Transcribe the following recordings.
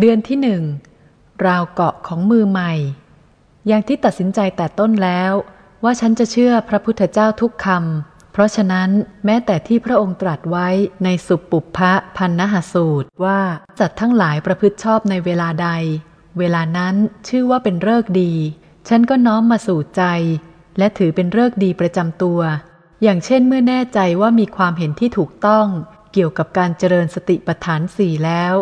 เดือนที่หนึ่งราวเกาะของมือใหม่ อย่างที่ตัดสินใจแต่ต้นแล้ว ว่าฉันจะเชื่อพระพุทธเจ้าทุกคำเพราะฉะนั้นแม้แต่ที่พระองค์ตรัสไว้ในสุปปุพะพันนหสูตรว่าสัตว์ทั้งหลายประพฤติชอบในเวลาใด เวลานั้นชื่อว่าเป็นเลิกดี ฉันก็น้อมมาสู่ใจ และถือเป็นเลิกดีประจำตัว อย่างเช่นเมื่อแน่ใจว่ามีความเห็นที่ถูกต้อง เกี่ยวกับการเจริญสติปัฏฐานสี่แล้ว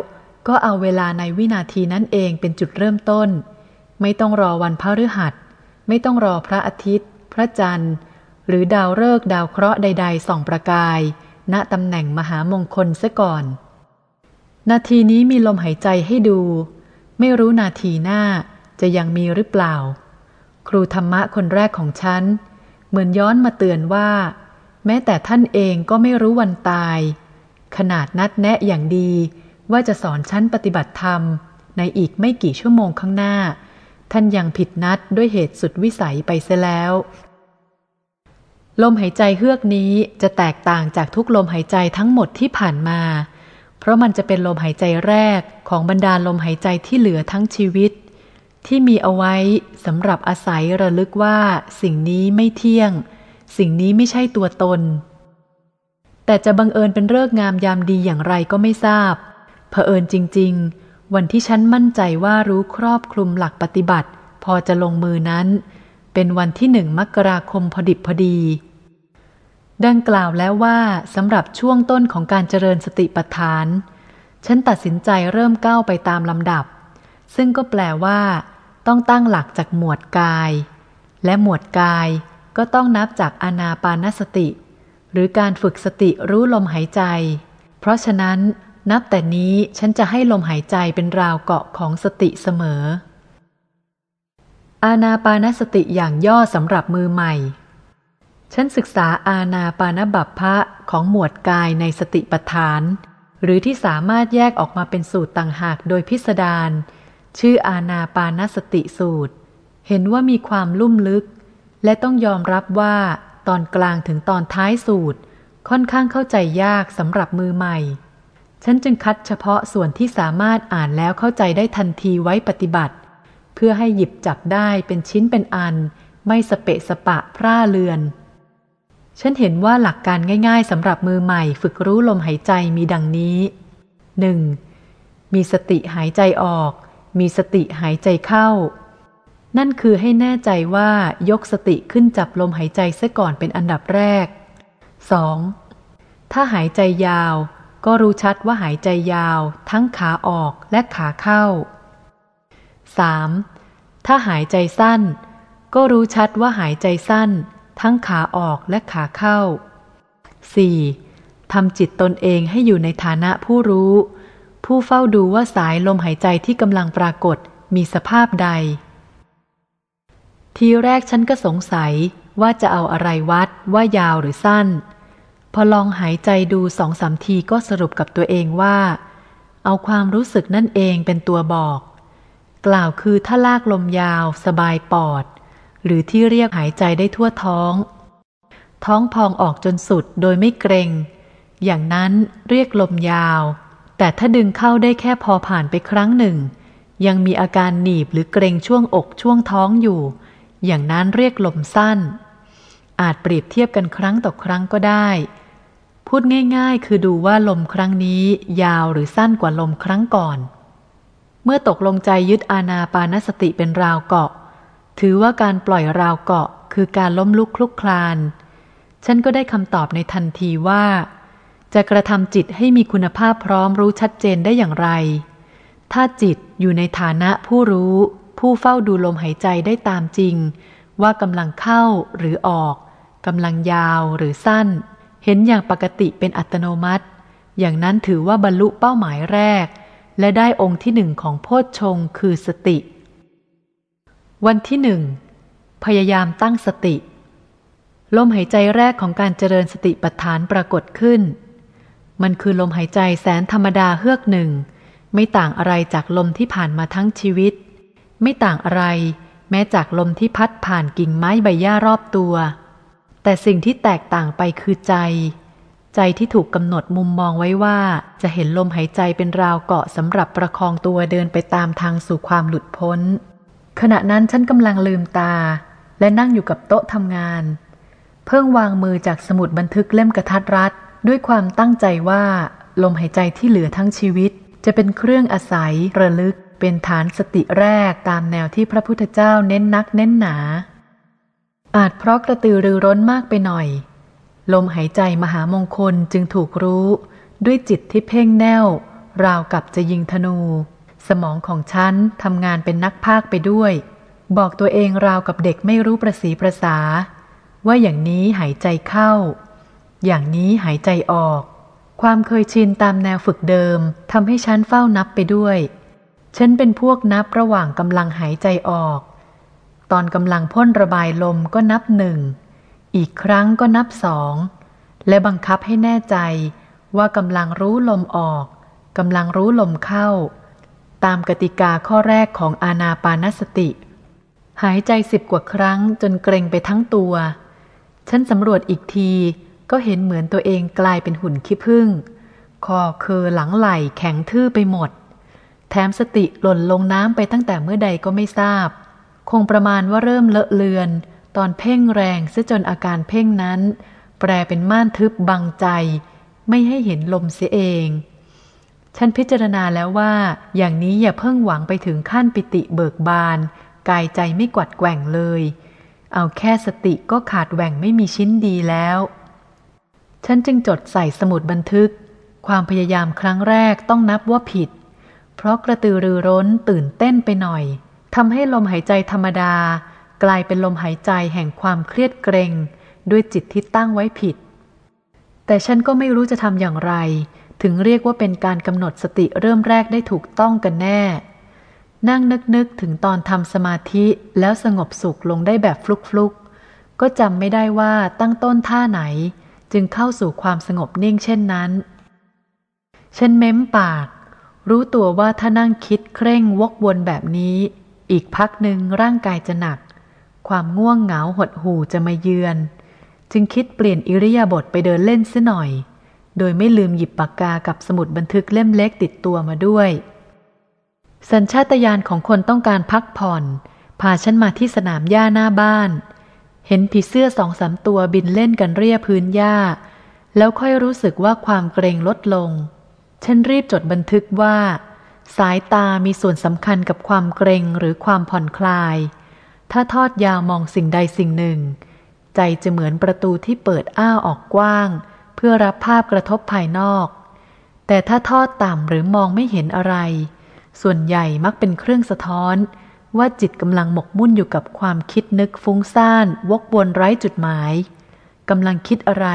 ก็เอาเวลาในวินาทีนั้นเองเป็นจุดเริ่มต้น ไม่ต้องรอวันพฤหัส ไม่ต้องรอพระอาทิตย์ พระจันทร์ หรือดาวฤกษ์ดาวเคราะห์ใด ๆ ส่องประกาย ณตำแหน่งมหามงคลซะก่อน นาทีนี้มีลมหายใจให้ดู ไม่รู้นาทีหน้าจะยังมีหรือเปล่า ครูธรรมะคนแรกของฉัน เหมือนย้อนมาเตือนว่า แม้แต่ท่านเองก็ไม่รู้วันตาย ขนาดนัดแนะอย่างดี ว่าจะสอนชั้นปฏิบัติธรรม ในอีกไม่กี่ชั่วโมงข้างหน้า ท่านยังผิดนัดด้วยเหตุสุดวิสัยไปเสียแล้ว ลมหายใจเฮือกนี้จะแตกต่างจากทุกลมหายใจทั้งหมดที่ผ่านมา เพราะมันจะเป็นลมหายใจแรกของบรรดาลมหายใจที่เหลือทั้งชีวิต ที่มีเอาไว้สำหรับอาศัยระลึกว่าสิ่งนี้ไม่เที่ยง สิ่งนี้ไม่ใช่ตัวตน แต่จะบังเอิญเป็นเรื่องงามยามดีอย่างไรก็ไม่ทราบเผอิญจริง ๆ วันที่ฉันมั่นใจว่ารู้ครอบคลุมหลักปฏิบัติ พอจะลงมือนั้น เป็นวันที่หนึ่งมกราคมพอดิบพอดี ดังกล่าวแล้วว่าสำหรับช่วงต้นของการเจริญสติปัฏฐาน ฉันตัดสินใจเริ่มก้าวไปตามลำดับ ซึ่งก็แปลว่า ต้องตั้งหลักจากหมวดกาย และหมวดกายก็ต้องนับจากอนาปานสติ หรือการฝึกสติรู้ลมหายใจ เพราะฉะนั้น นับแต่นี้ฉันจะให้ลมหายใจเป็นราวเกาะของสติเสมอ อาณาปานสติอย่างย่อสำหรับมือใหม่ ฉันศึกษาอาณาปานบัพพะของหมวดกายในสติปัฏฐาน หรือที่สามารถแยกออกมาเป็นสูตรต่างหากโดยพิสดารชื่ออาณาปานสติสูตร เห็นว่ามีความลุ่มลึก และต้องยอมรับว่าตอนกลางถึงตอนท้ายสูตร ค่อนข้างเข้าใจยากสำหรับมือใหม่ ฉันจึงคัดเฉพาะส่วนที่สามารถอ่านแล้วเข้าใจได้ทันทีไว้ปฏิบัติ เพื่อให้หยิบจับได้เป็นชิ้นเป็นอัน ไม่สเปะสปะพร่าเลือน ฉันเห็นว่าหลักการง่าย ๆสำหรับมือใหม่ฝึกรู้ลมหายใจมีดังนี้ 1. มีสติหายใจออก มีสติหายใจเข้า นั่นคือให้แน่ใจว่ายกสติขึ้นจับลมหายใจซะก่อนเป็นอันดับแรก 2. ถ้าหายใจยาว ก็รู้ชัดว่าหายใจยาวทั้งขาออกและขาเข้า 3. ถ้าหายใจสั้น ก็รู้ชัดว่าหายใจสั้น ทั้งขาออกและขาเข้า 4. ทำจิตตนเองให้อยู่ในฐานะผู้รู้ ผู้เฝ้าดูว่าสายลมหายใจที่กำลังปรากฏมีสภาพใด ทีแรกฉันก็สงสัยว่าจะเอาอะไรวัดว่ายาวหรือสั้น พอลองหายใจดูสองสามทีก็สรุปกับตัวเองว่า เอาความรู้สึกนั่นเองเป็นตัวบอก กล่าวคือถ้าลากลมยาว สบายปอด หรือที่เรียกหายใจได้ทั่วท้อง ท้องพองออกจนสุดโดยไม่เกรง อย่างนั้นเรียกลมยาว แต่ถ้าดึงเข้าได้แค่พอผ่านไปครั้งหนึ่ง ยังมีอาการหนีบหรือเกรงช่วงอกช่วงท้องอยู่ อย่างนั้นเรียกลมสั้น อาจเปรียบเทียบกันครั้งต่อครั้งก็ได้ พูดง่ายๆ คือดูว่าลมครั้งนี้ยาวหรือสั้นกว่าลมครั้งก่อน เมื่อตกลงใจยึดอาณาปานสติเป็นราวเกาะ ถือว่าการปล่อยราวเกาะคือการล้มลุกคลุกคลาน ฉันก็ได้คำตอบในทันทีว่า จะกระทำจิตให้มีคุณภาพพร้อมรู้ชัดเจนได้อย่างไร ถ้าจิตอยู่ในฐานะผู้รู้ ผู้เฝ้าดูลมหายใจได้ตามจริง ว่ากำลังเข้าหรือออกกำลังยาวหรือสั้น เห็นอย่างปกติเป็นอัตโนมัติ อย่างนั้นถือว่าบรรลุเป้าหมายแรก และได้องค์ที่หนึ่งของโพชฌงคือสติ วันที่หนึ่งพยายามตั้งสติ ลมหายใจแรกของการเจริญสติปัฏฐานปรากฏขึ้น มันคือลมหายใจแสนธรรมดาเฮือกหนึ่ง ไม่ต่างอะไรจากลมที่ผ่านมาทั้งชีวิต ไม่ต่างอะไร แม้จากลมที่พัดผ่านกิ่งไม้ใบหญ้ารอบตัว แต่สิ่งที่แตกต่างไปคือใจ ใจที่ถูกกำหนดมุมมองไว้ว่า จะเห็นลมหายใจเป็นราวเกาะสำหรับประคองตัวเดินไปตามทางสู่ความหลุดพ้น ขณะนั้นฉันกำลังลืมตา และนั่งอยู่กับโต๊ะทำงาน เพิ่งวางมือจากสมุดบันทึกเล่มกระทัดรัดด้วยความตั้งใจว่า ลมหายใจที่เหลือทั้งชีวิต จะเป็นเครื่องอาศัยระลึกเป็นฐานสติแรกตามแนวที่พระพุทธเจ้าเน้นนักเน้นหนา อาจเพราะกระตือรือร้นมากไปหน่อย ลมหายใจมหามงคลจึงถูกรู้ด้วยจิตที่เพ่งแน่ว ราวกับจะยิงธนู สมองของฉันทำงานเป็นนักภาคไปด้วย บอกตัวเองราวกับเด็กไม่รู้ประสีประสา ว่าอย่างนี้หายใจเข้า อย่างนี้หายใจออก ความเคยชินตามแนวฝึกเดิมทำให้ฉันเฝ้านับไปด้วย ฉันเป็นพวกนับระหว่างกำลังหายใจออก ตอนกำลังพ่นระบายลมก็นับหนึ่ง อีกครั้งก็นับสอง และบังคับให้แน่ใจว่ากำลังรู้ลมออกกำลังรู้ลมเข้า ตามกติกาข้อแรกของอาณาปานสติ หายใจสิบกว่าครั้งจนเกรงไปทั้งตัว ฉันสำรวจอีกทีก็เห็นเหมือนตัวเองกลายเป็นหุ่นขี้ผึ้งคอเคอหลังไหล่แข็งทื่อไปหมด แถมสติหล่นลงน้ำไปตั้งแต่เมื่อใดก็ไม่ทราบ คงประมาณว่าเริ่มเลอะเลือน ตอนเพ่งแรงซะจนอาการเพ่งนั้น แปลเป็นม่านทึบบังใจ ไม่ให้เห็นลมเสียเอง ฉันพิจารณาแล้วว่า อย่างนี้อย่าเพิ่งหวังไปถึงขั้นปิติเบิกบาน กายใจไม่กวัดแกว่งเลย เอาแค่สติก็ขาดแหว่งไม่มีชิ้นดีแล้ว ฉันจึงจดใส่สมุดบันทึก ความพยายามครั้งแรกต้องนับว่าผิด เพราะกระตือรือร้นตื่นเต้นไปหน่อย ทำให้ลมหายใจธรรมดา กลายเป็นลมหายใจแห่งความเครียดเกรง ด้วยจิตที่ตั้งไว้ผิด แต่ฉันก็ไม่รู้จะทำอย่างไร ถึงเรียกว่าเป็นการกำหนดสติเริ่มแรกได้ถูกต้องกันแน่ นั่งนึกนึกถึงตอนทำสมาธิแล้วสงบสุขลงได้แบบฟลุกฟลุกก็จำไม่ได้ว่าตั้งต้นท่าไหน จึงเข้าสู่ความสงบนิ่งเช่นนั้น ฉันเม้มปาก รู้ตัวว่าถ้านั่งคิดเคร่งวกวนแบบนี้ อีกพักหนึ่งร่างกายจะหนัก ความง่วงเหงาหดหู่จะมาเยือน จึงคิดเปลี่ยนอิริยาบถไปเดินเล่นซะหน่อย โดยไม่ลืมหยิบปากกากับสมุดบันทึกเล่มเล็กติดตัวมาด้วย สัญชาตญาณของคนต้องการพักผ่อนพาฉันมาที่สนามหญ้าหน้าบ้าน เห็นผีเสื้อสองสามตัวบินเล่นกันเรียพื้นหญ้า แล้วค่อยรู้สึกว่าความเกรงลดลง ฉันรีบจดบันทึกว่า สายตามีส่วนสำคัญกับความเกรงหรือความผ่อนคลาย ถ้าทอดยาวมองสิ่งใดสิ่งหนึ่ง ใจจะเหมือนประตูที่เปิดอ้าออกกว้าง เพื่อรับภาพกระทบภายนอก แต่ถ้าทอดต่ำหรือมองไม่เห็นอะไร ส่วนใหญ่มักเป็นเครื่องสะท้อน ว่าจิตกำลังหมกมุ่นอยู่กับความคิดนึกฟุ้งซ่าน วกวนไร้จุดหมายกำลังคิดอะไร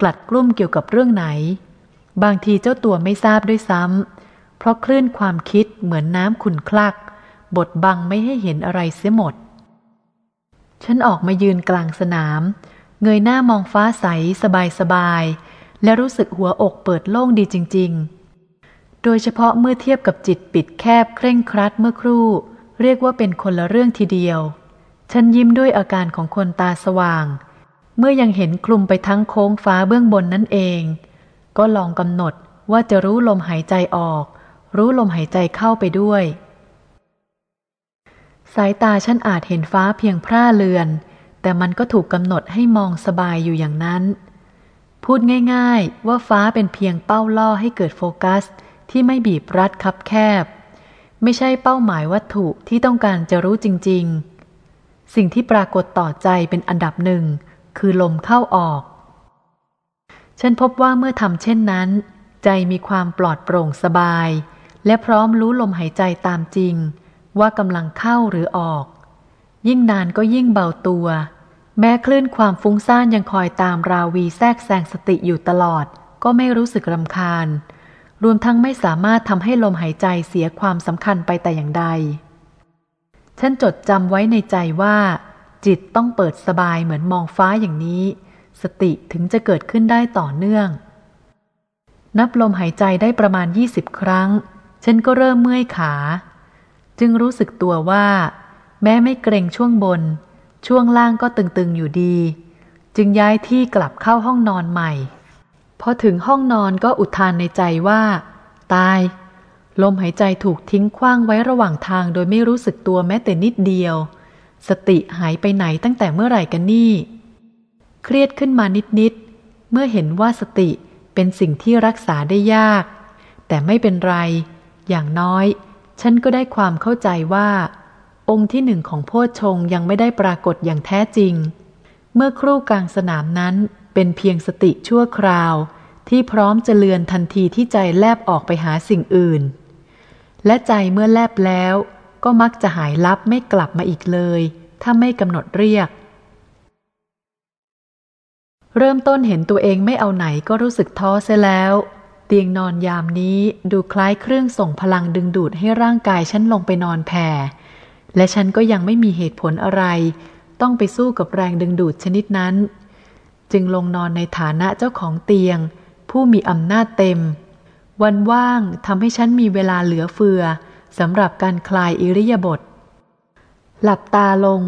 กลัดกลุ้มเกี่ยวกับเรื่องไหน บางทีเจ้าตัวไม่ทราบด้วยซ้ำ เพราะคลื่นความคิดเหมือนน้ำขุ่นคลัก บดบังไม่ให้เห็นอะไรเสียหมด ฉันออกมายืนกลางสนาม เงยหน้ามองฟ้าใสสบายสบาย และรู้สึกหัวอกเปิดโล่งดีจริง ๆ โดยเฉพาะเมื่อเทียบกับจิตปิดแคบเคร่งครัดเมื่อครู่ เรียกว่าเป็นคนละเรื่องทีเดียว ฉันยิ้มด้วยอาการของคนตาสว่าง เมื่อยังเห็นคลุมไปทั้งโค้งฟ้าเบื้องบนนั่นเอง ก็ลองกำหนดว่าจะรู้ลมหายใจออก รู้ลมหายใจเข้าไปด้วย สายตาฉันอาจเห็นฟ้าเพียงพร่าเลือน แต่มันก็ถูกกำหนดให้มองสบายอยู่อย่างนั้น พูดง่ายๆ ว่าฟ้าเป็นเพียงเป้าล่อให้เกิดโฟกัส ที่ไม่บีบรัดคับแคบ ไม่ใช่เป้าหมายวัตถุที่ต้องการจะรู้จริง ๆ สิ่งที่ปรากฏต่อใจเป็นอันดับหนึ่ง คือลมเข้าออก ฉันพบว่าเมื่อทำเช่นนั้น ใจมีความปลอดโปร่งสบาย และพร้อมรู้ลมหายใจตามจริง ว่ากำลังเข้าหรือออก ยิ่งนานก็ยิ่งเบาตัว แม้คลื่นความฟุ้งซ่านยังคอยตามราวีแทรกแซงสติอยู่ตลอด ก็ไม่รู้สึกรำคาญ รวมทั้งไม่สามารถทำให้ลมหายใจเสียความสำคัญไปแต่อย่างใด ฉันจดจำไว้ในใจว่า จิตต้องเปิดสบายเหมือนมองฟ้าอย่างนี้ สติถึงจะเกิดขึ้นได้ต่อเนื่อง นับลมหายใจได้ประมาณ 20 ครั้ง ฉันก็เริ่มเมื่อยขา จึงรู้สึกตัวว่า แม้ไม่เกรงช่วงบน ช่วงล่างก็ตึงๆอยู่ดี จึงย้ายที่กลับเข้าห้องนอนใหม่พอถึงห้องนอนก็อุทานในใจว่า ตาย ลมหายใจถูกทิ้งคว้างไว้ระหว่างทางโดยไม่รู้สึกตัวแม้แต่นิดเดียว สติหายไปไหนตั้งแต่เมื่อไหร่กันนี่ เครียดขึ้นมานิดๆเมื่อเห็นว่าสติเป็นสิ่งที่รักษาได้ยาก แต่ไม่เป็นไร อย่างน้อย ฉันก็ได้ความเข้าใจว่า องค์ที่หนึ่งของโพชงยังไม่ได้ปรากฏอย่างแท้จริง เมื่อครู่กลางสนามนั้นเป็นเพียงสติชั่วคราว ที่พร้อมจะเลือนทันทีที่ใจแลบออกไปหาสิ่งอื่น และใจเมื่อแลบแล้ว ก็มักจะหายลับไม่กลับมาอีกเลย ถ้าไม่กำหนดเรียก เริ่มต้นเห็นตัวเองไม่เอาไหนก็รู้สึกท้อเสียแล้ว เตียงนอนยามนี้ดูคล้ายเครื่องส่งพลังดึงดูดให้ร่างกายฉันลงไปนอนแผ่ และฉันก็ยังไม่มีเหตุผลอะไร ต้องไปสู้กับแรงดึงดูดชนิดนั้น จึงลงนอนในฐานะเจ้าของเตียง ผู้มีอำนาจเต็ม วันว่างทำให้ฉันมีเวลาเหลือเฟือสำหรับการคลายอิริยาบถหลับตาลง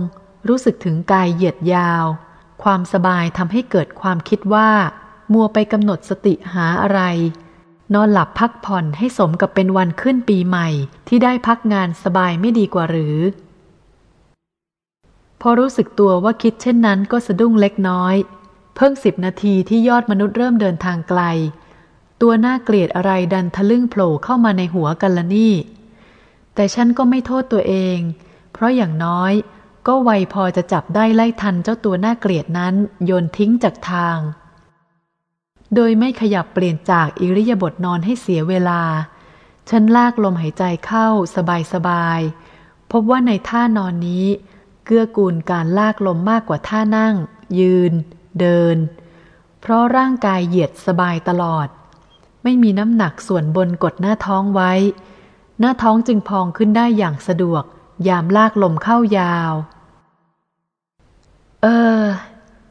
รู้สึกถึงกายเหยียดยาว ความสบายทำให้เกิดความคิดว่า มัวไปกำหนดสติหาอะไร นอนหลับพักผ่อนให้สมกับเป็นวันขึ้นปีใหม่ ที่ได้พักงานสบายไม่ดีกว่าหรือ พอรู้สึกตัวว่าคิดเช่นนั้นก็สะดุ้งเล็กน้อย เพิ่งสิบนาทีที่ยอดมนุษย์เริ่มเดินทางไกล ตัวน่าเกลียดอะไรดันทะลึ่งโผล่เข้ามาในหัวกันละนี่ แต่ฉันก็ไม่โทษตัวเอง เพราะอย่างน้อย ก็ไวพอจะจับได้ไล่ทันเจ้าตัวน่าเกลียดนั้นโยนทิ้งจากทาง โดยไม่ขยับเปลี่ยนจากอิริยาบถนอนให้เสียเวลา ฉันลากลมหายใจเข้าสบายๆ พบว่าในท่านอนนี้ เกื้อกูลการลากลมมากกว่าท่านั่ง ยืน เดิน เพราะร่างกายเหยียดสบายตลอด ไม่มีน้ำหนักส่วนบนกดหน้าท้องไว้ หน้าท้องจึงพองขึ้นได้อย่างสะดวก ยามลากลมเข้ายาว เออ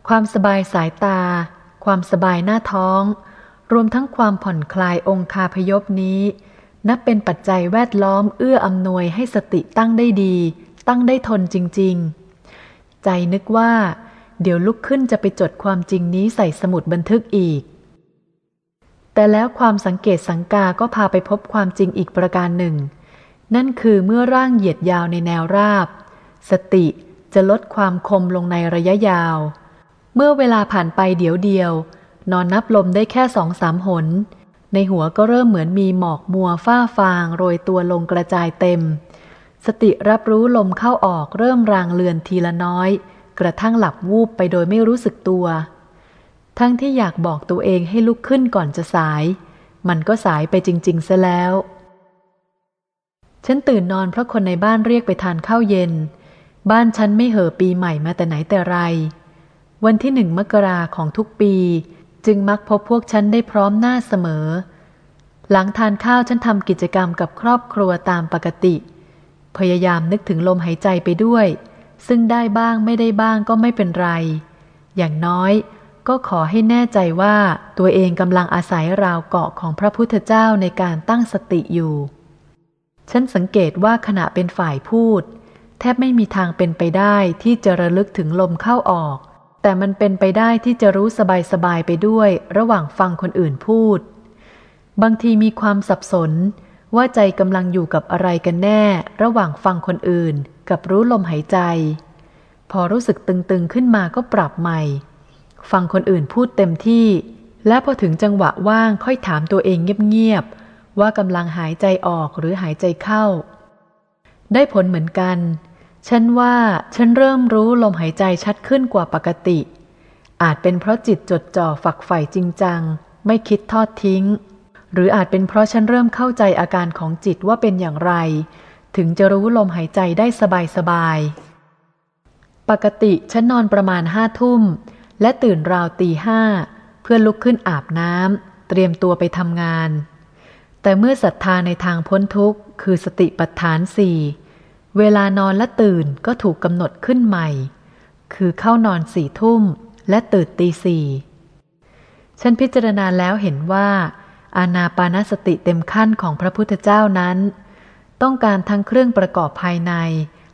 ความสบายสายตา ความสบายหน้าท้อง รวมทั้งความผ่อนคลายองคาพยพนี้ นับเป็นปัจจัยแวดล้อมเอื้ออำนวยให้สติตั้งได้ดี ตั้งได้ทนจริง ๆ ใจนึกว่า เดี๋ยวลุกขึ้นจะไปจดความจริงนี้ใส่สมุดบันทึกอีก แต่แล้วความสังเกตสังกาก็พาไปพบความจริงอีกประการหนึ่ง นั่นคือเมื่อร่างเหยียดยาวในแนวราบ สติจะลดความคมลงในระยะยาว เมื่อเวลาผ่านไปเดี๋ยวเดียว นอนนับลมได้แค่สองสามหน ในหัวก็เริ่มเหมือนมีหมอกมัวฝ้าฟางโรยตัวลงกระจายเต็ม สติรับรู้ลมเข้าออกเริ่มรางเลือนทีละน้อย กระทั่งหลับวูบไปโดยไม่รู้สึกตัว ทั้งที่อยากบอกตัวเองให้ลุกขึ้นก่อนจะสาย มันก็สายไปจริงๆซะแล้ว ฉันตื่นนอนเพราะคนในบ้านเรียกไปทานข้าวเย็น บ้านฉันไม่เห่อปีใหม่มาแต่ไหนแต่ไร วันที่หนึ่งมกราของทุกปี จึงมักพบพวกฉันได้พร้อมหน้าเสมอ หลังทานข้าวฉันทำกิจกรรมกับครอบครัวตามปกติ พยายามนึกถึงลมหายใจไปด้วย ซึ่งได้บ้างไม่ได้บ้างก็ไม่เป็นไร อย่างน้อยก็ขอให้แน่ใจว่าตัวเองกำลังอาศัยราวเกาะของพระพุทธเจ้าในการตั้งสติอยู่ ฉันสังเกตว่าขณะเป็นฝ่ายพูด แทบไม่มีทางเป็นไปได้ที่จะระลึกถึงลมเข้าออก แต่มันเป็นไปได้ที่จะรู้สบายๆไปด้วยระหว่างฟังคนอื่นพูด บางทีมีความสับสน ว่าใจกำลังอยู่กับอะไรกันแน่ ระหว่างฟังคนอื่น กับรู้ลมหายใจ พอรู้สึกตึงๆขึ้นมาก็ปรับใหม่ ฟังคนอื่นพูดเต็มที่ และพอถึงจังหวะว่างค่อยถามตัวเองเงียบๆว่ากำลังหายใจออกหรือหายใจเข้า ได้ผลเหมือนกัน ฉันว่าฉันเริ่มรู้ลมหายใจชัดขึ้นกว่าปกติ อาจเป็นเพราะจิตจดจ่อฝักใฝ่จริงจัง ไม่คิดทอดทิ้ง หรืออาจเป็นเพราะฉันเริ่มเข้าใจอาการของจิตว่าเป็นอย่างไร ถึงจะรู้ลมหายใจได้สบายสบายปกติฉันนอนประมาณห้าทุ่ม และตื่นราวตีห้าเพื่อลุกขึ้นอาบน้ำเตรียมตัวไปทำงาน แต่เมื่อศรัทธาในทางพ้นทุกข์ คือสติปัฏฐานสี่ เวลานอนและตื่นก็ถูกกำหนดขึ้นใหม่ คือเข้านอนสี่ทุ่มและตื่นตีสี่ฉันพิจารณาแล้วเห็นว่า อานาปานสติเต็มขั้นของพระพุทธเจ้านั้น ต้องการทั้งเครื่องประกอบภายใน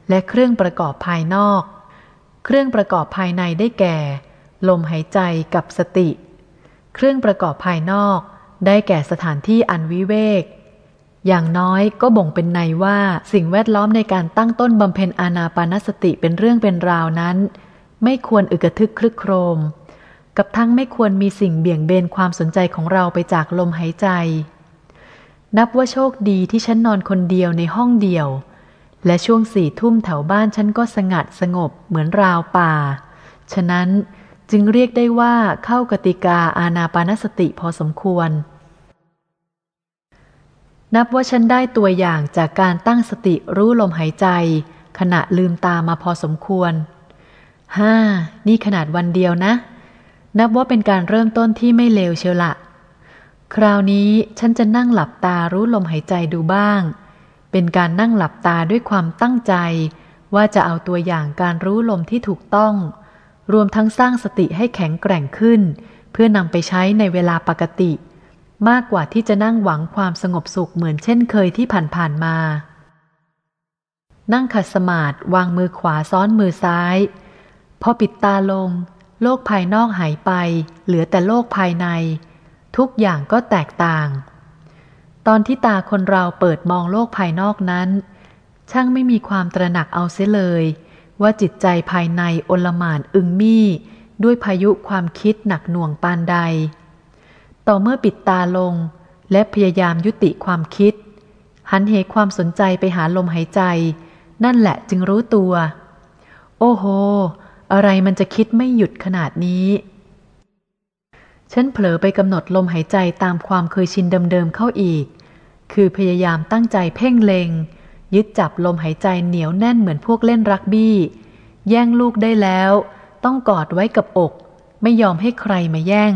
และเครื่องประกอบภายนอก เครื่องประกอบภายในได้แก่ ลมหายใจกับสติ เครื่องประกอบภายนอก ได้แก่สถานที่อันวิเวก อย่างน้อยก็บ่งเป็นในว่าสิ่งแวดล้อมในการตั้งต้นบำเพ็ญอาณาปานสติเป็นเรื่องเป็นราวนั้น ไม่ควรอึกระทึกคลึกโครม กับทั้งไม่ควรมีสิ่งเบี่ยงเบนความสนใจของเราไปจากลมหายใจ นับว่าโชคดีที่ฉันนอนคนเดียวในห้องเดียว และช่วงสี่ทุ่มแถวบ้านฉันก็สงัดสงบเหมือนราวป่า ฉะนั้นจึงเรียกได้ว่าเข้ากติกาอาณาปานสติพอสมควร นับว่าฉันได้ตัวอย่างจากการตั้งสติรู้ลมหายใจ ขณะลืมตามาพอสมควรห้านี่ขนาดวันเดียวนะ นับว่าเป็นการเริ่มต้นที่ไม่เลวเชียวละคราวนี้ฉันจะนั่งหลับตารู้ลมหายใจดูบ้าง เป็นการนั่งหลับตาด้วยความตั้งใจ ว่าจะเอาตัวอย่างการรู้ลมที่ถูกต้อง รวมทั้งสร้างสติให้แข็งแกร่งขึ้น เพื่อนำไปใช้ในเวลาปกติ มากกว่าที่จะนั่งหวังความสงบสุขเหมือนเช่นเคยที่ผ่านๆมา นั่งขัดสมาธิวางมือขวาซ้อนมือซ้าย พอปิดตาลง โลกภายนอกหายไป เหลือแต่โลกภายใน ทุกอย่างก็แตกต่าง ตอนที่ตาคนเราเปิดมองโลกภายนอกนั้น ช่างไม่มีความตระหนักเอาเสียเลย ว่าจิตใจภายในโอลหมานอึงมี่ด้วยพายุความคิดหนักหน่วงปานใด ต่อเมื่อปิดตาลง และพยายามยุติความคิด หันเหความสนใจไปหาลมหายใจ นั่นแหละจึงรู้ตัว โอ้โห อะไรมันจะคิดไม่หยุดขนาดนี้ ฉันเผลอไปกำหนดลมหายใจตามความเคยชินเดิมๆเข้าอีก คือพยายามตั้งใจเพ่งเลงยึดจับลมหายใจเหนียวแน่นเหมือนพวกเล่นรักบี้ แย่งลูกได้แล้ว ต้องกอดไว้กับอก ไม่ยอมให้ใครมาแย่ง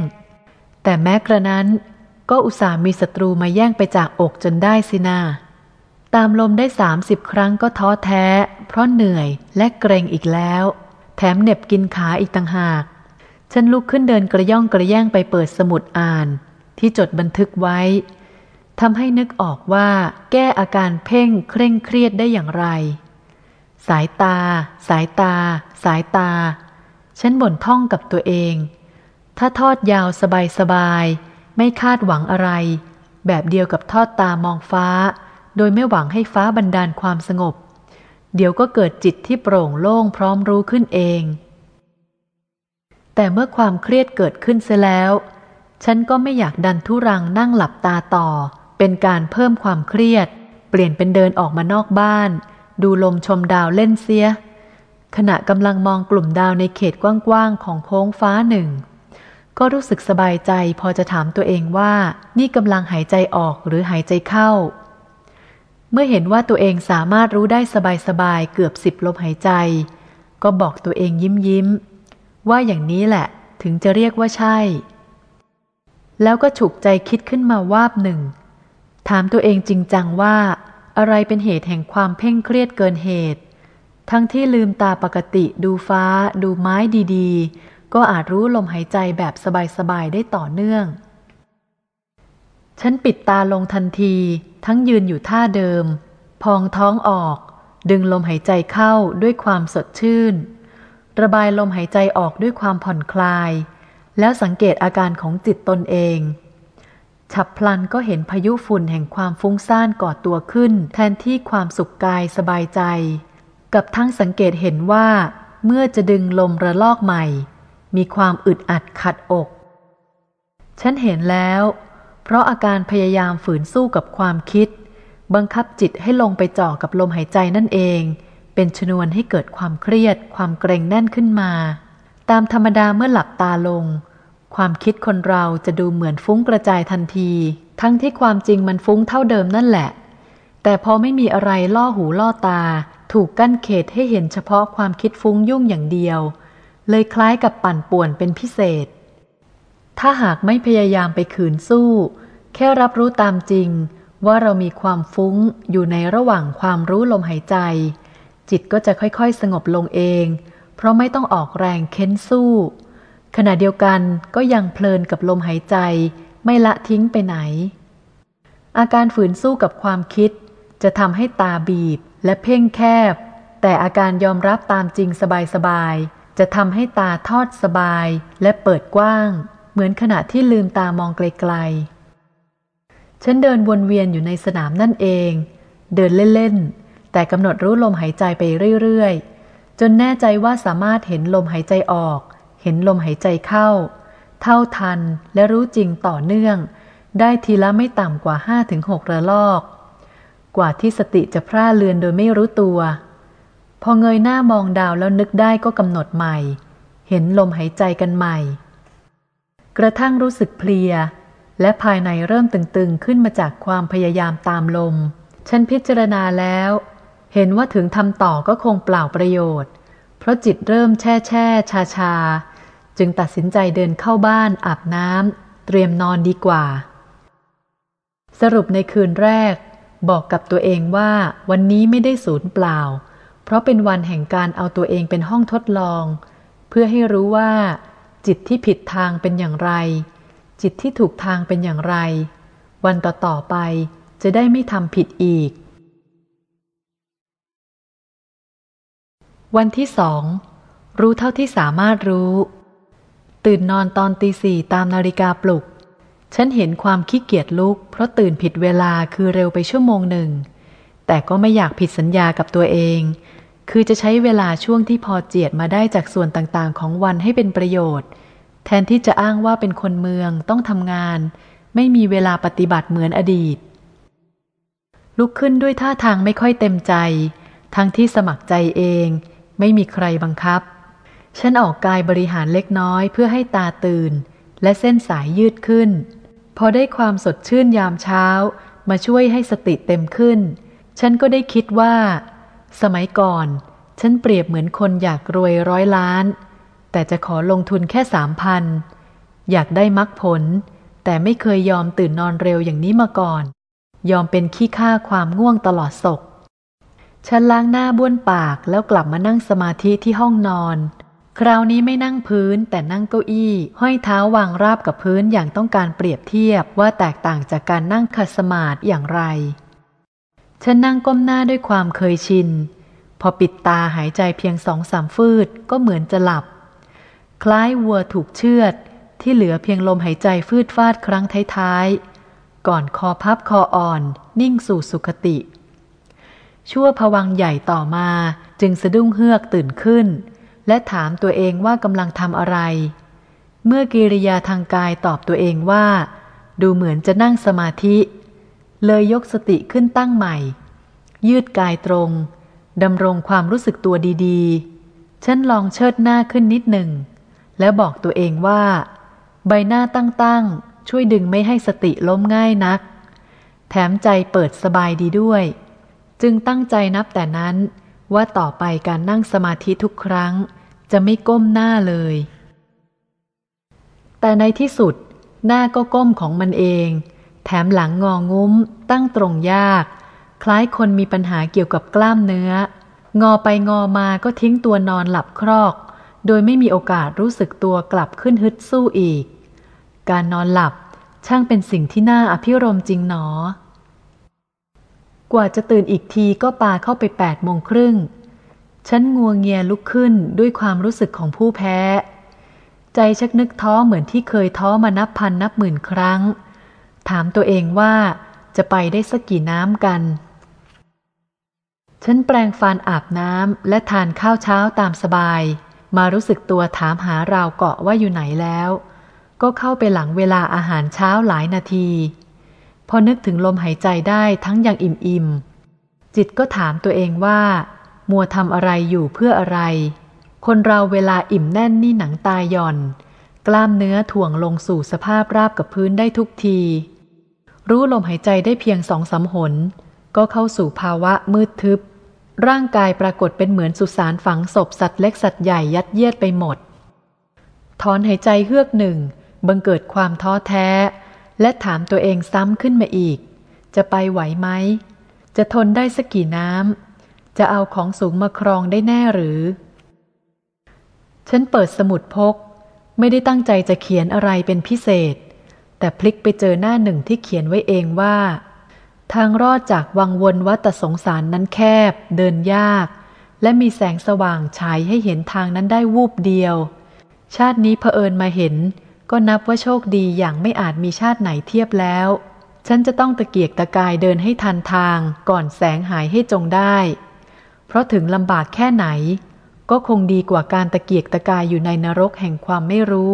แต่แม้กระนั้นก็อุตส่าห์มีศัตรูมาแย่งไปจากอกจนได้สินาตามลมได้สามสิบครั้งก็ท้อแท้ เพราะเหนื่อยและเกรงอีกแล้ว แถมเหน็บกินขาอีกต่างหาก ฉันลุกขึ้นเดินกระย่องกระแย่งไปเปิดสมุดอ่าน ที่จดบันทึกไว้ทำให้นึกออกว่า แก้อาการเพ่งเคร่งเครียดได้อย่างไร สายตา สายตา สายตา ฉันบ่นท่องกับตัวเอง ถ้าทอดยาวสบายสบายไม่คาดหวังอะไร แบบเดียวกับทอดตามองฟ้า โดยไม่หวังให้ฟ้าบันดาลความสงบ เดี๋ยวก็เกิดจิตที่โปร่งโล่งพร้อมรู้ขึ้นเอง แต่เมื่อความเครียดเกิดขึ้นเสียแล้ว ฉันก็ไม่อยากดันทุรังนั่งหลับตาต่อ เป็นการเพิ่มความเครียด เปลี่ยนเป็นเดินออกมานอกบ้าน ดูลมชมดาวเล่นเสีย ขณะกำลังมองกลุ่มดาวในเขตกว้างๆของโค้งฟ้าหนึ่ง ก็รู้สึกสบายใจพอจะถามตัวเองว่านี่กำลังหายใจออกหรือหายใจเข้า เมื่อเห็นว่าตัวเองสามารถรู้ได้สบายๆเกือบสิบลมหายใจ ก็บอกตัวเองยิ้มยิ้มว่าอย่างนี้แหละถึงจะเรียกว่าใช่ แล้วก็ฉุกใจคิดขึ้นมาวาบหนึ่ง ถามตัวเองจริงจังว่า อะไรเป็นเหตุแห่งความเพ่งเครียดเกินเหตุ ทั้งที่ลืมตาปกติดูฟ้า ดูไม้ดีๆ ก็อาจรู้ลมหายใจแบบสบายๆได้ต่อเนื่อง ฉันปิดตาลงทันที ทั้งยืนอยู่ท่าเดิม พองท้องออก ดึงลมหายใจเข้าด้วยความสดชื่น ระบายลมหายใจออกด้วยความผ่อนคลาย แล้วสังเกตอาการของจิตตนเอง ฉับพลันก็เห็นพายุฝุ่นแห่งความฟุ้งซ่านก่อตัวขึ้น แทนที่ความสุขกายสบายใจ กับทั้งสังเกตเห็นว่า เมื่อจะดึงลมระลอกใหม่ มีความอึดอัดขัดอก ฉันเห็นแล้ว เพราะอาการพยายามฝืนสู้กับความคิด บังคับจิตให้ลงไปจ่อกับลมหายใจนั่นเอง เป็นชนวนให้เกิดความเครียด ความเกรงแน่นขึ้นมา ตามธรรมดาเมื่อหลับตาลง ความคิดคนเราจะดูเหมือนฟุ้งกระจายทันที ทั้งที่ความจริงมันฟุ้งเท่าเดิมนั่นแหละ แต่พอไม่มีอะไรล่อหูล่อตา ถูกกั้นเขตให้เห็นเฉพาะความคิดฟุ้งยุ่งอย่างเดียว เลยคล้ายกับปั่นป่วนเป็นพิเศษ ถ้าหากไม่พยายามไปขืนสู้ แค่รับรู้ตามจริง ว่าเรามีความฟุ้งอยู่ในระหว่างความรู้ลมหายใจ จิตก็จะค่อยๆ สงบลงเอง เพราะไม่ต้องออกแรงเค้นสู้ ขณะเดียวกันก็ยังเพลินกับลมหายใจ ไม่ละทิ้งไปไหน อาการฝืนสู้กับความคิด จะทำให้ตาบีบและเพ่งแคบ แต่อาการยอมรับตามจริงสบายๆ จะทำให้ตาทอดสบายและเปิดกว้าง เหมือนขณะที่ลืมตามองไกลๆ ฉันเดินวนเวียนอยู่ในสนามนั่นเอง เดินเล่นๆ แต่กำหนดรู้ลมหายใจไปเรื่อยๆ จนแน่ใจว่าสามารถเห็นลมหายใจออก เห็นลมหายใจเข้า เท่าทันและรู้จริงต่อเนื่อง ได้ทีละไม่ต่ำกว่าห้าถึงหกระลอก กว่าที่สติจะพร่าเลือนโดยไม่รู้ตัว พอเงยหน้ามองดาวแล้วนึกได้ก็กำหนดใหม่ เห็นลมหายใจกันใหม่ กระทั่งรู้สึกเพลีย และภายในเริ่มตึงๆ ขึ้นมาจากความพยายามตามลม ฉันพิจารณาแล้ว เห็นว่าถึงทำต่อก็คงเปล่าประโยชน์ เพราะจิตเริ่มแช่แช่ชาชาจึงตัดสินใจเดินเข้าบ้านอาบน้ำเตรียมนอนดีกว่า สรุปในคืนแรก บอกกับตัวเองว่าวันนี้ไม่ได้สูญเปล่า เพราะเป็นวันแห่งการเอาตัวเองเป็นห้องทดลอง เพื่อให้รู้ว่า จิตที่ผิดทางเป็นอย่างไร จิตที่ถูกทางเป็นอย่างไร วันต่อๆไปจะได้ไม่ทำผิดอีก วันที่สองรู้เท่าที่สามารถรู้ ตื่นนอนตอนตีสี่ตามนาฬิกาปลุก ฉันเห็นความขี้เกียจลุก เพราะตื่นผิดเวลาคือเร็วไปชั่วโมงหนึ่ง แต่ก็ไม่อยากผิดสัญญากับตัวเอง คือจะใช้เวลาช่วงที่พอเจียดมาได้จากส่วนต่างๆ ของวันให้เป็นประโยชน์ แทนที่จะอ้างว่าเป็นคนเมืองต้องทำงาน ไม่มีเวลาปฏิบัติเหมือนอดีต ลุกขึ้นด้วยท่าทางไม่ค่อยเต็มใจ ทั้งที่สมัครใจเอง ไม่มีใครบังคับ ฉันออกกายบริหารเล็กน้อยเพื่อให้ตาตื่น และเส้นสายยืดขึ้น พอได้ความสดชื่นยามเช้า มาช่วยให้สติเต็มขึ้น ฉันก็ได้คิดว่า สมัยก่อน ฉันเปรียบเหมือนคนอยากรวยร้อยล้าน แต่จะขอลงทุนแค่สามพันอยากได้มรรคผล แต่ไม่เคยยอมตื่นนอนเร็วอย่างนี้มาก่อน ยอมเป็นขี้ข้าความง่วงตลอดศกฉันล้างหน้าบ้วนปากแล้วกลับมานั่งสมาธิที่ห้องนอน คราวนี้ไม่นั่งพื้นแต่นั่งเก้าอี้ ห้อยเท้าวางราบกับพื้นอย่างต้องการเปรียบเทียบว่าแตกต่างจากการนั่งคัสมาธิอย่างไร ฉันนั่งก้มหน้าด้วยความเคยชิน พอปิดตาหายใจเพียงสองสามฟืดก็เหมือนจะหลับ คล้ายวัวถูกเชือด ที่เหลือเพียงลมหายใจฟืดฟาดครั้งท้ายๆ ก่อนคอพับคออ่อน นิ่งสู่สุขติ ชั่วผวังใหญ่ต่อมาจึงสะดุ้งเฮือกตื่นขึ้น และถามตัวเองว่ากำลังทำอะไร เมื่อกิริยาทางกายตอบตัวเองว่า ดูเหมือนจะนั่งสมาธิ เลยยกสติขึ้นตั้งใหม่ ยืดกายตรงดำรงความรู้สึกตัวดีๆ ฉันลองเชิดหน้าขึ้นนิดหนึ่ง แล้วบอกตัวเองว่า ใบหน้าตั้งๆ ช่วยดึงไม่ให้สติล้มง่ายนัก แถมใจเปิดสบายดีด้วย จึงตั้งใจนับแต่นั้นว่าต่อไปการนั่งสมาธิทุกครั้ง จะไม่ก้มหน้าเลย แต่ในที่สุดหน้าก็ก้มของมันเอง แถมหลังงองุ้ม ตั้งตรงยาก คล้ายคนมีปัญหาเกี่ยวกับกล้ามเนื้อ งอไปงอมาก็ทิ้งตัวนอนหลับครอก โดยไม่มีโอกาสรู้สึกตัวกลับขึ้นฮึดสู้อีก การนอนหลับช่างเป็นสิ่งที่น่าอภิรมจริงหนอ กว่าจะตื่นอีกทีก็ปาเข้าไปแปดโมงครึ่ง ฉันงัวงเงียลุกขึ้นด้วยความรู้สึกของผู้แพ้ ใจชักนึกท้อเหมือนที่เคยท้อมานับพันนับหมื่นครั้ง ถามตัวเองว่าจะไปได้สักกี่น้ำกัน ฉันแปลงฟันอาบน้ำและทานข้าวเช้าตามสบาย มารู้สึกตัวถามหาราวเกาะว่าอยู่ไหนแล้ว ก็เข้าไปหลังเวลาอาหารเช้าหลายนาที พอนึกถึงลมหายใจได้ทั้งอย่างอิ่มอิ่มจิตก็ถามตัวเองว่า มัวทำอะไรอยู่เพื่ออะไร คนเราเวลาอิ่มแน่นนี่หนังตายหย่อน กล้ามเนื้อถ่วงลงสู่สภาพราบกับพื้นได้ทุกที รู้ลมหายใจได้เพียงสองสาหน ก็เข้าสู่ภาวะมืดทึบ ร่างกายปรากฏเป็นเหมือนสุสานฝังศพสัตว์เล็กสัตว์ใหญ่ยัดเยียดไปหมด ถอนหายใจเฮือกหนึ่ง บังเกิดความท้อแท้ และถามตัวเองซ้ำขึ้นมาอีก จะไปไหวไหม จะทนได้สักกี่น้ำ จะเอาของสูงมาครองได้แน่หรือ ฉันเปิดสมุดพก ไม่ได้ตั้งใจจะเขียนอะไรเป็นพิเศษ แต่พลิกไปเจอหน้าหนึ่งที่เขียนไว้เองว่า ทางรอดจากวังวนวัฏสงสารนั้นแคบ เดินยาก และมีแสงสว่างฉายให้เห็นทางนั้นได้วูบเดียว ชาตินี้เผอิญมาเห็น ก็นับว่าโชคดีอย่างไม่อาจมีชาติไหนเทียบแล้ว ฉันจะต้องตะเกียกตะกายเดินให้ทันทาง ก่อนแสงหายให้จงได้ เพราะถึงลำบากแค่ไหน ก็คงดีกว่าการตะเกียกตะกายอยู่ในนรกแห่งความไม่รู้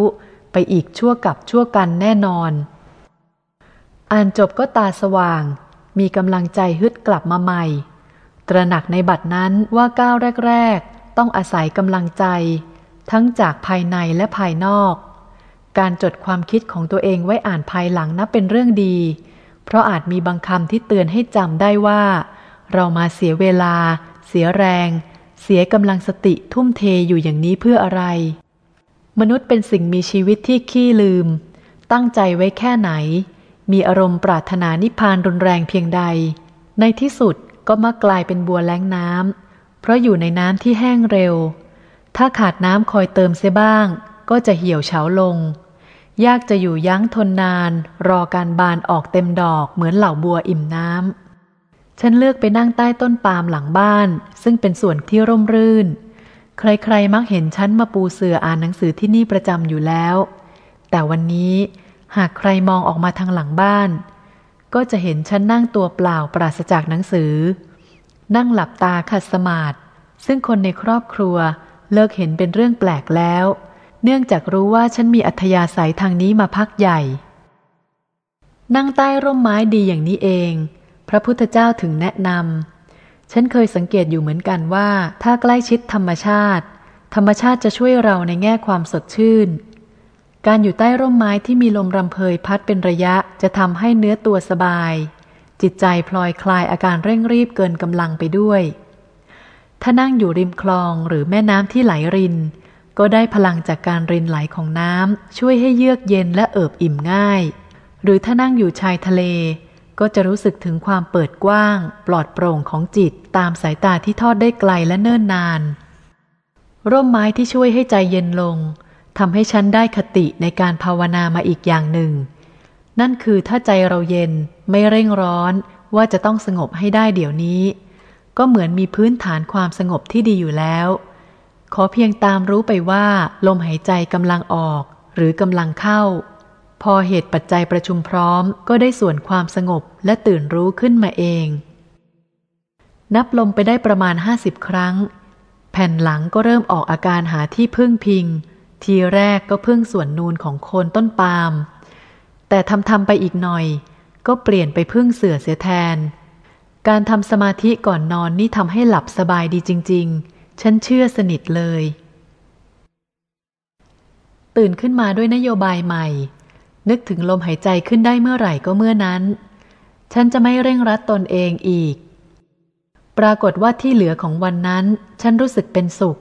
ไปอีกชั่วกับชั่วกันแน่นอน อ่านจบก็ตาสว่าง มีกำลังใจฮึดกลับมาใหม่ ตระหนักในบัดนั้นว่าก้าวแรก ๆ ต้องอาศัยกำลังใจ ทั้งจากภายในและภายนอก การจดความคิดของตัวเองไว้อ่านภายหลังนับเป็นเรื่องดี เพราะอาจมีบางคำที่เตือนให้จำได้ว่า เรามาเสียเวลา เสียแรง เสียกำลังสติทุ่มเทอยู่อย่างนี้เพื่ออะไร มนุษย์เป็นสิ่งมีชีวิตที่ขี้ลืม ตั้งใจไว้แค่ไหน มีอารมณ์ปรารถนานิพพานรุนแรงเพียงใด ในที่สุดก็มักกลายเป็นบัวแล้งน้ำเพราะอยู่ในน้ำที่แห้งเร็ว ถ้าขาดน้ำคอยเติมเสียบ้าง ก็จะเหี่ยวเฉาลง ยากจะอยู่ยั้งทนนาน รอการบานออกเต็มดอกเหมือนเหล่าบัวอิ่มน้ำ ฉันเลือกไปนั่งใต้ต้นปาล์มหลังบ้าน ซึ่งเป็นส่วนที่ร่มรื่น ใครๆ มักเห็นฉันมาปูเสืออ่านหนังสือที่นี่ประจำอยู่แล้ว แต่วันนี้หากใครมองออกมาทางหลังบ้าน ก็จะเห็นฉันนั่งตัวเปล่าปราศจากหนังสือ นั่งหลับตาขัดสมาธิซึ่งคนในครอบครัวเลิกเห็นเป็นเรื่องแปลกแล้ว เนื่องจากรู้ว่าฉันมีอัธยาศัยทางนี้มาพักใหญ่ นั่งใต้ร่มไม้ดีอย่างนี้เอง พระพุทธเจ้าถึงแนะนำฉันเคยสังเกตอยู่เหมือนกันว่า ถ้าใกล้ชิดธรรมชาติ ธรรมชาติจะช่วยเราในแง่ความสดชื่น การอยู่ใต้ร่มไม้ที่มีลมรำเพยพัดเป็นระยะจะทำให้เนื้อตัวสบาย จิตใจพลอยคลายอาการเร่งรีบเกินกำลังไปด้วย ถ้านั่งอยู่ริมคลองหรือแม่น้ำที่ไหลริน ก็ได้พลังจากการรินไหลของน้ำช่วยให้เยือกเย็นและเอิบอิ่มง่าย หรือถ้านั่งอยู่ชายทะเล ก็จะรู้สึกถึงความเปิดกว้าง ปลอดโปร่งของจิตตามสายตาที่ทอดได้ไกลและเนิ่นนาน ร่มไม้ที่ช่วยให้ใจเย็นลงทำให้ฉันได้คติในการภาวนามาอีกอย่างหนึ่ง นั่นคือถ้าใจเราเย็นไม่เร่งร้อนว่าจะต้องสงบให้ได้เดี๋ยวนี้ ก็เหมือนมีพื้นฐานความสงบที่ดีอยู่แล้ว ขอเพียงตามรู้ไปว่า ลมหายใจกำลังออก หรือกำลังเข้า พอเหตุปัจจัยประชุมพร้อมก็ได้ส่วนความสงบและตื่นรู้ขึ้นมาเอง นับลมไปได้ประมาณห้าสิบครั้ง แผ่นหลังก็เริ่มออกอาการหาที่พึ่งพิง ทีแรกก็พึ่งส่วนนูนของโคนต้นปาล์มแต่ทำทำไปอีกหน่อย ก็เปลี่ยนไปพึ่งเสือเสียแทน การทำสมาธิก่อนนอนนี่ทำให้หลับสบายดีจริง ๆ ฉันเชื่อสนิทเลย ตื่นขึ้นมาด้วยนโยบายใหม่ นึกถึงลมหายใจขึ้นได้เมื่อไหร่ก็เมื่อนั้น ฉันจะไม่เร่งรัดตนเองอีก ปรากฏว่าที่เหลือของวันนั้น ฉันรู้สึกเป็นสุข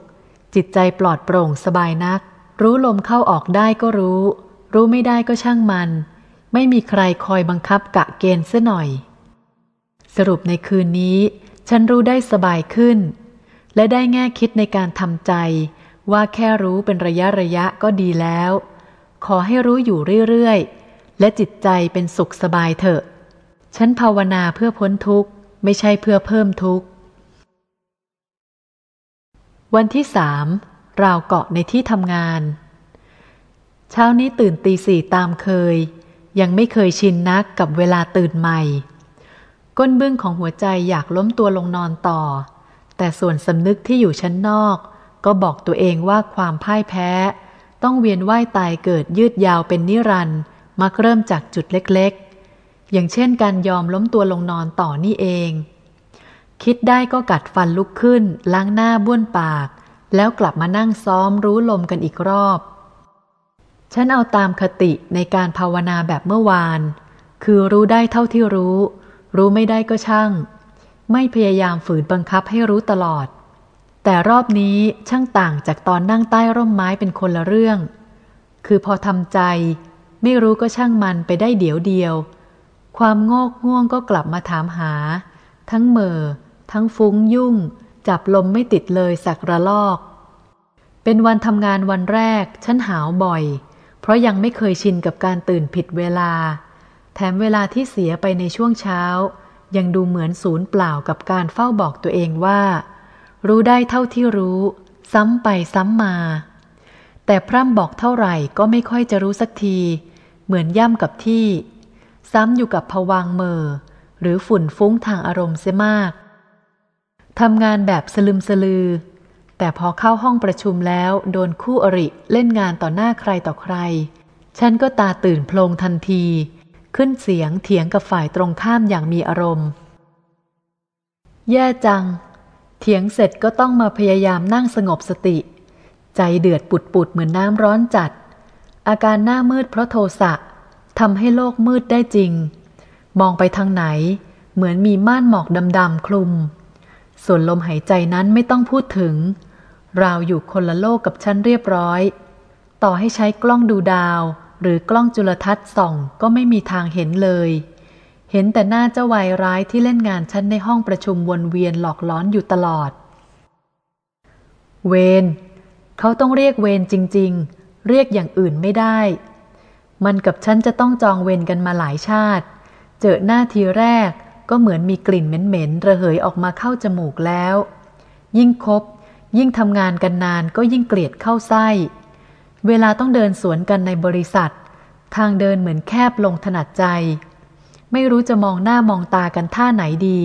จิตใจปลอดโปร่งสบายนัก รู้ลมเข้าออกได้ก็รู้ รู้ไม่ได้ก็ช่างมัน ไม่มีใครคอยบังคับกะเกณฑ์เสียหน่อย สรุปในคืนนี้ ฉันรู้ได้สบายขึ้น และได้แง่คิดในการทำใจ ว่าแค่รู้เป็นระยะระยะก็ดีแล้ว ขอให้รู้อยู่เรื่อยๆ และจิตใจเป็นสุขสบายเถอะ ฉันภาวนาเพื่อพ้นทุกข์ ไม่ใช่เพื่อเพิ่มทุกข์ วันที่สามราวเกาะในที่ทำงาน เช้านี้ตื่นตีสี่ตามเคย ยังไม่เคยชินนักกับเวลาตื่นใหม่ ก้นบึ้งของหัวใจอยากล้มตัวลงนอนต่อ แต่ส่วนสำนึกที่อยู่ชั้นนอก ก็บอกตัวเองว่าความพ่ายแพ้ ต้องเวียนว่ายตายเกิดยืดยาวเป็นนิรันด์มักเริ่มจากจุดเล็กๆ อย่างเช่นการยอมล้มตัวลงนอนต่อนี่เอง คิดได้ก็กัดฟันลุกขึ้น ล้างหน้าบ้วนปาก แล้วกลับมานั่งซ้อมรู้ลมกันอีกรอบ ฉันเอาตามคติในการภาวนาแบบเมื่อวาน คือรู้ได้เท่าที่รู้ รู้ไม่ได้ก็ช่าง ไม่พยายามฝืนบังคับให้รู้ตลอด แต่รอบนี้ช่างต่างจากตอนนั่งใต้ร่มไม้เป็นคนละเรื่อง คือพอทำใจ ไม่รู้ก็ช่างมันไปได้เดี๋ยวเดียว ความโงกง่วงก็กลับมาถามหา ทั้งเมอทั้งฟุ้งยุ่ง จับลมไม่ติดเลยสักระลอก เป็นวันทำงานวันแรก ฉันหาวบ่อย เพราะยังไม่เคยชินกับการตื่นผิดเวลา แถมเวลาที่เสียไปในช่วงเช้า ยังดูเหมือนศูนย์เปล่ากับการเฝ้าบอกตัวเองว่า รู้ได้เท่าที่รู้ ซ้ำไปซ้ำมา แต่พร่ำบอกเท่าไหร่ก็ไม่ค่อยจะรู้สักที เหมือนย่ำกับที่ ซ้ำอยู่กับผวังเมอหรือฝุ่นฟุ้งทางอารมณ์เสียมากทำงานแบบสลึมสลือ แต่พอเข้าห้องประชุมแล้วโดนคู่อริเล่นงานต่อหน้าใครต่อใคร ฉันก็ตาตื่นโพลงทันที ขึ้นเสียงเถียงกับฝ่ายตรงข้ามอย่างมีอารมณ์ แย่จัง เถียงเสร็จก็ต้องมาพยายามนั่งสงบสติ ใจเดือดปุดปุดเหมือนน้ำร้อนจัด อาการหน้ามืดเพราะโทสะทำให้โลกมืดได้จริง มองไปทางไหน เหมือนมีม่านหมอกดำๆคลุม ส่วนลมหายใจนั้นไม่ต้องพูดถึงราวอยู่คนละโลกกับฉันเรียบร้อย ต่อให้ใช้กล้องดูดาว หรือกล้องจุลทรรศน์ส่องก็ไม่มีทางเห็นเลย เห็นแต่หน้าเจ้าวายร้ายที่เล่นงานฉันในห้องประชุมวนเวียนหลอกล้อนอยู่ตลอด เวนเขาต้องเรียกเวนจริง ๆ เรียกอย่างอื่นไม่ได้ มันกับฉันจะต้องจองเวนกันมาหลายชาติ เจอหน้าทีแรกก็เหมือนมีกลิ่นเหม็นๆระเหยออกมาเข้าจมูกแล้ว ยิ่งคบ ยิ่งทำงานกันนานก็ยิ่งเกลียดเข้าไส้ เวลาต้องเดินสวนกันในบริษัท ทางเดินเหมือนแคบลงถนัดใจ ไม่รู้จะมองหน้ามองตากันท่าไหนดี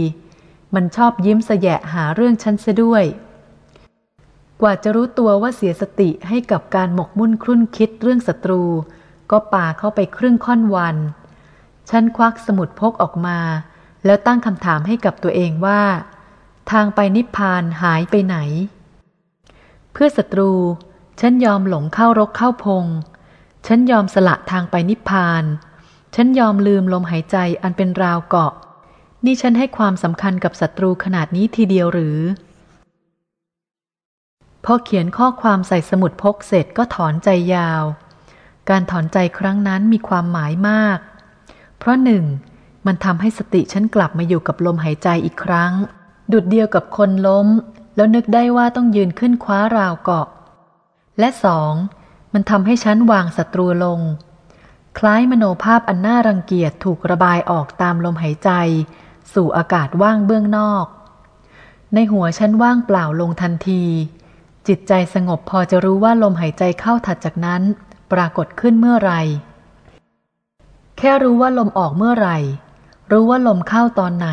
มันชอบยิ้มสแยะหาเรื่องฉันเสียด้วย กว่าจะรู้ตัวว่าเสียสติให้กับการหมกมุ่นครุ่นคิดเรื่องศัตรู ก็ป่าเข้าไปครึ่งค่อนวัน ฉันควักสมุดพกออกมา แล้วตั้งคำถามให้กับตัวเองว่า ทางไปนิพพานหายไปไหน เพื่อศัตรู ฉันยอมหลงเข้ารกเข้าพง ฉันยอมสละทางไปนิพพาน ฉันยอมลืมลมหายใจอันเป็นราวเกาะ นี่ฉันให้ความสำคัญกับศัตรูขนาดนี้ทีเดียวหรือ พอเขียนข้อความใส่สมุดพกเสร็จก็ถอนใจยาว การถอนใจครั้งนั้นมีความหมายมาก เพราะหนึ่ง มันทำให้สติฉันกลับมาอยู่กับลมหายใจอีกครั้ง ดุดเดียวกับคนล้ม แล้วนึกได้ว่าต้องยืนขึ้นคว้าราวเกาะ และสอง มันทำให้ฉันวางศัตรูลง คล้ายมโนภาพอันน่ารังเกียจถูกระบายออกตามลมหายใจ สู่อากาศว่างเบื้องนอก ในหัวฉันว่างเปล่าลงทันที จิตใจสงบพอจะรู้ว่าลมหายใจเข้าถัดจากนั้น ปรากฏขึ้นเมื่อไร แค่รู้ว่าลมออกเมื่อไหร่ รู้ว่าลมเข้าตอนไหน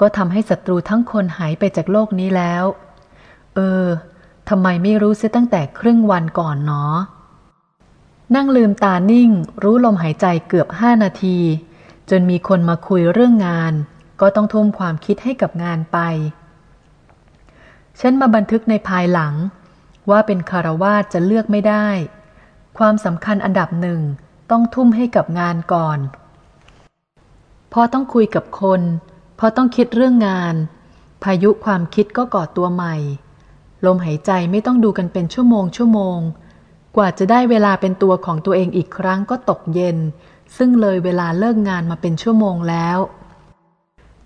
ก็ทำให้ศัตรูทั้งคนหายไปจากโลกนี้แล้ว เออทำไมไม่รู้เสียตั้งแต่ครึ่งวันก่อนเนาะ นั่งลืมตานิ่ง รู้ลมหายใจเกือบห้านาที จนมีคนมาคุยเรื่องงาน ก็ต้องทุ่มความคิดให้กับงานไป ฉันมาบันทึกในภายหลัง ว่าเป็นคารวาสจะเลือกไม่ได้ ความสำคัญอันดับหนึ่งต้องทุ่มให้กับงานก่อน พอต้องคุยกับคน พอต้องคิดเรื่องงาน พายุความคิดก็ก่อตัวใหม่ ลมหายใจไม่ต้องดูกันเป็นชั่วโมงชั่วโมง กว่าจะได้เวลาเป็นตัวของตัวเองอีกครั้งก็ตกเย็น ซึ่งเลยเวลาเลิกงานมาเป็นชั่วโมงแล้ว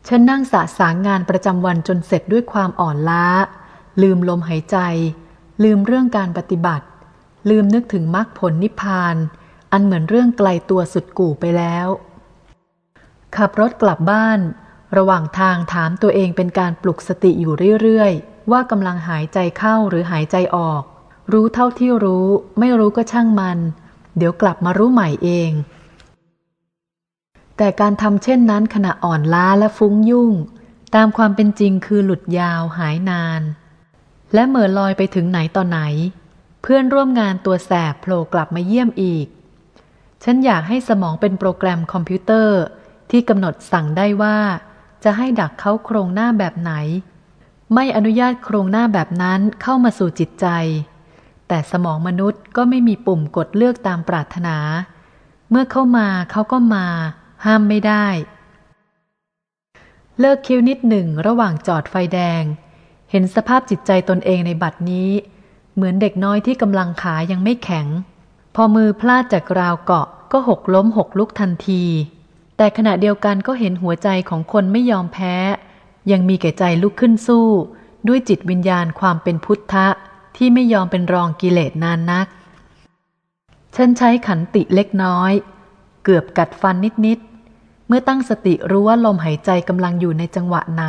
ฉันนั่งสะสางงานประจำวันจนเสร็จด้วยความอ่อนล้า ลืมลมหายใจ ลืมเรื่องการปฏิบัติ ลืมนึกถึงมรรคผลนิพพาน อันเหมือนเรื่องไกลตัวสุดกู่ไปแล้ว ขับรถกลับบ้าน ระหว่างทางถามตัวเองเป็นการปลุกสติอยู่เรื่อยๆ ว่ากำลังหายใจเข้าหรือหายใจออก รู้เท่าที่รู้ ไม่รู้ก็ช่างมัน เดี๋ยวกลับมารู้ใหม่เอง แต่การทำเช่นนั้นขณะอ่อนล้าและฟุ้งยุ่ง ตามความเป็นจริงคือหลุดยาวหายนาน และเหม่อลอยไปถึงไหนต่อไหน เพื่อนร่วมงานตัวแสบโผล่กลับมาเยี่ยมอีก ฉันอยากให้สมองเป็นโปรแกรมคอมพิวเตอร์ ที่กำหนดสั่งได้ว่า จะให้ดักเขาโครงหน้าแบบไหน ไม่อนุญาตโครงหน้าแบบนั้นเข้ามาสู่จิตใจ แต่สมองมนุษย์ก็ไม่มีปุ่มกดเลือกตามปรารถนา เมื่อเข้ามาเขาก็มา ห้ามไม่ได้ เลิกคิ้วนิดหนึ่งระหว่างจอดไฟแดง เห็นสภาพจิตใจตนเองในบัดนี้ เหมือนเด็กน้อยที่กำลังขายังไม่แข็ง พอมือพลาดจากราวเกาะก็หกล้มหกลุกทันที แต่ขณะเดียวกันก็เห็นหัวใจของคนไม่ยอมแพ้ ยังมีแก่ใจลุกขึ้นสู้ ด้วยจิตวิญญาณความเป็นพุทธะ ที่ไม่ยอมเป็นรองกิเลสนานนัก ฉันใช้ขันติเล็กน้อย เกือบกัดฟันนิดๆ เมื่อตั้งสติรู้ว่าลมหายใจกำลังอยู่ในจังหวะไหน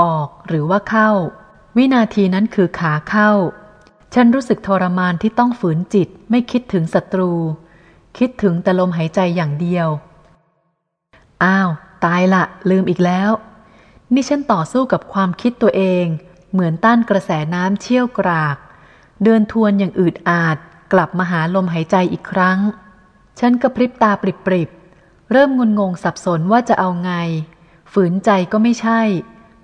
ออกหรือว่าเข้า วินาทีนั้นคือขาเข้าฉฉันรู้สึกทรมานที่ต้องฝืนจิตไม่คิดถึงศัตรู คิดถึงแต่ลมหายใจอย่างเดียว อ้าว ตายละลืมอีกแล้ว นี่ฉันต่อสู้กับความคิดตัวเอง เหมือนต้านกระแสน้ำเชี่ยวกราก เดินทวนอย่างอืดอาด กลับมาหาลมหายใจอีกครั้ง ฉันกระพริบตาปริบๆ เริ่มงุนงงสับสนว่าจะเอาไง ฝืนใจก็ไม่ใช่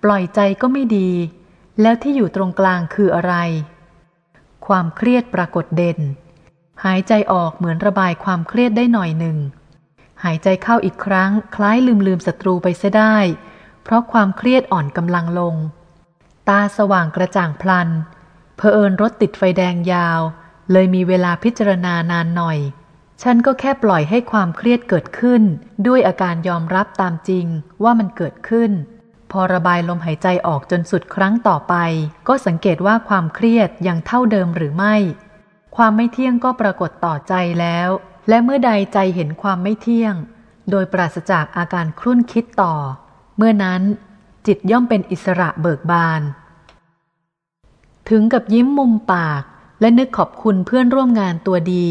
ปล่อยใจก็ไม่ดี แล้วที่อยู่ตรงกลางคืออะไร ความเครียดปรากฏเด่น หายใจออกเหมือนระบายความเครียดได้หน่อยหนึ่ง หายใจเข้าอีกครั้งคล้ายลืมลืมศัตรูไปเสียได้ เพราะความเครียดอ่อนกำลังลง ตาสว่างกระจ่างพลันเพอเอิญรถติดไฟแดงยาว เลยมีเวลาพิจารณานานหน่อย ฉันก็แค่ปล่อยให้ความเครียดเกิดขึ้น ด้วยอาการยอมรับตามจริงว่ามันเกิดขึ้น พอระบายลมหายใจออกจนสุดครั้งต่อไป ก็สังเกตว่าความเครียดยังเท่าเดิมหรือไม่ ความไม่เที่ยงก็ปรากฏต่อใจแล้ว และเมื่อใดใจเห็นความไม่เที่ยง โดยปราศจากอาการครุ่นคิดต่อ เมื่อนั้นจิตย่อมเป็นอิสระเบิกบาน ถึงกับยิ้มมุมปาก และนึกขอบคุณเพื่อนร่วมงานตัวดี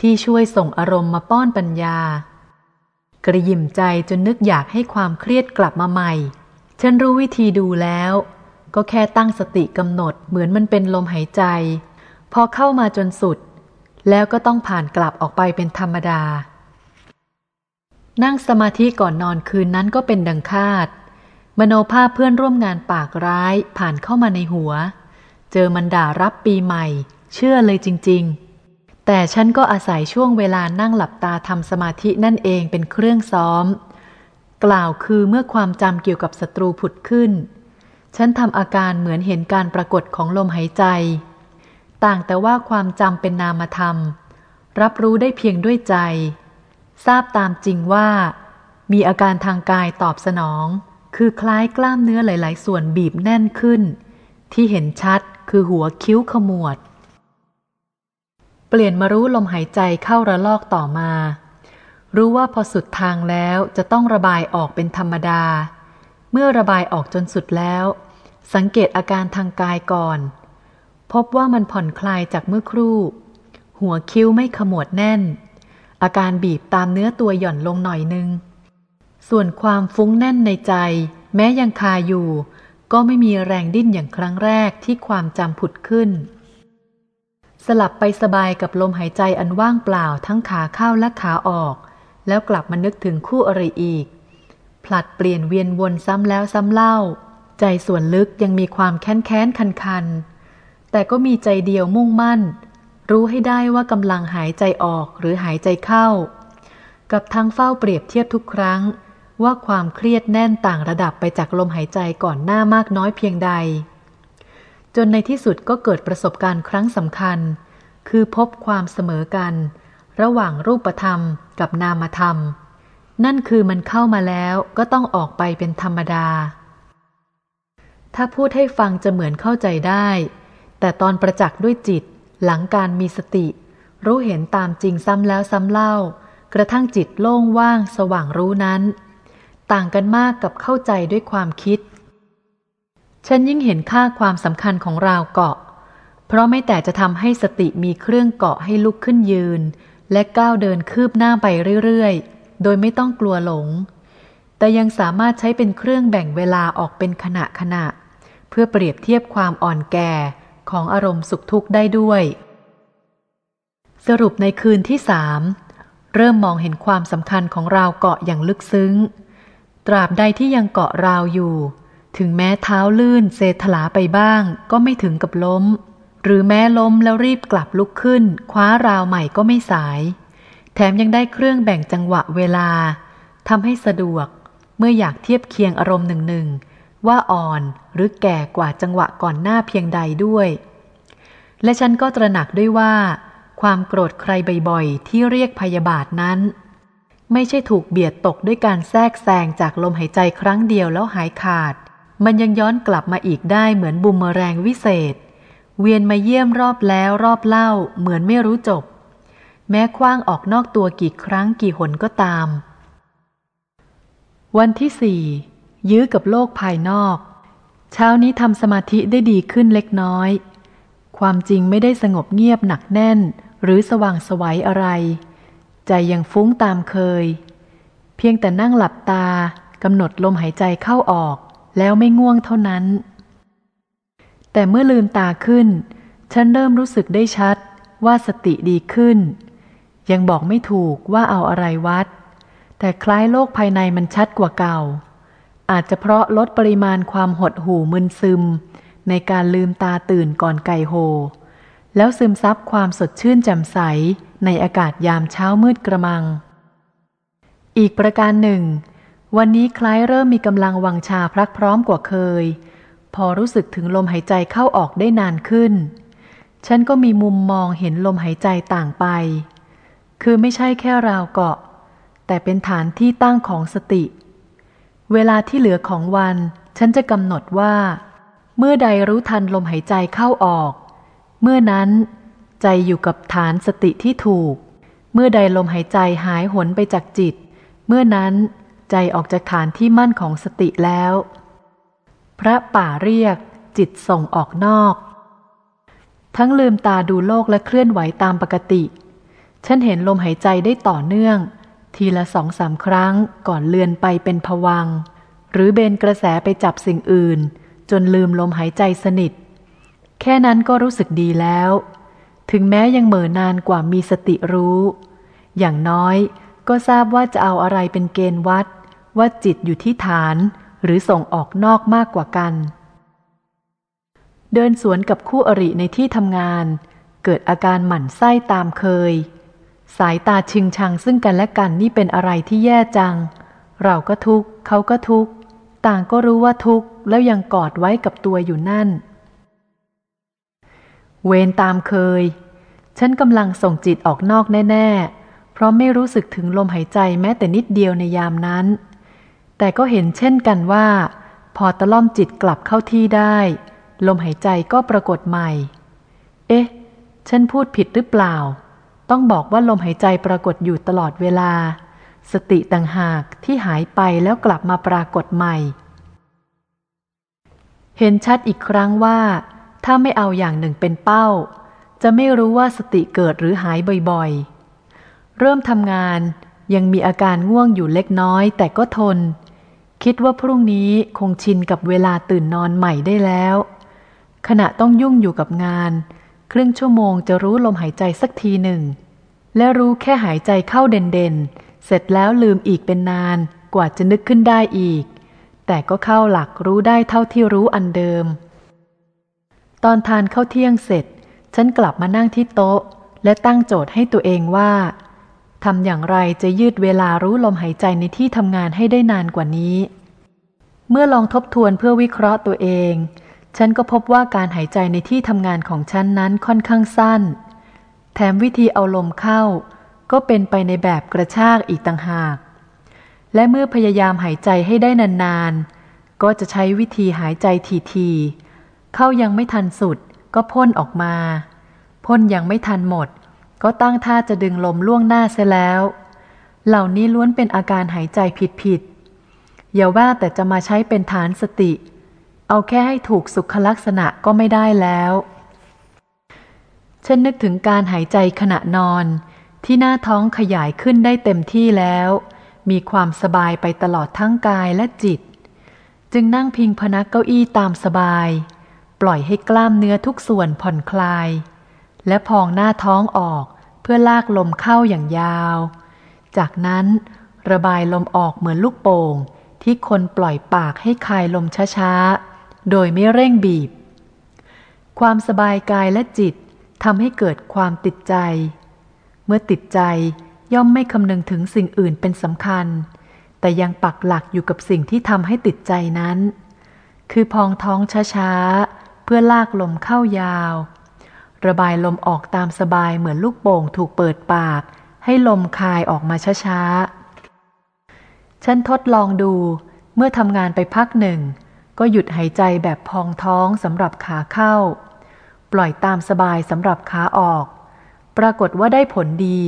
ที่ช่วยส่งอารมณ์มาป้อนปัญญา กระยิมใจจนนึกอยากให้ความเครียดกลับมาใหม่ ฉันรู้วิธีดูแล้ว ก็แค่ตั้งสติกำหนดเหมือนมันเป็นลมหายใจ พอเข้ามาจนสุด แล้วก็ต้องผ่านกลับออกไปเป็นธรรมดา นั่งสมาธิก่อนนอนคืนนั้นก็เป็นดังคาด มโนภาพเพื่อนร่วมงานปากร้ายผ่านเข้ามาในหัว เจอมันด่ารับปีใหม่ เชื่อเลยจริง ๆ แต่ฉันก็อาศัยช่วงเวลานั่งหลับตาทำสมาธินั่นเองเป็นเครื่องซ้อม กล่าวคือเมื่อความจำเกี่ยวกับศัตรูผุดขึ้น ฉันทำอาการเหมือนเห็นการปรากฏของลมหายใจ ต่างแต่ว่าความจำเป็นนามธรรม รับรู้ได้เพียงด้วยใจ ทราบตามจริงว่า มีอาการทางกายตอบสนอง คือคล้ายกล้ามเนื้อหลาย ๆ ส่วนบีบแน่นขึ้น ที่เห็นชัด คือหัวคิ้วขมวด เปลี่ยนมารู้ลมหายใจเข้าระลอกต่อมา รู้ว่าพอสุดทางแล้วจะต้องระบายออกเป็นธรรมดา เมื่อระบายออกจนสุดแล้ว สังเกตอาการทางกายก่อน พบว่ามันผ่อนคลายจากเมื่อครู่ หัวคิ้วไม่ขมวดแน่น อาการบีบตามเนื้อตัวหย่อนลงหน่อยนึง ส่วนความฟุ้งแน่นในใจ แม้ยังคาอยู่ ก็ไม่มีแรงดิ้นอย่างครั้งแรกที่ความจำผุดขึ้น สลับไปสบายกับลมหายใจอันว่างเปล่าทั้งขาเข้าและขาออก แล้วกลับมานึกถึงคู่อริอีก ผลัดเปลี่ยนเวียนวนซ้ำแล้วซ้ำเล่า ใจส่วนลึกยังมีความแค้นแค้นคันคันแต่ก็มีใจเดียวมุ่งมั่น รู้ให้ได้ว่ากำลังหายใจออกหรือหายใจเข้า กับทั้งเฝ้าเปรียบเทียบทุกครั้ง ว่าความเครียดแน่นต่างระดับไปจากลมหายใจก่อนหน้ามากน้อยเพียงใด จนในที่สุดก็เกิดประสบการณ์ครั้งสำคัญ คือพบความเสมอกัน ระหว่างรูปธรรมกับนามธรรม นั่นคือมันเข้ามาแล้วก็ต้องออกไปเป็นธรรมดา ถ้าพูดให้ฟังจะเหมือนเข้าใจได้ แต่ตอนประจักษ์ด้วยจิต หลังการมีสติ รู้เห็นตามจริงซ้ำแล้วซ้ำเล่า กระทั่งจิตโล่งว่างสว่างรู้นั้น ต่างกันมากกับเข้าใจด้วยความคิด ฉันยิ่งเห็นค่าความสำคัญของราวเกาะ เพราะไม่แต่จะทำให้สติมีเครื่องเกาะให้ลุกขึ้นยืน และก้าวเดินคืบหน้าไปเรื่อยๆ โดยไม่ต้องกลัวหลง แต่ยังสามารถใช้เป็นเครื่องแบ่งเวลาออกเป็นขณะขณะ เพื่อเปรียบเทียบความอ่อนแก่ของอารมณ์สุขทุกข์ได้ด้วย สรุปในคืนที่สามเริ่มมองเห็นความสำคัญของราวเกาะอย่างลึกซึ้ง ตราบใดที่ยังเกาะราวอยู่ ถึงแม้เท้าลื่นเซถลาไปบ้าง ก็ไม่ถึงกับล้ม หรือแม้ล้มแล้วรีบกลับลุกขึ้น คว้าราวใหม่ก็ไม่สาย แถมยังได้เครื่องแบ่งจังหวะเวลาทำให้สะดวก เมื่ออยากเทียบเคียงอารมณ์หนึ่งหนึ่งว่าอ่อนหรือแก่กว่าจังหวะก่อนหน้าเพียงใดด้วย และฉันก็ตระหนักด้วยว่า ความโกรธใครบ่อยๆที่เรียกพยาบาทนั้น ไม่ใช่ถูกเบียดตกด้วยการแทรกแซงจากลมหายใจครั้งเดียวแล้วหายขาด มันยังย้อนกลับมาอีกได้เหมือนบุมเมแรงวิเศษ เวียนมาเยี่ยมรอบแล้วรอบเล่าเหมือนไม่รู้จบ แม้คว้างออกนอกตัวกี่ครั้งกี่หนก็ตาม วันที่สี่ยื้อกับโลกภายนอก เช้านี้ทำสมาธิได้ดีขึ้นเล็กน้อยคความจริงไม่ได้สงบเงียบหนักแน่น หรือสว่างสวัยอะไร ใจยังฟุ้งตามเคย เพียงแต่นั่งหลับตากำหนดลมหายใจเข้าออก แล้วไม่ง่วงเท่านั้น แต่เมื่อลืมตาขึ้น ฉันเริ่มรู้สึกได้ชัดว่าสติดีขึ้น ยังบอกไม่ถูกว่าเอาอะไรวัด แต่คล้ายโลกภายในมันชัดกว่าเก่า อาจจะเพราะลดปริมาณความหดหู่มึนซึม ในการลืมตาตื่นก่อนไก่โฮแล้วซึมซับความสดชื่นแจ่มใส ในอากาศยามเช้ามืดกระมัง อีกประการหนึ่ง วันนี้คล้ายเริ่มมีกำลังวังชาพรักพร้อมกว่าเคย พอรู้สึกถึงลมหายใจเข้าออกได้นานขึ้น ฉันก็มีมุมมองเห็นลมหายใจต่างไป คือไม่ใช่แค่ราวเกาะ แต่เป็นฐานที่ตั้งของสติ เวลาที่เหลือของวัน ฉันจะกำหนดว่า เมื่อใดรู้ทันลมหายใจเข้าออก เมื่อนั้น ใจอยู่กับฐานสติที่ถูก เมื่อใดลมหายใจหายหนไปจากจิต เมื่อนั้นใจออกจากฐานที่มั่นของสติแล้ว พระป่าเรียกจิตส่งออกนอก ทั้งลืมตาดูโลกและเคลื่อนไหวตามปกติ ฉันเห็นลมหายใจได้ต่อเนื่อง ทีละสองสามครั้งก่อนเลือนไปเป็นผวัง หรือเบนกระแสไปจับสิ่งอื่น จนลืมลมหายใจสนิท แค่นั้นก็รู้สึกดีแล้ว ถึงแม้ยังเหม่อนานกว่ามีสติรู้ อย่างน้อยก็ทราบว่าจะเอาอะไรเป็นเกณฑ์วัด ว่าจิตอยู่ที่ฐานหรือส่งออกนอกมากกว่ากัน เดินสวนกับคู่อริในที่ทำงาน เกิดอาการหมั่นไส้ตามเคย สายตาชิงชังซึ่งกันและกันนี่เป็นอะไรที่แย่จัง เราก็ทุกข์เขาก็ทุกข์ ต่างก็รู้ว่าทุกข์แล้วยังกอดไว้กับตัวอยู่นั่น เวรตามเคย ฉันกำลังส่งจิตออกนอกแน่ ๆ เพราะไม่รู้สึกถึงลมหายใจแม้แต่นิดเดียวในยามนั้น แต่ก็เห็นเช่นกันว่า พอตะล่อมจิตกลับเข้าที่ได้ ลมหายใจก็ปรากฏใหม่ เอ๊ะ ฉันพูดผิดหรือเปล่า ต้องบอกว่าลมหายใจปรากฏอยู่ตลอดเวลา สติต่างหากที่หายไปแล้วกลับมาปรากฏใหม่ เห็นชัดอีกครั้งว่า ถ้าไม่เอาอย่างหนึ่งเป็นเป้า จะไม่รู้ว่าสติเกิดหรือหายบ่อยๆ เริ่มทำงานยังมีอาการง่วงอยู่เล็กน้อยแต่ก็ทน คิดว่าพรุ่งนี้คงชินกับเวลาตื่นนอนใหม่ได้แล้ว ขณะต้องยุ่งอยู่กับงาน ครึ่งชั่วโมงจะรู้ลมหายใจสักทีหนึ่ง และรู้แค่หายใจเข้าเด่นๆ เสร็จแล้วลืมอีกเป็นนานกว่าจะนึกขึ้นได้อีก แต่ก็เข้าหลักรู้ได้เท่าที่รู้อันเดิม ตอนทานเข้าเที่ยงเสร็จ ฉันกลับมานั่งที่โต๊ะ และตั้งโจทย์ให้ตัวเองว่าทำอย่างไรจะยืดเวลารู้ลมหายใจในที่ทำงานให้ได้นานกว่านี้ เมื่อลองทบทวนเพื่อวิเคราะห์ตัวเอง ฉันก็พบว่าการหายใจในที่ทำงานของฉันนั้นค่อนข้างสั้น แถมวิธีเอาลมเข้า ก็เป็นไปในแบบกระชากอีกต่างหาก และเมื่อพยายามหายใจให้ได้นานๆ ก็จะใช้วิธีหายใจทีๆ เข้ายังไม่ทันสุดก็พ่นออกมา พ่นยังไม่ทันหมด ก็ตั้งท่าจะดึงลมล่วงหน้าเสียแล้ว เหล่านี้ล้วนเป็นอาการหายใจผิดๆอย่าว่าแต่จะมาใช้เป็นฐานสติ เอาแค่ให้ถูกสุขลักษณะก็ไม่ได้แล้วฉันนึกถึงการหายใจขณะนอน ที่หน้าท้องขยายขึ้นได้เต็มที่แล้ว มีความสบายไปตลอดทั้งกายและจิต จึงนั่งพิงพนักเก้าอี้ตามสบาย ปล่อยให้กล้ามเนื้อทุกส่วนผ่อนคลาย และพองหน้าท้องออกเพื่อลากลมเข้าอย่างยาว จากนั้นระบายลมออกเหมือนลูกโป่ง ที่คนปล่อยปากให้คายลมช้าๆ โดยไม่เร่งบีบ ความสบายกายและจิตทำให้เกิดความติดใจ เมื่อติดใจย่อมไม่คำนึงถึงสิ่งอื่นเป็นสำคัญ แต่ยังปักหลักอยู่กับสิ่งที่ทำให้ติดใจนั้น คือพองท้องช้าๆ พื่อลากลมเข้ายาว ระบายลมออกตามสบายเหมือนลูกโป่งถูกเปิดปาก ให้ลมคายออกมาช้าๆ ฉันทดลองดูเมื่อทำงานไปพักหนึ่ง ก็หยุดหายใจแบบพองท้องสำหรับขาเข้า ปล่อยตามสบายสำหรับขาออก ปรากฏว่าได้ผลดี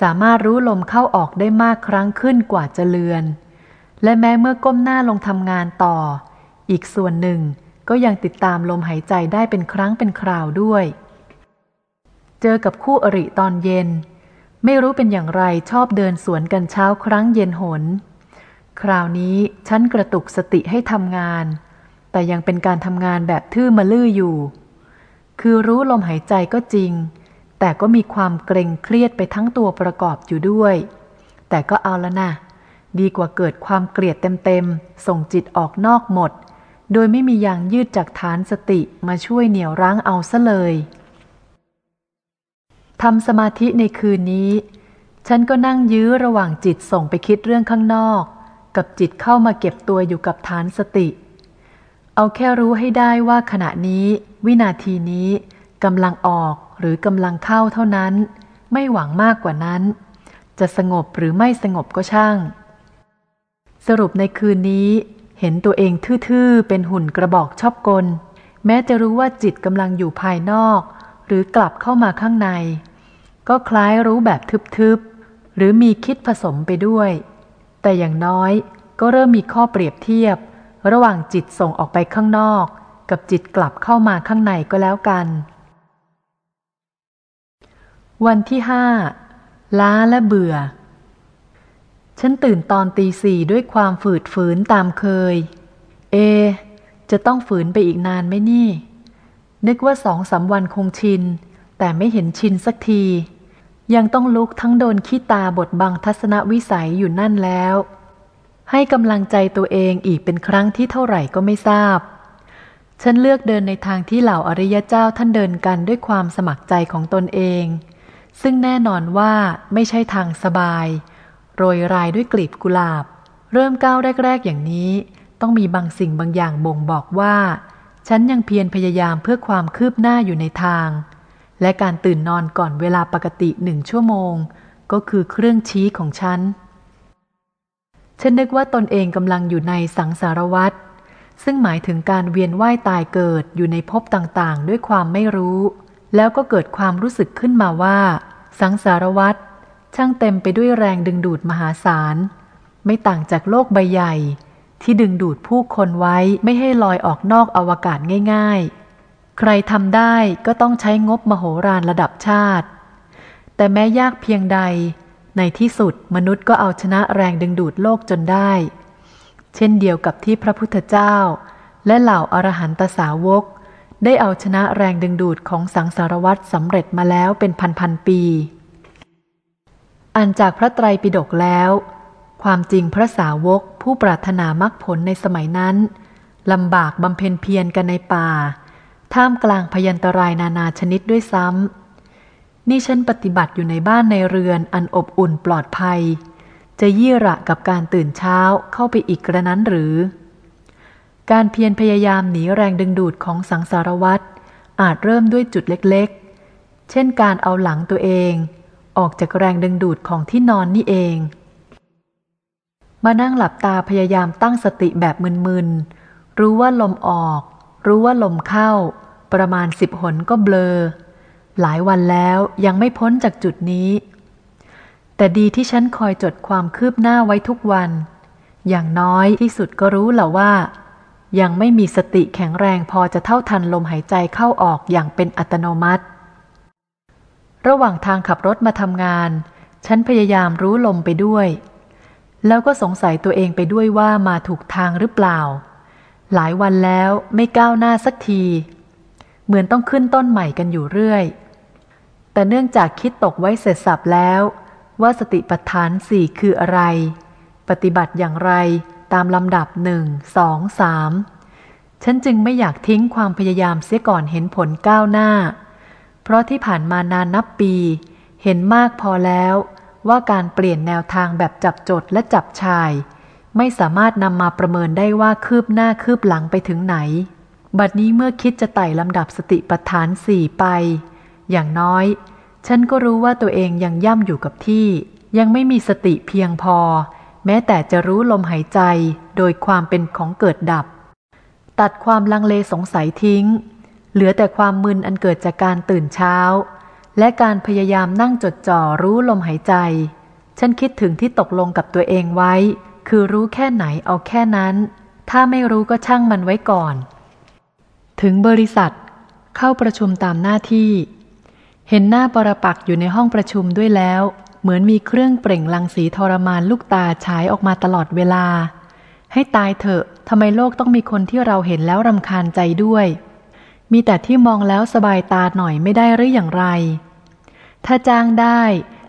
สามารถรู้ลมเข้าออกได้มากครั้งขึ้นกว่าจะเลือน และแม้เมื่อก้มหน้าลงทำงานต่อ อีกส่วนหนึ่ง ก็ยังติดตามลมหายใจได้เป็นครั้งเป็นคราวด้วย เจอกับคู่อริตอนเย็น ไม่รู้เป็นอย่างไรชอบเดินสวนกันเช้าครั้งเย็นหน คราวนี้ฉันกระตุกสติให้ทำงาน แต่ยังเป็นการทำงานแบบทื่อมาลื่ออยู่ คือรู้ลมหายใจก็จริง แต่ก็มีความเกรงเครียดไปทั้งตัวประกอบอยู่ด้วย แต่ก็เอาละนะดีกว่าเกิดความเกลียดเต็มๆ ส่งจิตออกนอกหมด โดยไม่มียางยืดจากฐานสติมาช่วยเหนี่ยวรั้งเอาซะเลยทำสมาธิในคืนนี้ ฉันก็นั่งยื้อระหว่างจิตส่งไปคิดเรื่องข้างนอก กับจิตเข้ามาเก็บตัวอยู่กับฐานสติ เอาแค่รู้ให้ได้ว่าขณะนี้ วินาทีนี้กำลังออกหรือกำลังเข้าเท่านั้น ไม่หวังมากกว่านั้น จะสงบหรือไม่สงบก็ช่าง สรุปในคืนนี้ เห็นตัวเองทื่อๆ เป็นหุ่นกระบอกชอบกล แม้จะรู้ว่าจิตกำลังอยู่ภายนอก หรือกลับเข้ามาข้างใน ก็คล้ายรู้แบบทึบๆ หรือมีคิดผสมไปด้วย แต่อย่างน้อยก็เริ่มมีข้อเปรียบเทียบ ระหว่างจิตส่งออกไปข้างนอก กับจิตกลับเข้ามาข้างในก็แล้วกัน วันที่ห้าล้าและเบื่อ ฉันตื่นตอนตีสี่ด้วยความฝืดฝืนตามเคย เอ จะต้องฝืนไปอีกนานไหมนี่ นึกว่าสองสาวันคงชิน แต่ไม่เห็นชินสักที ยังต้องลุกทั้งโดนขี้ตาบทบังทัศนวิสัยอยู่นั่นแล้ว ให้กำลังใจตัวเองอีกเป็นครั้งที่เท่าไหร่ก็ไม่ทราบ ฉันเลือกเดินในทางที่เหล่าอริยเจ้าท่านเดินกันด้วยความสมัครใจของตนเอง ซึ่งแน่นอนว่าไม่ใช่ทางสบาย โรยรายด้วยกลีบกุหลาบ เริ่มก้าวแรกๆอย่างนี้ ต้องมีบางสิ่งบางอย่างบ่งบอกว่า ฉันยังเพียรพยายามเพื่อความคืบหน้าอยู่ในทาง และการตื่นนอนก่อนเวลาปกติหนึ่งชั่วโมง ก็คือเครื่องชี้ของฉัน ฉันนึกว่าตนเองกำลังอยู่ในสังสารวัตรซึ่งหมายถึงการเวียนว่ายตายเกิดอยู่ในภพต่างๆ ด้วยความไม่รู้ แล้วก็เกิดความรู้สึกขึ้นมาว่า สังสารวัตร ช่างเต็มไปด้วยแรงดึงดูดมหาศาล ไม่ต่างจากโลกใบใหญ่ ที่ดึงดูดผู้คนไว้ไม่ให้ลอยออกนอกอวกาศง่าย ๆ ใครทำได้ก็ต้องใช้งบมโหฬารระดับชาติ แต่แม้ยากเพียงใด ในที่สุดมนุษย์ก็เอาชนะแรงดึงดูดโลกจนได้ เช่นเดียวกับที่พระพุทธเจ้า และเหล่าอรหันตสาวก ได้เอาชนะแรงดึงดูดของสังสารวัตรสำเร็จมาแล้วเป็นพันๆปี อันจากพระไตรปิฎกแล้ว ความจริงพระสาวกผู้ปรารถนามรรคผลในสมัยนั้นลำบากบำเพ็ญเพียรกันในป่า ท่ามกลางพยันตรายนานาชนิดด้วยซ้ำนี่ฉันปฏิบัติอยู่ในบ้านในเรือนอันอบอุ่นปลอดภัย จะยี่ระกับการตื่นเช้าเข้าไปอีกกระนั้นหรือ การเพียรพยายามหนีแรงดึงดูดของสังสารวัตรอาจเริ่มด้วยจุดเล็กๆ เช่นการเอาหลังตัวเอง ออกจากแรงดึงดูดของที่นอนนี่เอง มานั่งหลับตาพยายามตั้งสติแบบมึนๆ รู้ว่าลมออก รู้ว่าลมเข้า ประมาณสิบหนก็เบลอ หลายวันแล้วยังไม่พ้นจากจุดนี้ แต่ดีที่ฉันคอยจดความคืบหน้าไว้ทุกวัน อย่างน้อยที่สุดก็รู้แหละว่า ยังไม่มีสติแข็งแรงพอจะเท่าทันลมหายใจเข้าออกอย่างเป็นอัตโนมัติ ระหว่างทางขับรถมาทำงาน ฉันพยายามรู้ลมไปด้วย แล้วก็สงสัยตัวเองไปด้วยว่ามาถูกทางหรือเปล่า หลายวันแล้วไม่ก้าวหน้าสักที เหมือนต้องขึ้นต้นใหม่กันอยู่เรื่อย แต่เนื่องจากคิดตกไว้เสร็จสับแล้ว ว่าสติปัฏฐานสี่คืออะไร ปฏิบัติอย่างไรตามลำดับหนึ่งสองสามฉันจึงไม่อยากทิ้งความพยายามเสียก่อนเห็นผลก้าวหน้า เพราะที่ผ่านมานานนับปี เห็นมากพอแล้วว่าการเปลี่ยนแนวทางแบบจับจดและจับชาย ไม่สามารถนำมาประเมินได้ว่าคืบหน้าคืบหลังไปถึงไหน บัดนี้เมื่อคิดจะไต่ลำดับสติปัฏฐานสี่ไป อย่างน้อย ฉันก็รู้ว่าตัวเองยังย่ำอยู่กับที่ ยังไม่มีสติเพียงพอ แม้แต่จะรู้ลมหายใจโดยความเป็นของเกิดดับ ตัดความลังเลสงสัยทิ้ง เหลือแต่ความมึนอันเกิดจากการตื่นเช้า และการพยายามนั่งจดจ่อรู้ลมหายใจ ฉันคิดถึงที่ตกลงกับตัวเองไว้ คือรู้แค่ไหนเอาแค่นั้น ถ้าไม่รู้ก็ช่างมันไว้ก่อน ถึงบริษัท เข้าประชุมตามหน้าที่ เห็นหน้าปรปักอยู่ในห้องประชุมด้วยแล้ว เหมือนมีเครื่องเปล่งลังสีทรมานลูกตาฉายออกมาตลอดเวลา ให้ตายเถอะทำไมโลกต้องมีคนที่เราเห็นแล้วรำคาญใจด้วย มีแต่ที่มองแล้วสบายตาหน่อยไม่ได้หรืออย่างไร ถ้าจ้างได้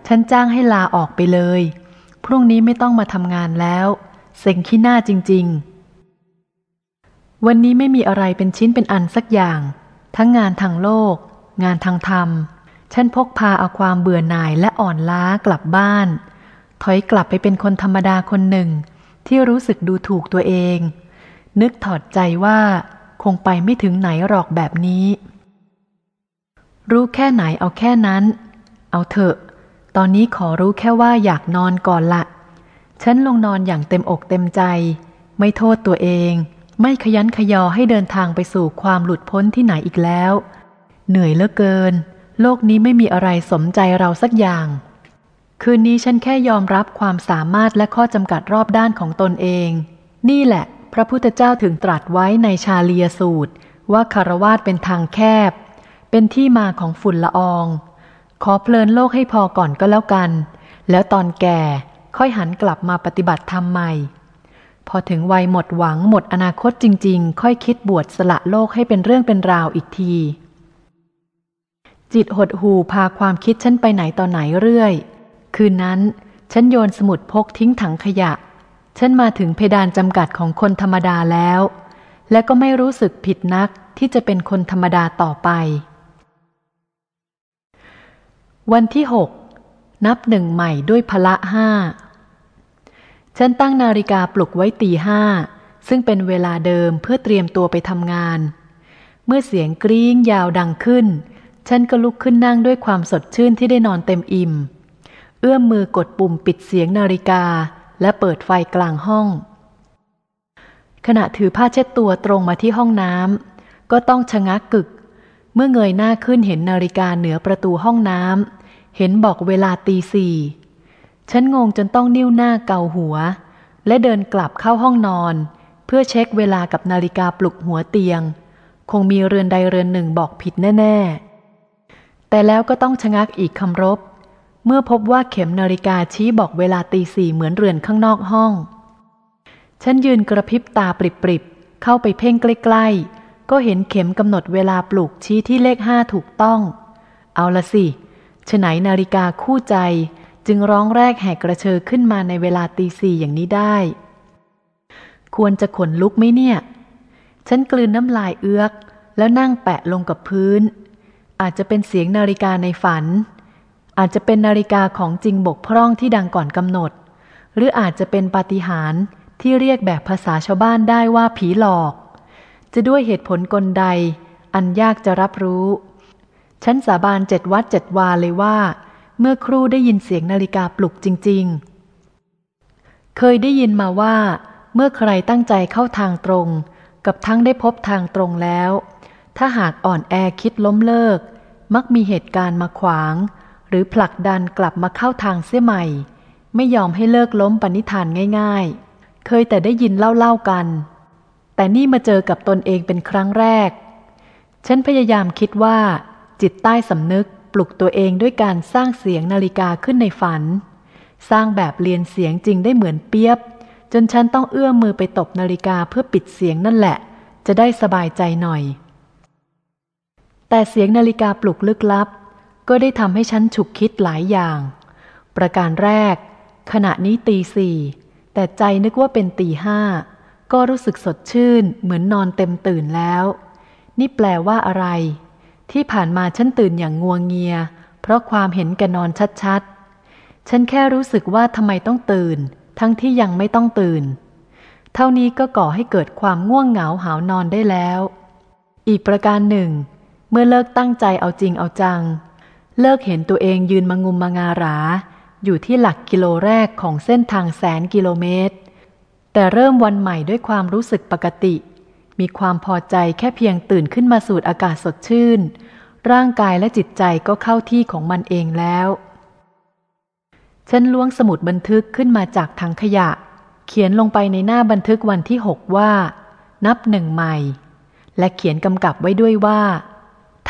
ฉันจ้างให้ลาออกไปเลย พรุ่งนี้ไม่ต้องมาทำงานแล้ว เซ็งขี้หน้าจริง ๆ วันนี้ไม่มีอะไรเป็นชิ้นเป็นอันสักอย่าง ทั้งงานทางโลก งานทางธรรม ฉันพกพาเอาความเบื่อหน่ายและอ่อนล้ากลับบ้าน ถอยกลับไปเป็นคนธรรมดาคนหนึ่ง ที่รู้สึกดูถูกตัวเอง นึกถอดใจว่า คงไปไม่ถึงไหนหรอกแบบนี้ รู้แค่ไหนเอาแค่นั้น เอาเถอะ ตอนนี้ขอรู้แค่ว่าอยากนอนก่อนละ ฉันลงนอนอย่างเต็มอกเต็มใจ ไม่โทษตัวเอง ไม่ขยันขยอให้เดินทางไปสู่ความหลุดพ้นที่ไหนอีกแล้ว เหนื่อยเหลือเกิน โลกนี้ไม่มีอะไรสมใจเราสักอย่างคืนนี้ฉันแค่ยอมรับความสามารถและข้อจำกัดรอบด้านของตนเอง นี่แหละ พระพุทธเจ้าถึงตรัสไว้ในชาเลียสูตร ว่าคารวาสเป็นทางแคบ เป็นที่มาของฝุ่นละออง ขอเพลินโลกให้พอก่อนก็แล้วกัน แล้วตอนแก่ค่อยหันกลับมาปฏิบัติธรรมใหม่ พอถึงวัยหมดหวังหมดอนาคตจริง ๆ ค่อยคิดบวชสละโลกให้เป็นเรื่องเป็นราวอีกที จิตหดหูพาความคิดฉันไปไหนต่อไหนเรื่อย คืนนั้นฉันโยนสมุดพกทิ้งถังขยะ ฉันมาถึงเพดานจำกัดของคนธรรมดาแล้ว และก็ไม่รู้สึกผิดนักที่จะเป็นคนธรรมดาต่อไป วันที่หกนับหนึ่งใหม่ด้วยพละห้าฉันตั้งนาฬิกาปลุกไว้ตีห้า ซึ่งเป็นเวลาเดิมเพื่อเตรียมตัวไปทำงาน เมื่อเสียงกรี๊งยาวดังขึ้น ฉันก็ลุกขึ้นนั่งด้วยความสดชื่นที่ได้นอนเต็มอิ่ม เอื้อมมือกดปุ่มปิดเสียงนาฬิกา และเปิดไฟกลางห้อง ขณะถือผ้าเช็ดตัวตรงมาที่ห้องน้ำก็ต้องชะงักกึก เมื่อเงยหน้าขึ้นเห็นนาฬิกาเหนือประตูห้องน้ำเห็นบอกเวลาตีสี่ฉันงงจนต้องนิ้วหน้าเกาหัว และเดินกลับเข้าห้องนอน เพื่อเช็คเวลากับนาฬิกาปลุกหัวเตียง คงมีเรือนใดเรือนหนึ่งบอกผิดแน่ ๆ แต่แล้วก็ต้องชะงักอีกคำรบ เมื่อพบว่าเข็มนาฬิกาชี้บอกเวลาตีสี่เหมือนเรือนข้างนอกห้อง ฉันยืนกระพริบตาปริบๆ เข้าไปเพ่งใกล้ๆ ก็เห็นเข็มกำหนดเวลาปลุกชี้ที่เลขห้าถูกต้อง เอาละสิฉไหนนาฬิกาคู่ใจจึงร้องแรกแหกกระเชอขึ้นมาในเวลาตีสี่อย่างนี้ได้ ควรจะขนลุกไหมเนี่ย ฉันกลืนน้ำลายเอื้อก แล้วนั่งแปะลงกับพื้น อาจจะเป็นเสียงนาฬิกาในฝัน อาจจะเป็นนาฬิกาของจริงบกพร่องที่ดังก่อนกำหนด หรืออาจจะเป็นปาฏิหาริย์ที่เรียกแบบภาษาชาวบ้านได้ว่าผีหลอก จะด้วยเหตุผลกลใด อันยากจะรับรู้ ฉันสาบานเจ็ดวัดเจ็ดวาเลยว่า เมื่อครูได้ยินเสียงนาฬิกาปลุกจริง ๆ เคยได้ยินมาว่า เมื่อใครตั้งใจเข้าทางตรง กับทั้งได้พบทางตรงแล้ว ถ้าหากอ่อนแอคิดล้มเลิก มักมีเหตุการณ์มาขวาง หรือผลักดันกลับมาเข้าทางเสียใหม่ ไม่ยอมให้เลิกล้มปณิธานง่าย ๆ เคยแต่ได้ยินเล่าๆกัน แต่นี่มาเจอกับตนเองเป็นครั้งแรก ฉันพยายามคิดว่า จิตใต้สำนึกปลุกตัวเองด้วยการสร้างเสียงนาฬิกาขึ้นในฝัน สร้างแบบเรียนเสียงจริงได้เหมือนเปียบ จนฉันต้องเอื้อมมือไปตบนาฬิกาเพื่อปิดเสียงนั่นแหละ จะได้สบายใจหน่อย แต่เสียงนาฬิกาปลุกลึกลับ ก็ได้ทำให้ฉันฉุกคิดหลายอย่าง ประการแรก ขณะนี้ตีสี่แต่ใจนึกว่าเป็นตีห้าก็รู้สึกสดชื่นเหมือนนอนเต็มตื่นแล้ว นี่แปลว่าอะไร ที่ผ่านมาฉันตื่นอย่างงัวงเงีย เพราะความเห็นแกนอนชัดๆ ฉันแค่รู้สึกว่าทำไมต้องตื่น ทั้งที่ยังไม่ต้องตื่น เท่านี้ก็ก่อให้เกิดความง่วงเหงาหาวนอนได้แล้ว อีกประการหนึ่ง เมื่อเลิกตั้งใจเอาจริงเอาจัง เลิกเห็นตัวเองยืนมางุมมางารา อยู่ที่หลักกิโลแรกของเส้นทางแสนกิโลเมตร แต่เริ่มวันใหม่ด้วยความรู้สึกปกติ มีความพอใจแค่เพียงตื่นขึ้นมาสูดอากาศสดชื่น ร่างกายและจิตใจก็เข้าที่ของมันเองแล้วฉันล้วงสมุดบันทึกขึ้นมาจากถังขยะ เขียนลงไปในหน้าบันทึกวันที่หกว่า นับหนึ่งใหม่ และเขียนกำกับไว้ด้วยว่า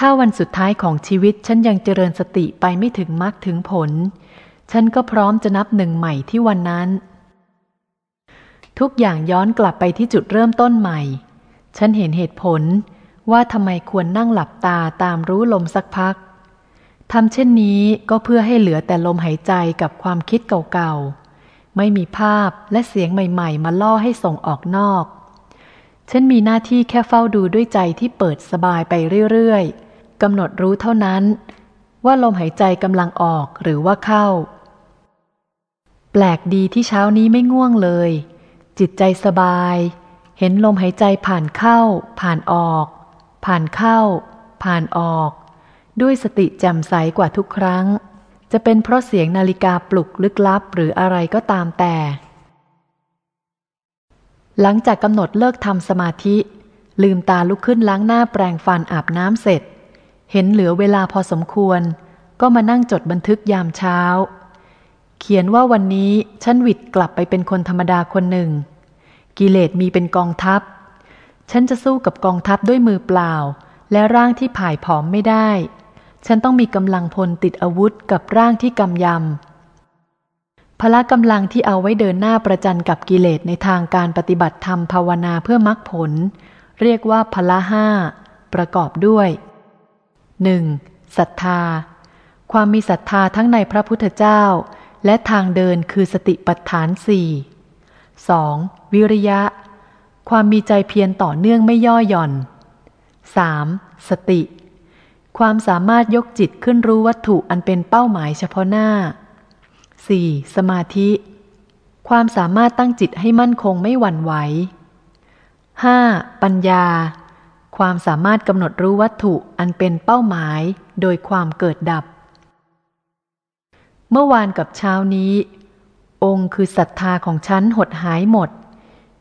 ถ้าวันสุดท้ายของชีวิตฉันยังเจริญสติไปไม่ถึงมรรคถึงผล ฉันก็พร้อมจะนับหนึ่งใหม่ที่วันนั้น ทุกอย่างย้อนกลับไปที่จุดเริ่มต้นใหม่ ฉันเห็นเหตุผลว่าทำไมควรนั่งหลับตาตามรู้ลมสักพักทำเช่นนี้ก็เพื่อให้เหลือแต่ลมหายใจกับความคิดเก่าๆ ไม่มีภาพและเสียงใหม่ๆ มาล่อให้ส่งออกนอก ฉันมีหน้าที่แค่เฝ้าดูด้วยใจที่เปิดสบายไปเรื่อยๆ กำหนดรู้เท่านั้น ว่าลมหายใจกำลังออกหรือว่าเข้า แปลกดีที่เช้านี้ไม่ง่วงเลย จิตใจสบาย เห็นลมหายใจผ่านเข้า ผ่านออก ผ่านเข้า ผ่านออก ด้วยสติแจ่มใสกว่าทุกครั้ง จะเป็นเพราะเสียงนาฬิกาปลุกลึกลับหรืออะไรก็ตามแต่ หลังจากกำหนดเลิกทำสมาธิลืมตาลุกขึ้นล้างหน้าแปรงฟันอาบน้ำเสร็จ เห็นเหลือเวลาพอสมควร ก็มานั่งจดบันทึกยามเช้า เขียนว่าวันนี้ฉันวิดกลับไปเป็นคนธรรมดาคนหนึ่ง กิเลสมีเป็นกองทัพ ฉันจะสู้กับกองทัพด้วยมือเปล่า และร่างที่ผ่ายผอมไม่ได้ ฉันต้องมีกำลังพลติดอาวุธกับร่างที่กำยำพละกำลังที่เอาไว้เดินหน้าประจันกับกิเลสในทางการปฏิบัติธรรมภาวนาเพื่อมรักผล เรียกว่าพละห้าประกอบด้วย 1. ศรัทธา ความมีศรัทธาทั้งในพระพุทธเจ้า และทางเดินคือสติปัฏฐานสี่ 2. วิริยะ ความมีใจเพียรต่อเนื่องไม่ย่อหย่อน 3. สติ ความสามารถยกจิตขึ้นรู้วัตถุอันเป็นเป้าหมายเฉพาะหน้า 4. สมาธิ ความสามารถตั้งจิตให้มั่นคงไม่หวั่นไหว 5. ปัญญา ความสามารถกำหนดรู้วัตถุอันเป็นเป้าหมายโดยความเกิดดับ เมื่อวานกับเช้านี้ องค์คือศรัทธาของฉันหดหายหมด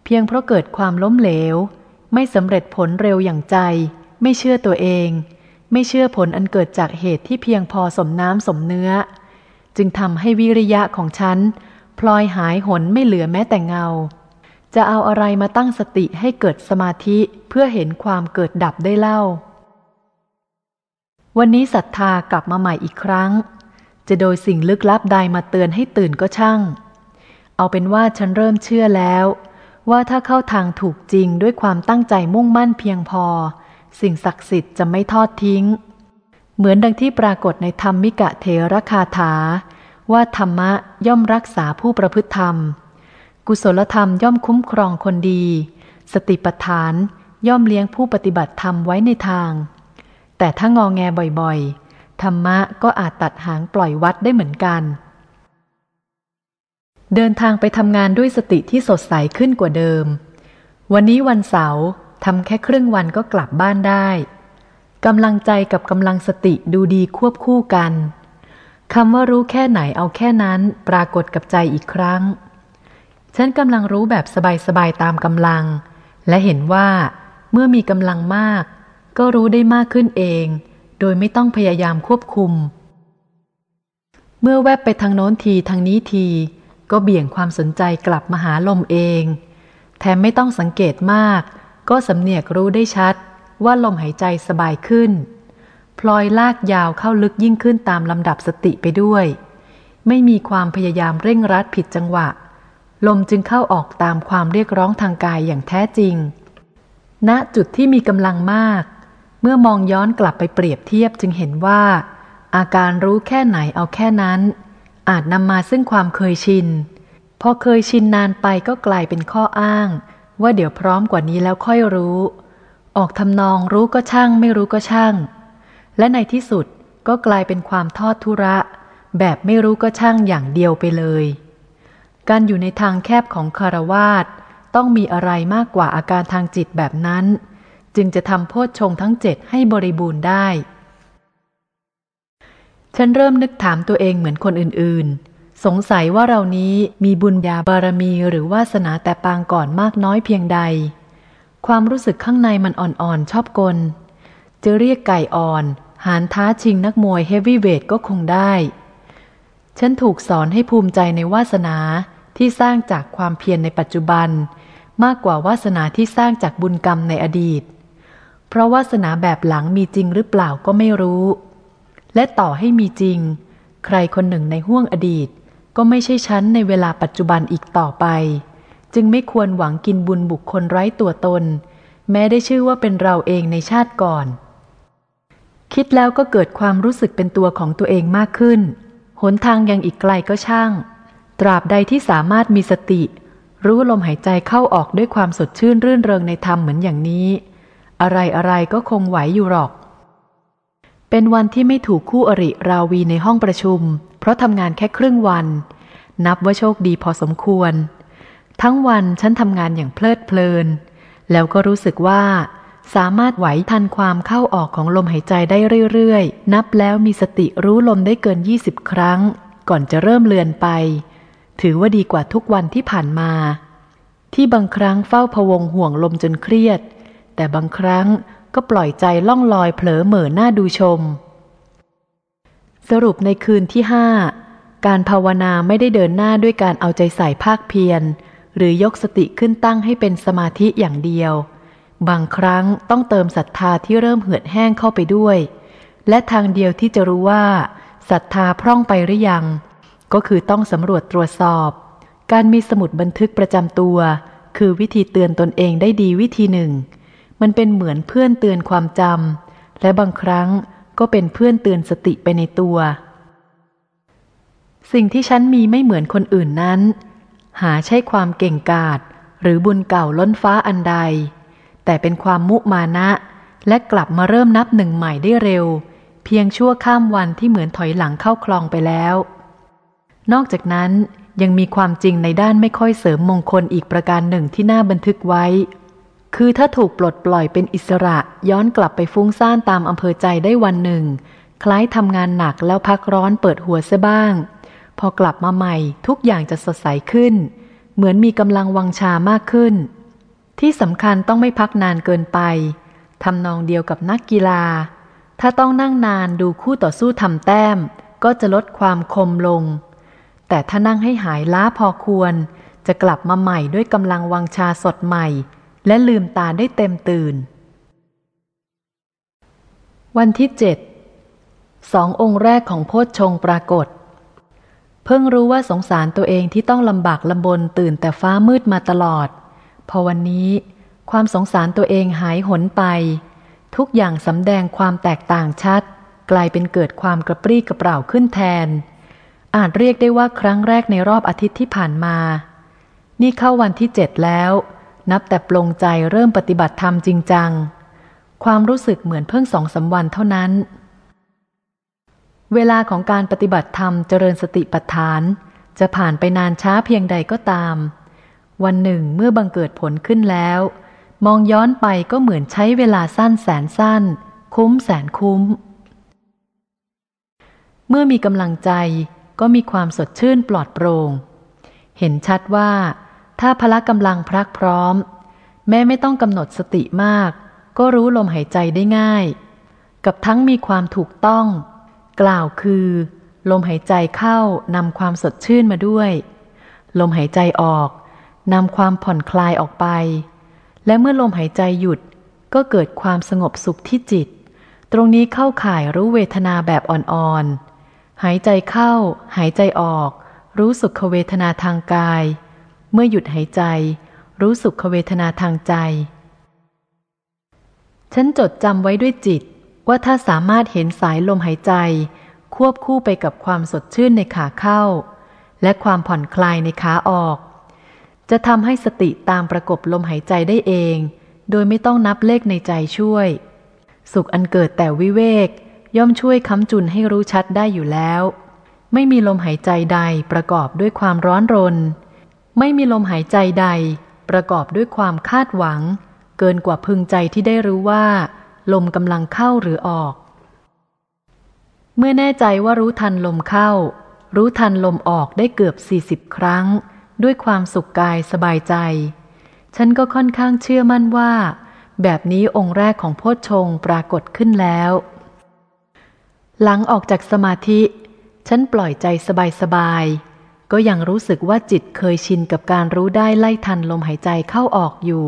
เพียงเพราะเกิดความล้มเหลว ไม่สำเร็จผลเร็วอย่างใจ ไม่เชื่อตัวเอง ไม่เชื่อผลอันเกิดจากเหตุที่เพียงพอสมน้ำสมเนื้อ จึงทำให้วิริยะของฉัน พลอยหายหนไม่เหลือแม้แต่เงา จะเอาอะไรมาตั้งสติให้เกิดสมาธิเพื่อเห็นความเกิดดับได้เล่า วันนี้ศรัทธากลับมาใหม่อีกครั้ง จะโดยสิ่งลึกลับใดมาเตือนให้ตื่นก็ช่าง เอาเป็นว่าฉันเริ่มเชื่อแล้ว ว่าถ้าเข้าทางถูกจริงด้วยความตั้งใจมุ่งมั่นเพียงพอ สิ่งศักดิ์สิทธิ์จะไม่ทอดทิ้ง เหมือนดังที่ปรากฏในธรรมมิกะเทระคาถา ว่าธรรมะย่อมรักษาผู้ประพฤติธรรม กุศลธรรมย่อมคุ้มครองคนดี สติปัฏฐานย่อมเลี้ยงผู้ปฏิบัติธรรมไว้ในทาง แต่ถ้างองแงบ่อยๆ ธรรมะก็อาจตัดหางปล่อยวัดได้เหมือนกัน เดินทางไปทำงานด้วยสติที่สดใสขึ้นกว่าเดิม วันนี้วันเสาร์ทำแค่ครึ่งวันก็กลับบ้านได้กำลังใจกับกำลังสติดูดีควบคู่กันคำว่ารู้แค่ไหนเอาแค่นั้นปรากฏกับใจอีกครั้ง ฉันกำลังรู้แบบสบายๆตามกำลัง และเห็นว่าเมื่อมีกำลังมาก ก็รู้ได้มากขึ้นเอง โดยไม่ต้องพยายามควบคุม เมื่อแวบไปทางโน้นทีทางนี้ที ก็เบี่ยงความสนใจกลับมาหาลมเอง แถมไม่ต้องสังเกตมาก ก็สำเนียกรู้ได้ชัดว่าลมหายใจสบายขึ้น พลอยลากยาวเข้าลึกยิ่งขึ้นตามลำดับสติไปด้วย ไม่มีความพยายามเร่งรัดผิดจังหวะ ลมจึงเข้าออกตามความเรียกร้องทางกายอย่างแท้จริง ณ จุดที่มีกำลังมาก เมื่อมองย้อนกลับไปเปรียบเทียบจึงเห็นว่า อาการรู้แค่ไหนเอาแค่นั้น อาจนำมาซึ่งความเคยชิน พอเคยชินนานไปก็กลายเป็นข้ออ้าง ว่าเดี๋ยวพร้อมกว่านี้แล้วค่อยรู้ ออกทำนองรู้ก็ช่างไม่รู้ก็ช่าง และในที่สุดก็กลายเป็นความทอดทุระ แบบไม่รู้ก็ช่างอย่างเดียวไปเลย การอยู่ในทางแคบของคารวาสต้องมีอะไรมากกว่าอาการทางจิตแบบนั้น จึงจะทำโพชฌงทั้งเจ็ดให้บริบูรณ์ได้ ฉันเริ่มนึกถามตัวเองเหมือนคนอื่นๆ สงสัยว่าเรานี้มีบุญญาบารมีหรือวาสนาแต่ปางก่อนมากน้อยเพียงใด ความรู้สึกข้างในมันอ่อนๆ ชอบกล จะเรียกไก่อ่อน หานท้าชิงนักมวยเฮฟวีเวทก็คงได้ ฉันถูกสอนให้ภูมิใจในวาสนา ที่สร้างจากความเพียรในปัจจุบัน มากกว่าวาสนาที่สร้างจากบุญกรรมในอดีต เพราะวาสนาแบบหลังมีจริงหรือเปล่าก็ไม่รู้ และต่อให้มีจริง ใครคนหนึ่งในห้วงอดีต ก็ไม่ใช่ฉันในเวลาปัจจุบันอีกต่อไป จึงไม่ควรหวังกินบุญบุคคลไร้ตัวตน แม้ได้ชื่อว่าเป็นเราเองในชาติก่อน คิดแล้วก็เกิดความรู้สึกเป็นตัวของตัวเองมากขึ้น หนทางยังอีกไกลก็ช่าง ตราบใดที่สามารถมีสติ รู้ลมหายใจเข้าออกด้วยความสดชื่นรื่นเริงในธรรมเหมือนอย่างนี้ อะไรอะไรก็คงไหวอยู่หรอก เป็นวันที่ไม่ถูกคู่อริราวีในห้องประชุม เพราะทำงานแค่ครึ่งวัน นับว่าโชคดีพอสมควร ทั้งวันฉันทำงานอย่างเพลิดเพลิน แล้วก็รู้สึกว่า สามารถไหวทันความเข้าออกของลมหายใจได้เรื่อยๆ นับแล้วมีสติรู้ลมได้เกิน 20 ครั้ง ก่อนจะเริ่มเลือนไป ถือว่าดีกว่าทุกวันที่ผ่านมา ที่บางครั้งเฝ้าพวงห่วงลมจนเครียด แต่บางครั้งก็ปล่อยใจล่องลอยเผลอเหม่อหน้าดูชม สรุปในคืนที่ห้าการภาวนาไม่ได้เดินหน้าด้วยการเอาใจใส่ภาคเพียร หรือยกสติขึ้นตั้งให้เป็นสมาธิอย่างเดียว บางครั้งต้องเติมศรัทธาที่เริ่มเหือดแห้งเข้าไปด้วย และทางเดียวที่จะรู้ว่าศรัทธาพร่องไปหรือยัง ก็คือต้องสำรวจตรวจสอบ การมีสมุดบันทึกประจำตัว คือวิธีเตือนตนเองได้ดีวิธีหนึ่ง มันเป็นเหมือนเพื่อนเตือนความจำและบางครั้งก็เป็นเพื่อนเตือนสติไปในตัว สิ่งที่ฉันมีไม่เหมือนคนอื่นนั้น หาใช่ความเก่งกาจหรือบุญเก่าล้นฟ้าอันใด แต่เป็นความมุมานะ และกลับมาเริ่มนับหนึ่งใหม่ได้เร็ว เพียงชั่วข้ามวันที่เหมือนถอยหลังเข้าคลองไปแล้ว นอกจากนั้นยังมีความจริงในด้านไม่ค่อยเสริมมงคลอีกประการหนึ่งที่น่าบันทึกไว้ คือถ้าถูกปลดปล่อยเป็นอิสระย้อนกลับไปฟุ้งซ่านตามอำเภอใจได้วันหนึ่ง คล้ายทำงานหนักแล้วพักร้อนเปิดหัวซะบ้าง พอกลับมาใหม่ทุกอย่างจะสดใสขึ้น เหมือนมีกำลังวังชามากขึ้น ที่สำคัญต้องไม่พักนานเกินไปทำนองเดียวกับนักกีฬา ถ้าต้องนั่งนานดูคู่ต่อสู้ทำแต้ม ก็จะลดความคมลง แต่ถ้านั่งให้หายล้าพอควร จะกลับมาใหม่ด้วยกำลังวังชาสดใหม่ และลืมตาได้เต็มตื่น วันที่เจ็ดสององค์แรกของโพชฌงปรากฏ เพิ่งรู้ว่าสงสารตัวเองที่ต้องลำบากลำบนตื่นแต่ฟ้ามืดมาตลอด พอวันนี้ ความสงสารตัวเองหายหนไป ทุกอย่างสำแดงความแตกต่างชัด กลายเป็นเกิดความกระปรี้กระเปร่าขึ้นแทน อาจเรียกได้ว่าครั้งแรกในรอบอาทิตย์ที่ผ่านมา นี่เข้าวันที่เจ็ดแล้ว นับแต่ปลงใจเริ่มปฏิบัติธรรมจริงจัง ความรู้สึกเหมือนเพิ่งสองสาวันเท่านั้น เวลาของการปฏิบัติธรรมเจริญสติปัฏฐาน จะผ่านไปนานช้าเพียงใดก็ตาม วันหนึ่งเมื่อบังเกิดผลขึ้นแล้ว มองย้อนไปก็เหมือนใช้เวลาสั้นแสนสั้น คุ้มแสนคุ้ม เมื่อมีกำลังใจ ก็มีความสดชื่นปลอดโปรง่ง เห็นชัดว่า ถ้าพละกำลังพรักพร้อม แม้ไม่ต้องกำหนดสติมาก ก็รู้ลมหายใจได้ง่าย กับทั้งมีความถูกต้อง กล่าวคือ ลมหายใจเข้านำความสดชื่นมาด้วย ลมหายใจออกนำความผ่อนคลายออกไป และเมื่อลมหายใจหยุดก็เกิดความสงบสุขที่จิต ตรงนี้เข้าข่ายรู้เวทนาแบบอ่อนๆ หายใจเข้า หายใจออก รู้สุขเวทนาทางกาย เมื่อหยุดหายใจ รู้สุขเวทนาทางใจ ฉันจดจำไว้ด้วยจิต ว่าถ้าสามารถเห็นสายลมหายใจ ควบคู่ไปกับความสดชื่นในขาเข้า และความผ่อนคลายในขาออก จะทำให้สติตามประกบลมหายใจได้เอง โดยไม่ต้องนับเลขในใจช่วย สุขอันเกิดแต่วิเวก ย่อมช่วยค้ำจุนให้รู้ชัดได้อยู่แล้ว ไม่มีลมหายใจใดประกอบด้วยความร้อนรน ไม่มีลมหายใจใด ประกอบด้วยความคาดหวัง เกินกว่าพึงใจที่ได้รู้ว่า ลมกำลังเข้าหรือออก เมื่อแน่ใจว่ารู้ทันลมเข้า รู้ทันลมออกได้เกือบสี่สิบครั้ง ด้วยความสุขกายสบายใจ ฉันก็ค่อนข้างเชื่อมั่นว่า แบบนี้องค์แรกของโพชฌงปรากฏขึ้นแล้ว หลังออกจากสมาธิ ฉันปล่อยใจสบายๆ ก็ยังรู้สึกว่าจิตเคยชินกับการรู้ได้ไล่ทันลมหายใจเข้าออกอยู่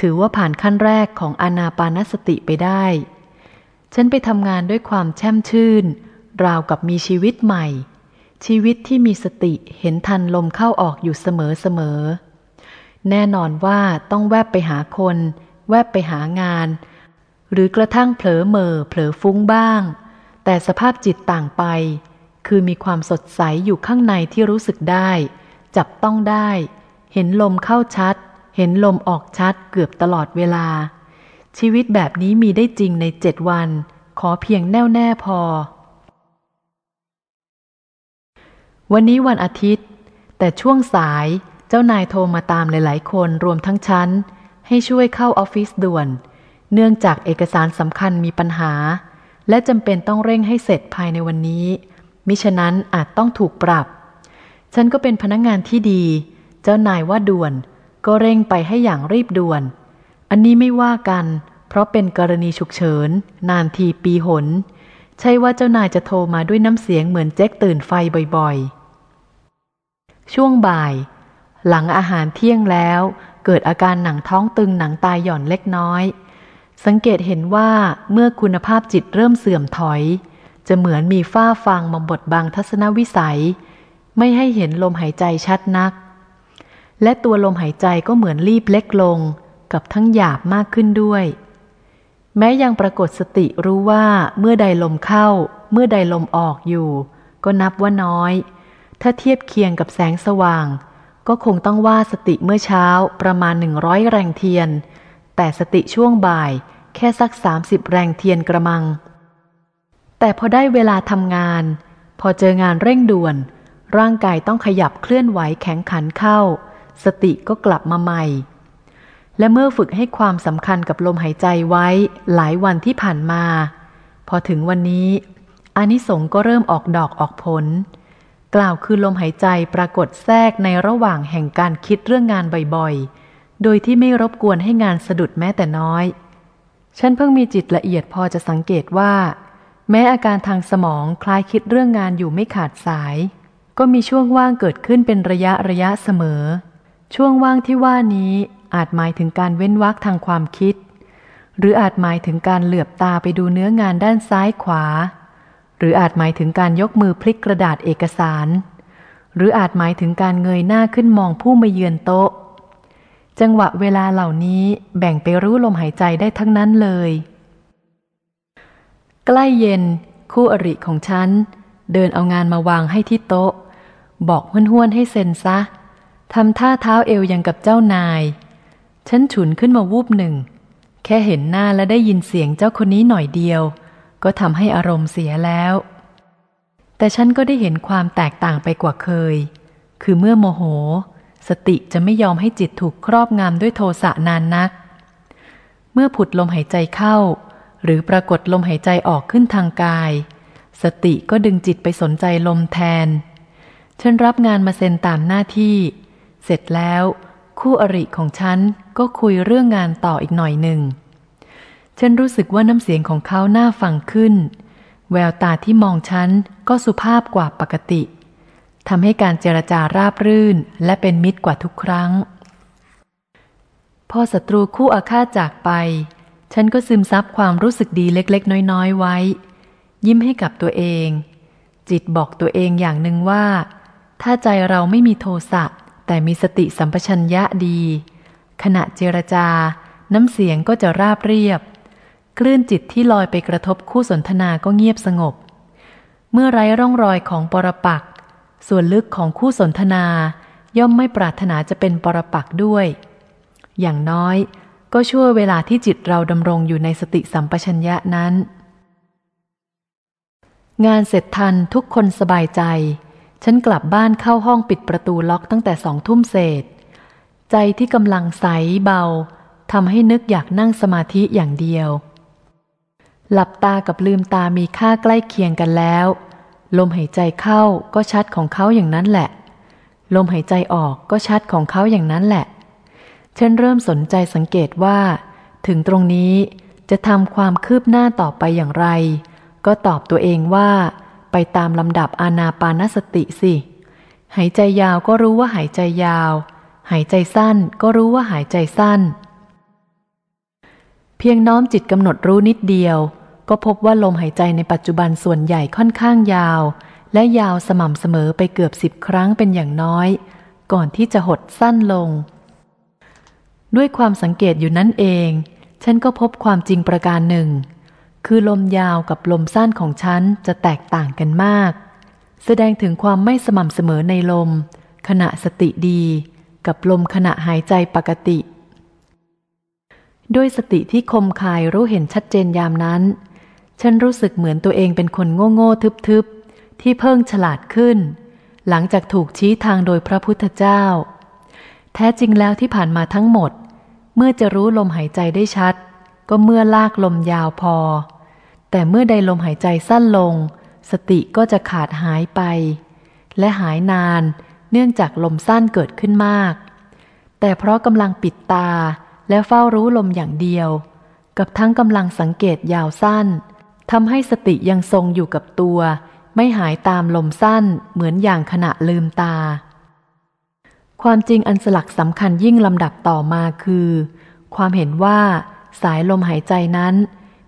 ถือว่าผ่านขั้นแรกของอนาปานสติไปได้ ฉันไปทำงานด้วยความแช่มชื่น ราวกับมีชีวิตใหม่ ชีวิตที่มีสติเห็นทันลมเข้าออกอยู่เสมอเสมอแน่นอนว่าต้องแวบไปหาคน แวบไปหางาน หรือกระทั่งเผลอเมอเผลอฟุ้งบ้าง แต่สภาพจิตต่างไป คือมีความสดใสอยู่ข้างในที่รู้สึกได้ จับต้องได้ เห็นลมเข้าชัด เห็นลมออกชัดเกือบตลอดเวลา ชีวิตแบบนี้มีได้จริงในเจ็ดวัน ขอเพียงแน่วแน่พอ วันนี้วันอาทิตย์ แต่ช่วงสายเจ้านายโทรมาตามหลายๆ คนรวมทั้งชั้น ให้ช่วยเข้าออฟฟิศด่วน เนื่องจากเอกสารสำคัญมีปัญหา และจำเป็นต้องเร่งให้เสร็จภายในวันนี้ มิฉะนั้นอาจต้องถูกปรับ ฉันก็เป็นพนักงงานที่ดี เจ้านายว่าด่วน ก็เร่งไปให้อย่างรีบด่วน อันนี้ไม่ว่ากัน เพราะเป็นกรณีฉุกเฉิน นานทีปีหน ใช่ว่าเจ้านายจะโทรมาด้วยน้ำเสียงเหมือนแจ็คตื่นไฟบ่อยๆ ช่วงบ่าย หลังอาหารเที่ยงแล้ว เกิดอาการหนังท้องตึงหนังตายหย่อนเล็กน้อย สังเกตเห็นว่าเมื่อคุณภาพจิตเริ่มเสื่อมถอย จะเหมือนมีฝ้าฟางมาบดบังทัศนวิสัย ไม่ให้เห็นลมหายใจชัดนัก และตัวลมหายใจก็เหมือนรีบเล็กลงกับทั้งหยาบมากขึ้นด้วย แม้ยังปรากฏสติรู้ว่าเมื่อใดลมเข้า เมื่อใดลมออกอยู่ ก็นับว่าน้อย ถ้าเทียบเคียงกับแสงสว่าง ก็คงต้องว่าสติเมื่อเช้าประมาณหนึ่งร้อยแรงเทียน แต่สติช่วงบ่ายแค่สักสามสิบแรงเทียนกระมัง แต่พอได้เวลาทำงาน พอเจองานเร่งด่วน ร่างกายต้องขยับเคลื่อนไหวแข็งขันเข้า สติก็กลับมาใหม่ และเมื่อฝึกให้ความสำคัญกับลมหายใจไว้หลายวันที่ผ่านมา พอถึงวันนี้อานิสงส์ก็เริ่มออกดอกออกผล กล่าวคือลมหายใจปรากฏแทรกในระหว่างแห่งการคิดเรื่องงานบ่อยๆ โดยที่ไม่รบกวนให้งานสะดุดแม้แต่น้อย ฉันเพิ่งมีจิตละเอียดพอจะสังเกตว่า แม้อาการทางสมองคล้ายคิดเรื่องงานอยู่ไม่ขาดสาย ก็มีช่วงว่างเกิดขึ้นเป็นระยะระยะเสมอ ช่วงว่างที่ว่านี้อาจหมายถึงการเว้นวักทางความคิด หรืออาจหมายถึงการเหลือบตาไปดูเนื้องานด้านซ้ายขวา หรืออาจหมายถึงการยกมือพลิกกระดาษเอกสาร หรืออาจหมายถึงการเงยหน้าขึ้นมองผู้มาเยือนโต๊ะ จังหวะเวลาเหล่านี้แบ่งไปรู้ลมหายใจได้ทั้งนั้นเลย ใกล้เย็น คู่อริของฉัน เดินเอางานมาวางให้ที่โต๊ะ บอกห้วนๆให้เซ็นซะทำท่าเท้าเอวยังกับเจ้านาย ฉันฉุนขึ้นมาวูบหนึ่ง แค่เห็นหน้าและได้ยินเสียงเจ้าคนนี้หน่อยเดียว ก็ทำให้อารมณ์เสียแล้ว แต่ฉันก็ได้เห็นความแตกต่างไปกว่าเคย คือเมื่อโมโห สติจะไม่ยอมให้จิตถูกครอบงำด้วยโทสะนานนัก เมื่อผุดลมหายใจเข้า หรือปรากฏลมหายใจออกขึ้นทางกาย สติก็ดึงจิตไปสนใจลมแทน ฉันรับงานมาเซ็นตามหน้าที่ เสร็จแล้ว คู่อริของฉันก็คุยเรื่องงานต่ออีกหน่อยหนึ่ง ฉันรู้สึกว่าน้ำเสียงของเขาหน่าฟังขึ้น แววตาที่มองฉันก็สุภาพกว่าปกติ ทำให้การเจรจาราบรื่นและเป็นมิตรกว่าทุกครั้ง พอศัตรูคู่อาฆาตจากไป ฉันก็ซึมซับความรู้สึกดีเล็กๆ น้อยๆ ไว้ ยิ้มให้กับตัวเอง จิตบอกตัวเองอย่างหนึ่งว่า ถ้าใจเราไม่มีโทสะแต่มีสติสัมปชัญญะดี ขณะเจรจา น้ำเสียงก็จะราบเรียบ คลื่นจิตที่ลอยไปกระทบคู่สนทนาก็เงียบสงบ เมื่อไร้ร่องรอยของปรปัก ส่วนลึกของคู่สนทนา ย่อมไม่ปรารถนาจะเป็นปรปักด้วย อย่างน้อยก็ช่วยเวลาที่จิตเราดำรงอยู่ในสติสัมปชัญญะนั้น งานเสร็จทันทุกคนสบายใจ ฉันกลับบ้านเข้าห้องปิดประตูล็อกตั้งแต่สองทุ่มเศษ ใจที่กำลังใสเบาทำให้นึกอยากนั่งสมาธิอย่างเดียว หลับตากับลืมตามีค่าใกล้เคียงกันแล้ว ลมหายใจเข้าก็ชัดของเขาอย่างนั้นแหละ ลมหายใจออกก็ชัดของเขาอย่างนั้นแหละ ฉันเริ่มสนใจสังเกตว่า ถึงตรงนี้จะทำความคืบหน้าต่อไปอย่างไร ก็ตอบตัวเองว่า ไปตามลำดับอานาปานสติสิ หายใจยาวก็รู้ว่าหายใจยาว หายใจสั้นก็รู้ว่าหายใจสั้น เพียงน้อมจิตกำหนดรู้นิดเดียว ก็พบว่าลมหายใจในปัจจุบันส่วนใหญ่ค่อนข้างยาว และยาวสม่ำเสมอไปเกือบสิบครั้งเป็นอย่างน้อย ก่อนที่จะหดสั้นลง ด้วยความสังเกตอยู่นั่นเอง ฉันก็พบความจริงประการหนึ่ง คือลมยาวกับลมสั้นของฉันจะแตกต่างกันมาก แสดงถึงความไม่สม่ำเสมอในลม ขณะสติดี กับลมขณะหายใจปกติ ด้วยสติที่คมคายรู้เห็นชัดเจนยามนั้น ฉันรู้สึกเหมือนตัวเองเป็นคนโง่โง่ทึบๆ ที่เพิ่งฉลาดขึ้น หลังจากถูกชี้ทางโดยพระพุทธเจ้า แท้จริงแล้วที่ผ่านมาทั้งหมด เมื่อจะรู้ลมหายใจได้ชัด ก็เมื่อลากลมยาวพอ แต่เมื่อใดลมหายใจสั้นลง สติก็จะขาดหายไป และหายนานเนื่องจากลมสั้นเกิดขึ้นมาก แต่เพราะกำลังปิดตาและเฝ้ารู้ลมอย่างเดียว กับทั้งกำลังสังเกตยาวสั้น ทำให้สติยังทรงอยู่กับตัว ไม่หายตามลมสั้นเหมือนอย่างขณะลืมตา ความจริงอันสลักสำคัญยิ่งลำดับต่อมาคือ ความเห็นว่าสายลมหายใจนั้น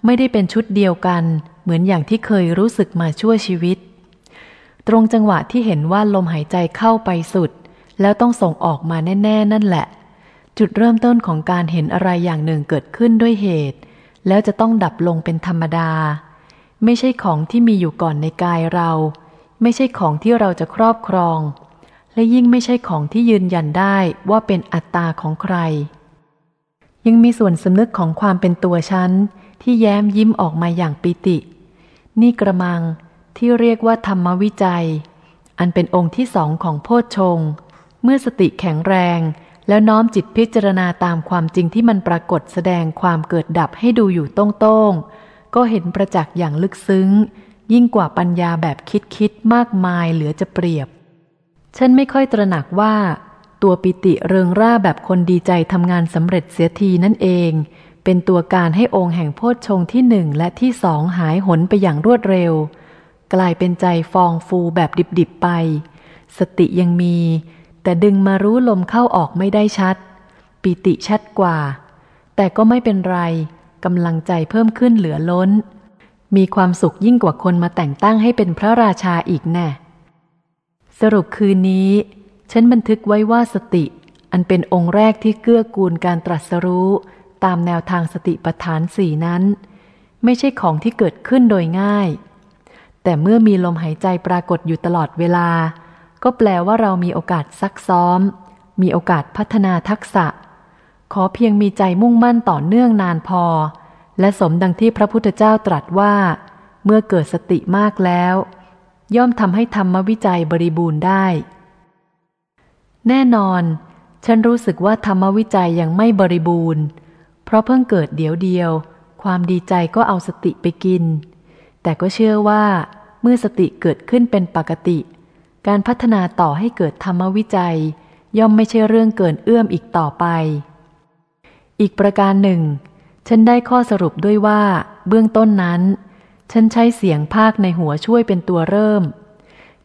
ไม่ได้เป็นชุดเดียวกันเหมือนอย่างที่เคยรู้สึกมาชั่วชีวิต ตรงจังหวะที่เห็นว่าลมหายใจเข้าไปสุด แล้วต้องส่งออกมาแน่ ๆ นั่นแหละ จุดเริ่มต้นของการเห็นอะไรอย่างหนึ่งเกิดขึ้นด้วยเหตุ แล้วจะต้องดับลงเป็นธรรมดา ไม่ใช่ของที่มีอยู่ก่อนในกายเรา ไม่ใช่ของที่เราจะครอบครอง และยิ่งไม่ใช่ของที่ยืนยันได้ว่าเป็นอัตตาของใคร ยังมีส่วนสำนึกของความเป็นตัวฉัน ที่แย้มยิ้มออกมาอย่างปิติ นี่กระมังที่เรียกว่าธรรมวิจัย อันเป็นองค์ที่สองของโพชฌงเมื่อสติแข็งแรง แล้วน้อมจิตพิจารณาตามความจริงที่มันปรากฏแสดงความเกิดดับให้ดูอยู่ตรงๆ ก็เห็นประจักษ์อย่างลึกซึ้ง ยิ่งกว่าปัญญาแบบคิดคิดมากมายเหลือจะเปรียบ ฉันไม่ค่อยตระหนักว่า ตัวปิติเริงร่าแบบคนดีใจทำงานสำเร็จเสียทีนั่นเอง เป็นตัวการให้องค์แห่งโพชฌงที่หนึ่งและที่สองหายหนไปอย่างรวดเร็ว กลายเป็นใจฟองฟูแบบดิบๆไป สติยังมี แต่ดึงมารู้ลมเข้าออกไม่ได้ชัด ปิติชัดกว่า แต่ก็ไม่เป็นไร กำลังใจเพิ่มขึ้นเหลือล้น มีความสุขยิ่งกว่าคนมาแต่งตั้งให้เป็นพระราชาอีกแน่สรุปคืนนี้ ฉันบันทึกไว้ว่าสติ อันเป็นองค์แรกที่เกื้อกูลการตรัสรู้ ตามแนวทางสติปัฏฐานสี่นั้น ไม่ใช่ของที่เกิดขึ้นโดยง่าย แต่เมื่อมีลมหายใจปรากฏอยู่ตลอดเวลา ก็แปลว่าเรามีโอกาสซักซ้อม มีโอกาสพัฒนาทักษะ ขอเพียงมีใจมุ่งมั่นต่อเนื่องนานพอ และสมดังที่พระพุทธเจ้าตรัสว่า เมื่อเกิดสติมากแล้ว ย่อมทำให้ธรรมวิจัยบริบูรณ์ได้ แน่นอน ฉันรู้สึกว่าธรรมวิจัยยังไม่บริบูรณ์ เพราะเพิ่งเกิดเดียวเดียว ความดีใจก็เอาสติไปกิน แต่ก็เชื่อว่าเมื่อสติเกิดขึ้นเป็นปกติ การพัฒนาต่อให้เกิดธรรมวิจัย ย่อมไม่ใช่เรื่องเกินเอื้อมอีกต่อไป อีกประการหนึ่ง ฉันได้ข้อสรุปด้วยว่า เบื้องต้นนั้น ฉันใช้เสียงภาคในหัวช่วยเป็นตัวเริ่ม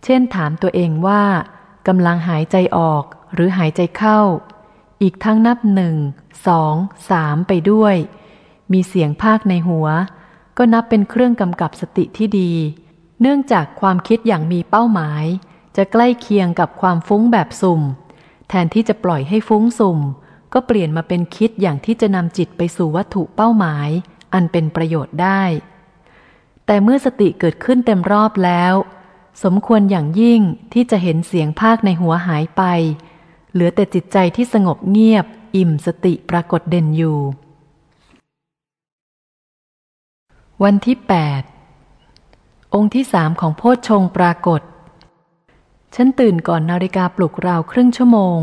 เช่นถามตัวเองว่ากำลังหายใจออกหรือหายใจเข้า อีกทั้งนับหนึ่งสองสามไปด้วย มีเสียงภาคในหัว ก็นับเป็นเครื่องกำกับสติที่ดี เนื่องจากความคิดอย่างมีเป้าหมาย จะใกล้เคียงกับความฟุ้งแบบสุ่ม แทนที่จะปล่อยให้ฟุ้งสุ่ม ก็เปลี่ยนมาเป็นคิดอย่างที่จะนำจิตไปสู่วัตถุเป้าหมาย อันเป็นประโยชน์ได้ แต่เมื่อสติเกิดขึ้นเต็มรอบแล้ว สมควรอย่างยิ่งที่จะเห็นเสียงภาคในหัวหายไป เหลือแต่จิตใจที่สงบเงียบ อิ่มสติปรากฏเด่นอยู่ วันที่ 8 องค์ที่สามของโพชฌงปรากฏ ฉันตื่นก่อนนาฬิกาปลุกราวครึ่งชั่วโมง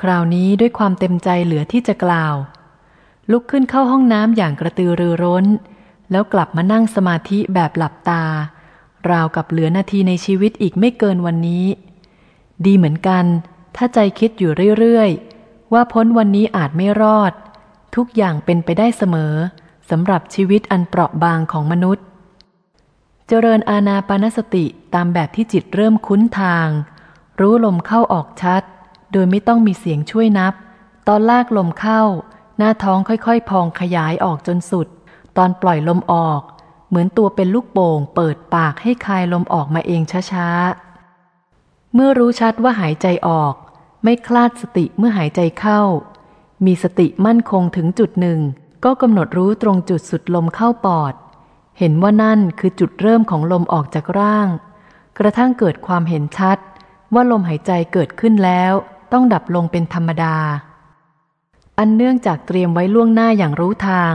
คราวนี้ด้วยความเต็มใจเหลือที่จะกล่าว ลุกขึ้นเข้าห้องน้ำอย่างกระตือรือร้น แล้วกลับมานั่งสมาธิแบบหลับตา ราวกับเหลือนาทีในชีวิตอีกไม่เกินวันนี้ ดีเหมือนกัน ถ้าใจคิดอยู่เรื่อยๆ ว่าพ้นวันนี้อาจไม่รอด ทุกอย่างเป็นไปได้เสมอสำหรับชีวิตอันเปราะบางของมนุษย์ เจริญอาณาปานสติตามแบบที่จิตเริ่มคุ้นทาง รู้ลมเข้าออกชัด โดยไม่ต้องมีเสียงช่วยนับ ตอนลากลมเข้า หน้าท้องค่อยๆ พองขยายออกจนสุด ตอนปล่อยลมออก เหมือนตัวเป็นลูกโป่ง เปิดปากให้คายลมออกมาเองช้าๆ เมื่อรู้ชัดว่าหายใจออก ไม่คลาดสติเมื่อหายใจเข้า มีสติมั่นคงถึงจุดหนึ่ง ก็กำหนดรู้ตรงจุดสุดลมเข้าปอด เห็นว่านั่นคือจุดเริ่มของลมออกจากร่าง กระทั่งเกิดความเห็นชัดว่าลมหายใจเกิดขึ้นแล้ว ต้องดับลงเป็นธรรมดา อันเนื่องจากเตรียมไว้ล่วงหน้าอย่างรู้ทาง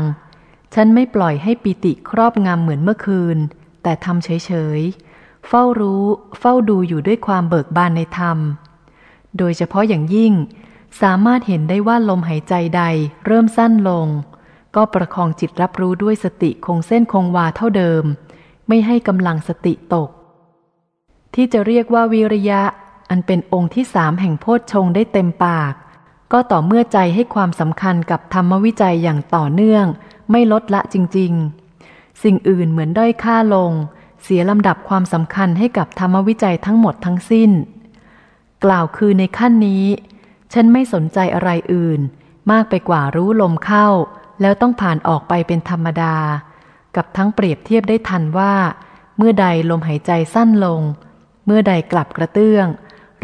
ฉันไม่ปล่อยให้ปิติครอบงำเหมือนเมื่อคืน แต่ทำเฉยๆ เฝ้ารู้ เฝ้าดูอยู่ด้วยความเบิกบานในธรรม โดยเฉพาะอย่างยิ่ง สามารถเห็นได้ว่าลมหายใจใดเริ่มสั้นลง ก็ประคองจิตรับรู้ด้วยสติคงเส้นคงวาเท่าเดิม ไม่ให้กำลังสติตกที่จะเรียกว่าวิริยะ อันเป็นองค์ที่สามแห่งโพชฌงได้เต็มปาก ก็ต่อเมื่อใจให้ความสำคัญกับธรรมวิจัยอย่างต่อเนื่อง ไม่ลดละจริง ๆ สิ่งอื่นเหมือนด้อยค่าลง เสียลำดับความสำคัญให้กับธรรมวิจัยทั้งหมดทั้งสิ้น กล่าวคือในขั้นนี้ ฉันไม่สนใจอะไรอื่น มากไปกว่ารู้ลมเข้า แล้วต้องผ่านออกไปเป็นธรรมดา กับทั้งเปรียบเทียบได้ทันว่า เมื่อใดลมหายใจสั้นลง เมื่อใดกลับกระเตื้อง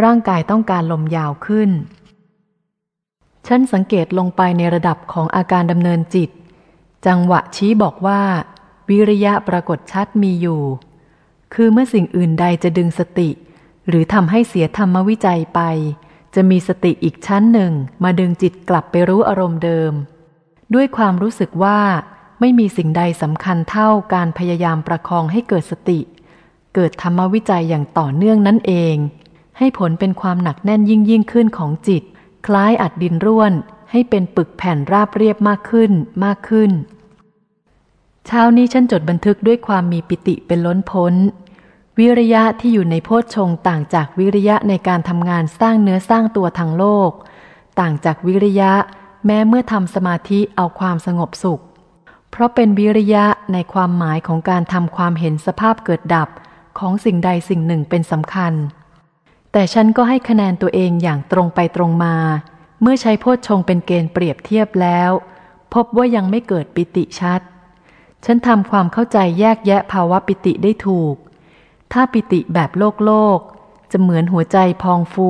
ร่างกายต้องการลมยาวขึ้น ฉันสังเกตลงไปในระดับของอาการดำเนินจิต จังหวะชี้บอกว่า วิริยะปรากฏชัดมีอยู่ คือเมื่อสิ่งอื่นใดจะดึงสติ หรือทำให้เสียธรรมวิจัยไป จะมีสติอีกชั้นหนึ่งมาดึงจิตกลับไปรู้อารมณ์เดิม ด้วยความรู้สึกว่าไม่มีสิ่งใดสำคัญเท่าการพยายามประคองให้เกิดสติ เกิดธรรมวิจัยอย่างต่อเนื่องนั่นเอง ให้ผลเป็นความหนักแน่นยิ่งยิ่งขึ้นของจิต คล้ายอัดดินร่วน ให้เป็นปึกแผ่นราบเรียบมากขึ้นมากขึ้น เช้านี้ฉันจดบันทึกด้วยความมีปิติเป็นล้นพ้น วิริยะที่อยู่ในโพชฌงต่างจากวิริยะในการทำงานสร้างเนื้อสร้างตัวทางโลก ต่างจากวิริยะแม้เมื่อทำสมาธิเอาความสงบสุข เพราะเป็นวิริยะในความหมายของการทำความเห็นสภาพเกิดดับของสิ่งใดสิ่งหนึ่งเป็นสำคัญ แต่ฉันก็ให้คะแนนตัวเองอย่างตรงไปตรงมา เมื่อใช้โพชฌงเป็นเกณฑ์เปรียบเทียบแล้ว พบว่ายังไม่เกิดปิติชัด ฉันทำความเข้าใจแยกแยะภาวะปิติได้ถูก ถ้าปิติแบบโลกโลก จะเหมือนหัวใจพองฟู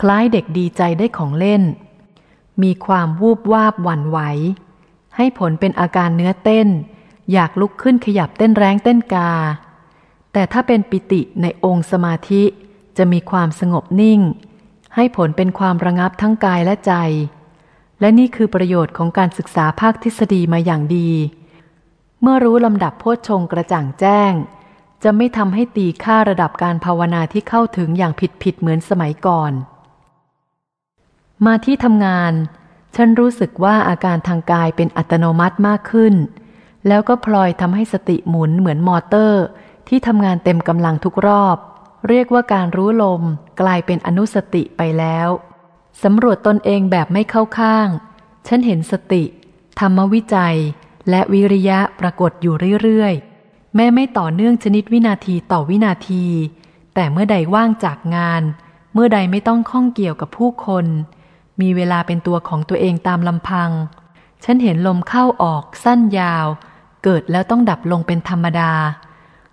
คล้ายเด็กดีใจได้ของเล่น มีความวูบวาบหวั่นไหว ให้ผลเป็นอาการเนื้อเต้น อยากลุกขึ้นขยับเต้นแรงเต้นกา แต่ถ้าเป็นปิติในองค์สมาธิ จะมีความสงบนิ่ง ให้ผลเป็นความระงับทั้งกายและใจ และนี่คือประโยชน์ของการศึกษาภาคทฤษฎีมาอย่างดี เมื่อรู้ลำดับโพชฌงกระจ่างแจ้ง จะไม่ทำให้ตีค่าระดับการภาวนาที่เข้าถึงอย่างผิดผิดเหมือนสมัยก่อน มาที่ทำงาน ฉันรู้สึกว่าอาการทางกายเป็นอัตโนมัติมากขึ้น แล้วก็พลอยทำให้สติหมุนเหมือนมอเตอร์ที่ทำงานเต็มกำลังทุกรอบ เรียกว่าการรู้ลมกลายเป็นอนุสติไปแล้วสำรวจตนเองแบบไม่เข้าข้าง ฉันเห็นสติ ธรรมวิจัย และวิริยะปรากฏอยู่เรื่อยๆ แม้ไม่ต่อเนื่องชนิดวินาทีต่อวินาที แต่เมื่อใดว่างจากงาน เมื่อใดไม่ต้องข้องเกี่ยวกับผู้คน มีเวลาเป็นตัวของตัวเองตามลำพัง ฉันเห็นลมเข้าออกสั้นยาว เกิดแล้วต้องดับลงเป็นธรรมดา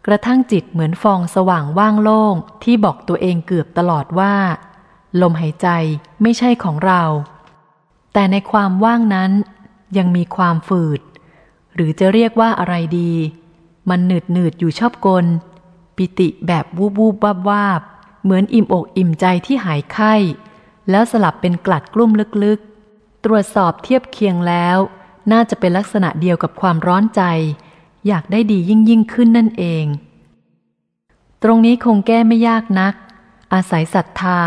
กระทั่งจิตเหมือนฟองสว่างว่างโล่งที่บอกตัวเองเกือบตลอดว่า ลมหายใจไม่ใช่ของเรา แต่ในความว่างนั้นยังมีความฝืด หรือจะเรียกว่าอะไรดี มันหนืดหนืดอยู่ชอบกล ปิติแบบวูบวูบวาบวาบเหมือนอิ่มอกอิ่มใจที่หายไข้ แล้วสลับเป็นกลัดกลุ่มลึกๆ ตรวจสอบเทียบเคียงแล้ว น่าจะเป็นลักษณะเดียวกับความร้อนใจ อยากได้ดียิ่งยิ่งขึ้นนั่นเอง ตรงนี้คงแก้ไม่ยากนัก อาศัยศรัทธา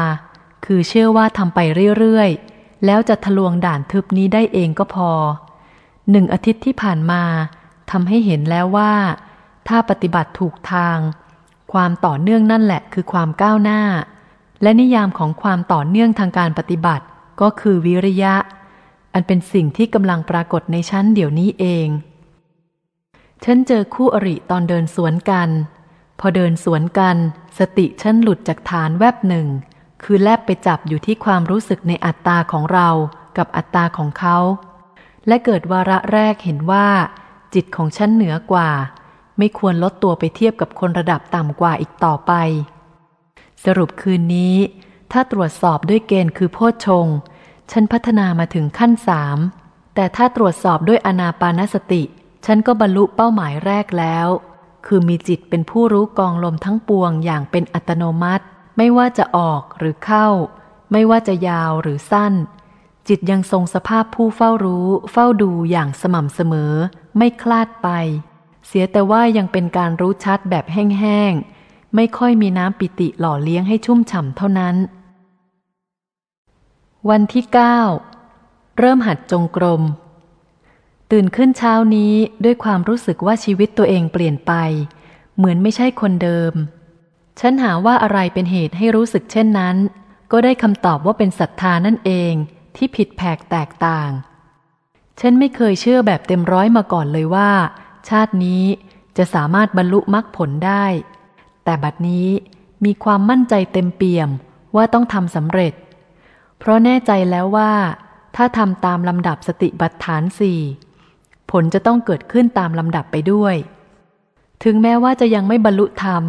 คือเชื่อว่าทำไปเรื่อยๆ แล้วจะทะลวงด่านทึบนี้ได้เองก็พอ หนึ่งอาทิตย์ที่ผ่านมาทำให้เห็นแล้วว่า ถ้าปฏิบัติถูกทาง ความต่อเนื่องนั่นแหละคือความก้าวหน้า และนิยามของความต่อเนื่องทางการปฏิบัติก็คือวิริยะ อันเป็นสิ่งที่กำลังปรากฏในชั้นเดี๋ยวนี้เอง ฉันเจอคู่อริตอนเดินสวนกัน พอเดินสวนกัน สติฉันหลุดจากฐานแวบหนึ่ง คือแลบไปจับอยู่ที่ความรู้สึกในอัตตาของเรากับอัตตาของเขา และเกิดวาระแรกเห็นว่า จิตของฉันเหนือกว่า ไม่ควรลดตัวไปเทียบกับคนระดับต่ำกว่าอีกต่อไป สรุปคืนนี้ ถ้าตรวจสอบด้วยเกณฑ์คือโพชฌงฉันพัฒนามาถึงขั้นสามแต่ถ้าตรวจสอบด้วยอนาปานสติ ฉันก็บรรลุเป้าหมายแรกแล้ว คือมีจิตเป็นผู้รู้กองลมทั้งปวงอย่างเป็นอัตโนมัติ ไม่ว่าจะออกหรือเข้า ไม่ว่าจะยาวหรือสั้น จิตยังทรงสภาพผู้เฝ้ารู้ เฝ้าดูอย่างสม่ำเสมอ ไม่คลาดไป เสียแต่ว่ายังเป็นการรู้ชัดแบบแห้งๆ ไม่ค่อยมีน้ำปิติหล่อเลี้ยงให้ชุ่มฉ่ำเท่านั้น วันที่เก้าเริ่มหัดจงกรม ตื่นขึ้นเช้านี้ด้วยความรู้สึกว่าชีวิตตัวเองเปลี่ยนไป เหมือนไม่ใช่คนเดิม ฉันหาว่าอะไรเป็นเหตุให้รู้สึกเช่นนั้น ก็ได้คำตอบว่าเป็นศรัทธานั่นเองที่ผิดแผกแตกต่าง ฉันไม่เคยเชื่อแบบเต็มร้อยมาก่อนเลยว่า ชาตินี้จะสามารถบรรลุมรรคผลได้ แต่บัดนี้มีความมั่นใจเต็มเปี่ยมว่าต้องทำสำเร็จ เพราะแน่ใจแล้วว่า ถ้าทำตามลำดับสติบัตฐานสี่ ผลจะต้องเกิดขึ้นตามลำดับไปด้วย ถึงแม้ว่าจะยังไม่บรรลุธรรม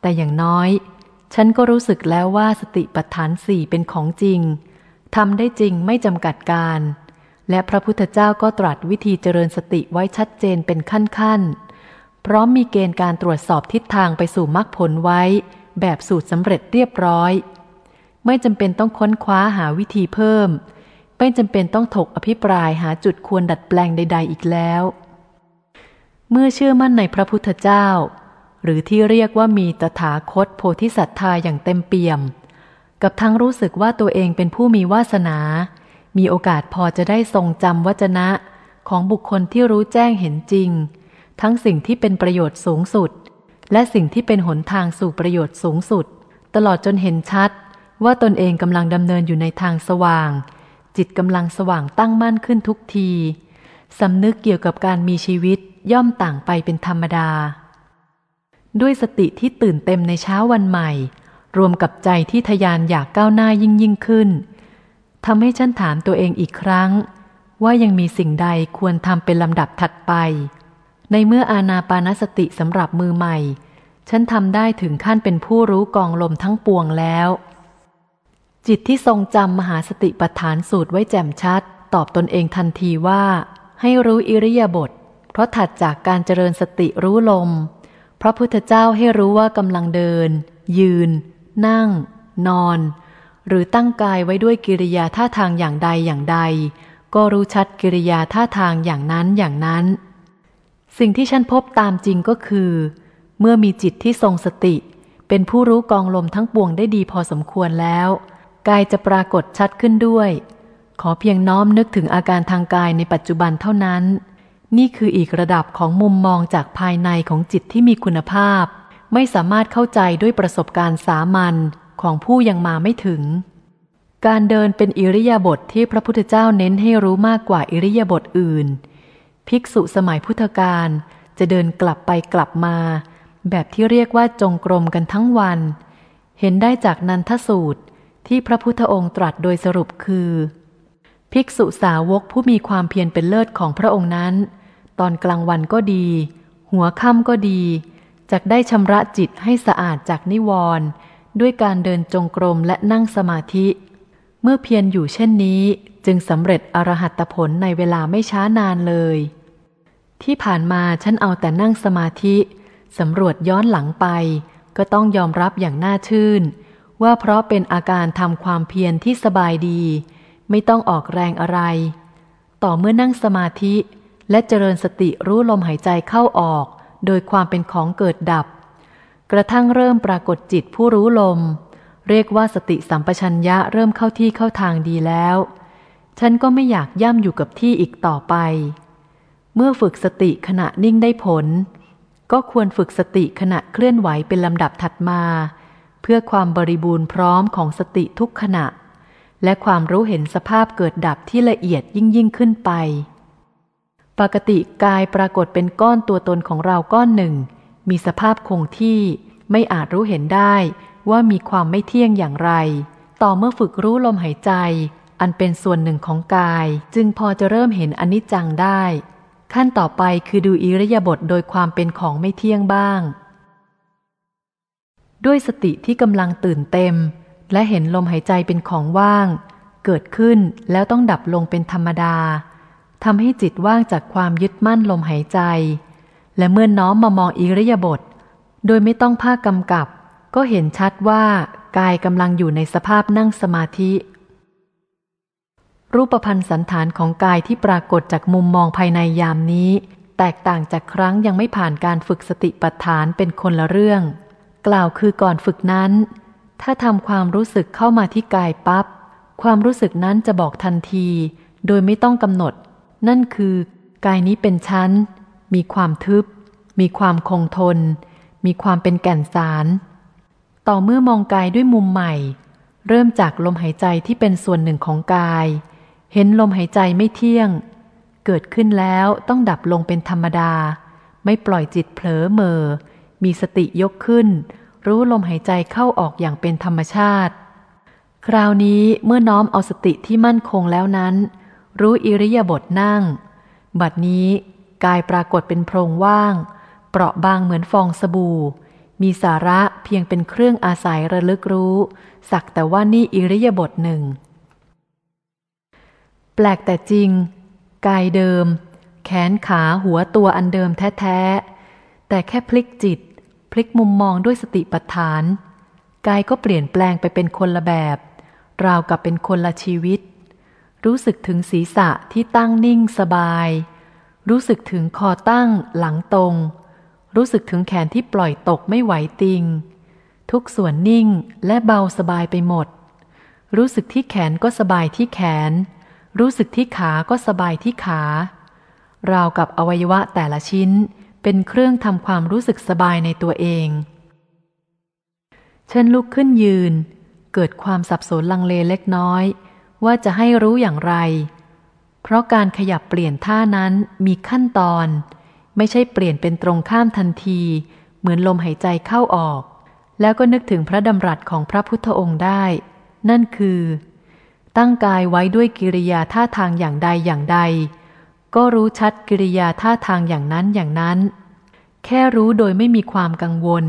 แต่อย่างน้อย ฉันก็รู้สึกแล้วว่าสติปัฏฐานสี่เป็นของจริงทำได้จริงไม่จำกัดการ และพระพุทธเจ้าก็ตรัสวิธีเจริญสติไว้ชัดเจนเป็นขั้นๆ พร้อมมีเกณฑ์การตรวจสอบทิศทางไปสู่มรรคผลไว้ แบบสูตรสำเร็จเรียบร้อย ไม่จำเป็นต้องค้นคว้าหาวิธีเพิ่ม ไม่จำเป็นต้องถกอภิปรายหาจุดควรดัดแปลงใด ๆ อีกแล้ว เมื่อเชื่อมั่นในพระพุทธเจ้า หรือที่เรียกว่ามีตถาคตโพธิสัตธายอย่างเต็มเปี่ยม กับทั้งรู้สึกว่าตัวเองเป็นผู้มีวาสนา มีโอกาสพอจะได้ทรงจำวจนะของบุคคลที่รู้แจ้งเห็นจริง ทั้งสิ่งที่เป็นประโยชน์สูงสุด และสิ่งที่เป็นหนทางสู่ประโยชน์สูงสุด ตลอดจนเห็นชัดว่าตนเองกำลังดำเนินอยู่ในทางสว่าง จิตกำลังสว่างตั้งมั่นขึ้นทุกทีสำนึกเกี่ยวกับการมีชีวิตย่อมต่างไปเป็นธรรมดา ด้วยสติที่ตื่นเต็มในเช้าวันใหม่ รวมกับใจที่ทยานอยากก้าวหน้ายิ่งยิ่งขึ้นทำให้ฉันถามตัวเองอีกครั้ง ว่ายังมีสิ่งใดควรทำเป็นลำดับถัดไป ในเมื่ออาณาปานสติสำหรับมือใหม่ ฉันทำได้ถึงขั้นเป็นผู้รู้กองลมทั้งปวงแล้ว จิตที่ทรงจำมหาสติปัฏฐานสูตรไว้แจ่มชัด ตอบตนเองทันทีว่า ให้รู้อิริยาบถเพราะถัดจากการเจริญสติรู้ลม พระพุทธเจ้าให้รู้ว่ากำลังเดิน ยืน นั่ง นอน หรือตั้งกายไว้ด้วยกิริยาท่าทางอย่างใดอย่างใด ก็รู้ชัดกิริยาท่าทางอย่างนั้นอย่างนั้น สิ่งที่ฉันพบตามจริงก็คือ เมื่อมีจิตที่ทรงสติ เป็นผู้รู้กองลมทั้งปวงได้ดีพอสมควรแล้ว กายจะปรากฏชัดขึ้นด้วย ขอเพียงน้อมนึกถึงอาการทางกายในปัจจุบันเท่านั้น นี่คืออีกระดับของมุมมองจากภายในของจิตที่มีคุณภาพ ไม่สามารถเข้าใจด้วยประสบการณ์สามัญของผู้ยังมาไม่ถึง การเดินเป็นอิริยาบถทที่พระพุทธเจ้าเน้นให้รู้มากกว่าอิริยาบถอื่น ภิกษุสมัยพุทธกาลจะเดินกลับไปกลับมา แบบที่เรียกว่าจงกรมกันทั้งวัน เห็นได้จากนันทสูตร ที่พระพุทธองค์ตรัสโดยสรุปคือ ภิกษุสาวกผู้มีความเพียรเป็นเลิศของพระองค์นั้น ตอนกลางวันก็ดี หัวค่ำก็ดีจะได้ชำระจิตให้สะอาดจากนิวรณ์ด้วยการเดินจงกรมและนั่งสมาธิ เมื่อเพียรอยู่เช่นนี้จึงสำเร็จอรหัตผลในเวลาไม่ช้านานเลย ที่ผ่านมาฉันเอาแต่นั่งสมาธิสำรวจย้อนหลังไป ก็ต้องยอมรับอย่างน่าชื่น ว่าเพราะเป็นอาการทำความเพียรที่สบายดี ไม่ต้องออกแรงอะไร ต่อเมื่อนั่งสมาธิและเจริญสติรู้ลมหายใจเข้าออก โดยความเป็นของเกิดดับ กระทั่งเริ่มปรากฏจิตผู้รู้ลม เรียกว่าสติสัมปชัญญะเริ่มเข้าที่เข้าทางดีแล้ว ฉันก็ไม่อยากย่ำอยู่กับที่อีกต่อไป เมื่อฝึกสติขณะนิ่งได้ผล ก็ควรฝึกสติขณะเคลื่อนไหวเป็นลำดับถัดมา เพื่อความบริบูรณ์พร้อมของสติทุกขณะ และความรู้เห็นสภาพเกิดดับที่ละเอียดยิ่งยิ่งขึ้นไป ปกติกายปรากฏเป็นก้อนตัวตนของเราก้อนหนึ่ง มีสภาพคงที่ไม่อาจรู้เห็นได้ว่ามีความไม่เที่ยงอย่างไร ต่อเมื่อฝึกรู้ลมหายใจ อันเป็นส่วนหนึ่งของกาย จึงพอจะเริ่มเห็นอนิจจังได้ ขั้นต่อไปคือดูอิริยาบถโดยความเป็นของไม่เที่ยงบ้าง ด้วยสติที่กำลังตื่นเต็ม และเห็นลมหายใจเป็นของว่าง เกิดขึ้นแล้วต้องดับลงเป็นธรรมดาทำให้จิตว่างจากความยึดมั่นลมหายใจ และเมื่อน้อมมามองอิริยาบถโดยไม่ต้องภาคกำกับ ก็เห็นชัดว่ากายกำลังอยู่ในสภาพนั่งสมาธิ รูปพันธ์สันฐานของกายที่ปรากฏจากมุมมองภายในยามนี้ แตกต่างจากครั้งยังไม่ผ่านการฝึกสติปัฏฐานเป็นคนละเรื่อง กล่าวคือก่อนฝึกนั้น ถ้าทำความรู้สึกเข้ามาที่กายปับ๊บความรู้สึกนั้นจะบอกทันที โดยไม่ต้องกำหนด นั่นคือ กายนี้เป็นชั้น มีความทึบ มีความคงทน มีความเป็นแก่นสาร ต่อเมื่อมองกายด้วยมุมใหม่ เริ่มจากลมหายใจที่เป็นส่วนหนึ่งของกาย เห็นลมหายใจไม่เที่ยง เกิดขึ้นแล้วต้องดับลงเป็นธรรมดา ไม่ปล่อยจิตเผลอเมอ มีสติยกขึ้น รู้ลมหายใจเข้าออกอย่างเป็นธรรมชาติ คราวนี้เมื่อน้อมเอาสติที่มั่นคงแล้วนั้น รู้อิริยาบถนั่ง บัดนี้กายปรากฏเป็นโพรงว่าง เปราะบางเหมือนฟองสบู่ มีสาระเพียงเป็นเครื่องอาศัยระลึกรู้ สักแต่ว่านี่อิริยาบถหนึ่ง แปลกแต่จริง กายเดิม แขนขาหัวตัวอันเดิมแท้ ๆ แต่แค่พลิกจิต พลิกมุมมองด้วยสติปัฏฐาน กายก็เปลี่ยนแปลงไปเป็นคนละแบบ ราวกับเป็นคนละชีวิต รู้สึกถึงศีรษะที่ตั้งนิ่งสบาย รู้สึกถึงคอตั้งหลังตรง รู้สึกถึงแขนที่ปล่อยตกไม่ไหวติง ทุกส่วนนิ่งและเบาสบายไปหมด รู้สึกที่แขนก็สบายที่แขน รู้สึกที่ขาก็สบายที่ขา ราวกับอวัยวะแต่ละชิ้น เป็นเครื่องทำความรู้สึกสบายในตัวเอง เช่นลุกขึ้นยืน เกิดความสับสนลังเลเล็กน้อย ว่าจะให้รู้อย่างไร เพราะการขยับเปลี่ยนท่านั้นมีขั้นตอน ไม่ใช่เปลี่ยนเป็นตรงข้ามทันที เหมือนลมหายใจเข้าออก แล้วก็นึกถึงพระดำรัสของพระพุทธองค์ได้ นั่นคือ ตั้งกายไว้ด้วยกิริยาท่าทางอย่างใดอย่างใด ก็รู้ชัดกิริยาท่าทางอย่างนั้นอย่างนั้น แค่รู้โดยไม่มีความกังวล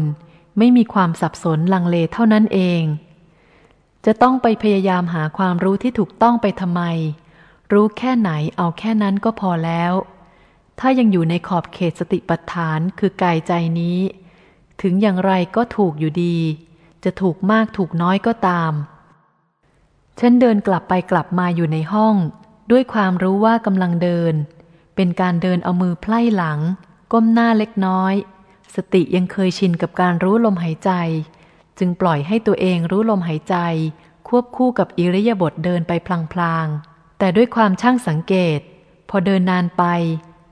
ไม่มีความสับสนลังเลเท่านั้นเอง จะต้องไปพยายามหาความรู้ที่ถูกต้องไปทำไม รู้แค่ไหนเอาแค่นั้นก็พอแล้ว ถ้ายังอยู่ในขอบเขตสติปัฏฐานคือกายใจนี้ ถึงอย่างไรก็ถูกอยู่ดี จะถูกมากถูกน้อยก็ตาม ฉันเดินกลับไปกลับมาอยู่ในห้องด้วยความรู้ว่ากำลังเดิน เป็นการเดินเอามือไพล่หลัง ก้มหน้าเล็กน้อย สติยังเคยชินกับการรู้ลมหายใจ จึงปล่อยให้ตัวเองรู้ลมหายใจ ควบคู่กับอิริยาบถเดินไปพลางๆ แต่ด้วยความช่างสังเกต พอเดินนานไป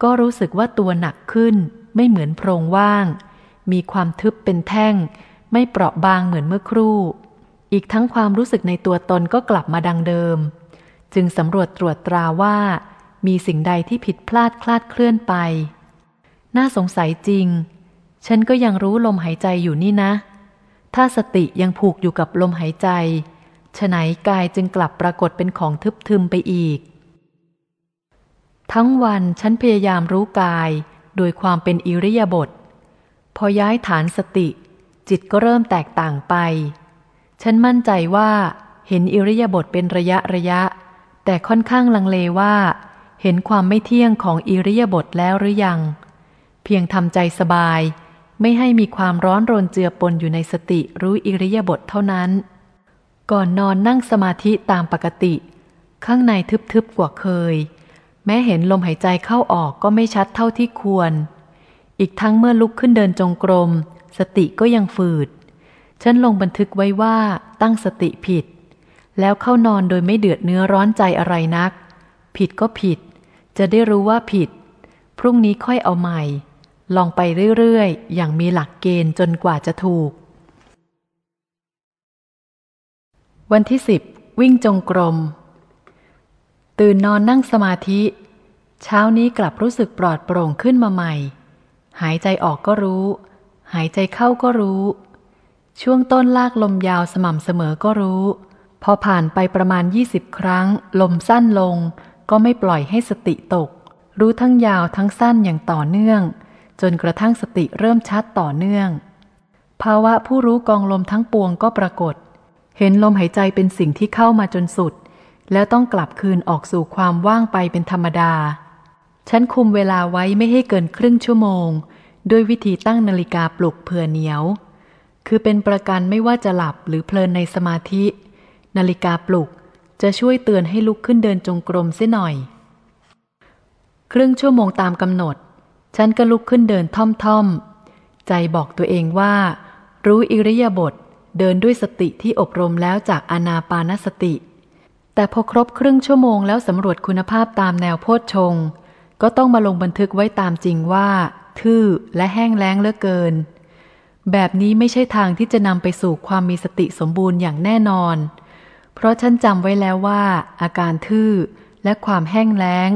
ก็รู้สึกว่าตัวหนักขึ้น ไม่เหมือนโพรงว่าง มีความทึบเป็นแท่ง ไม่เปราะบางเหมือนเมื่อครู่ อีกทั้งความรู้สึกในตัวตนก็กลับมาดังเดิม จึงสำรวจตรวจตราว่า มีสิ่งใดที่ผิดพลาดคลาดเคลื่อนไป น่าสงสัยจริง ฉันก็ยังรู้ลมหายใจอยู่นี่นะ ถ้าสติยังผูกอยู่กับลมหายใจฉไหนกายจึงกลับปรากฏเป็นของทึบทึมไปอีก ทั้งวันฉันพยายามรู้กาย โดยความเป็นอิริยาบถพอย้ายฐานสติ จิตก็เริ่มแตกต่างไป ฉันมั่นใจว่าเห็นอิริยาบถเป็นระยะระยะ แต่ค่อนข้างลังเลว่า เห็นความไม่เที่ยงของอิริยาบถแล้วหรือยัง เพียงทำใจสบาย ไม่ให้มีความร้อนรนเจือปนอยู่ในสติรู้อิริยาบถเท่านั้น ก่อนนอนนั่งสมาธิตามปกติ ข้างในทึบๆกว่าเคย แม้เห็นลมหายใจเข้าออกก็ไม่ชัดเท่าที่ควร อีกทั้งเมื่อลุกขึ้นเดินจงกรม สติก็ยังฝืด ฉันลงบันทึกไว้ว่าตั้งสติผิด แล้วเข้านอนโดยไม่เดือดเนื้อร้อนใจอะไรนัก ผิดก็ผิด จะได้รู้ว่าผิด พรุ่งนี้ค่อยเอาใหม่ ลองไปเรื่อยๆ อย่างมีหลักเกณฑ์จนกว่าจะถูก วันที่สิบวิ่งจงกรม ตื่นนอนนั่งสมาธิ เช้านี้กลับรู้สึกปลอดโปร่งขึ้นมาใหม่ หายใจออกก็รู้ หายใจเข้าก็รู้ ช่วงต้นลากลมยาวสม่ำเสมอก็รู้ พอผ่านไปประมาณยี่สิบครั้ง ลมสั้นลง ก็ไม่ปล่อยให้สติตก รู้ทั้งยาวทั้งสั้นอย่างต่อเนื่อง จนกระทั่งสติเริ่มชัดต่อเนื่อง ภาวะผู้รู้กองลมทั้งปวงก็ปรากฏ เห็นลมหายใจเป็นสิ่งที่เข้ามาจนสุด แล้วต้องกลับคืนออกสู่ความว่างไปเป็นธรรมดา ฉันคุมเวลาไว้ไม่ให้เกินครึ่งชั่วโมง ด้วยวิธีตั้งนาฬิกาปลุกเผื่อเหนียว คือเป็นประกันไม่ว่าจะหลับหรือเพลินในสมาธิ นาฬิกาปลุก จะช่วยเตือนให้ลุกขึ้นเดินจงกรมเสียหน่อย ครึ่งชั่วโมงตามกำหนด ฉันก็ลุกขึ้นเดินท่อมๆ ใจบอกตัวเองว่า รู้อิริยาบถเดินด้วยสติที่อบรมแล้วจากอนาปานสติ แต่พอครบครึ่งชั่วโมงแล้วสำรวจคุณภาพตามแนวโพชฌงก็ต้องมาลงบันทึกไว้ตามจริงว่า ทื่อและแห้งแล้งเหลือเกิน แบบนี้ไม่ใช่ทางที่จะนำไปสู่ความมีสติสมบูรณ์อย่างแน่นอน ราะฉันจำไว้แล้วว่า อาการทื่อและความแห้งแล้ง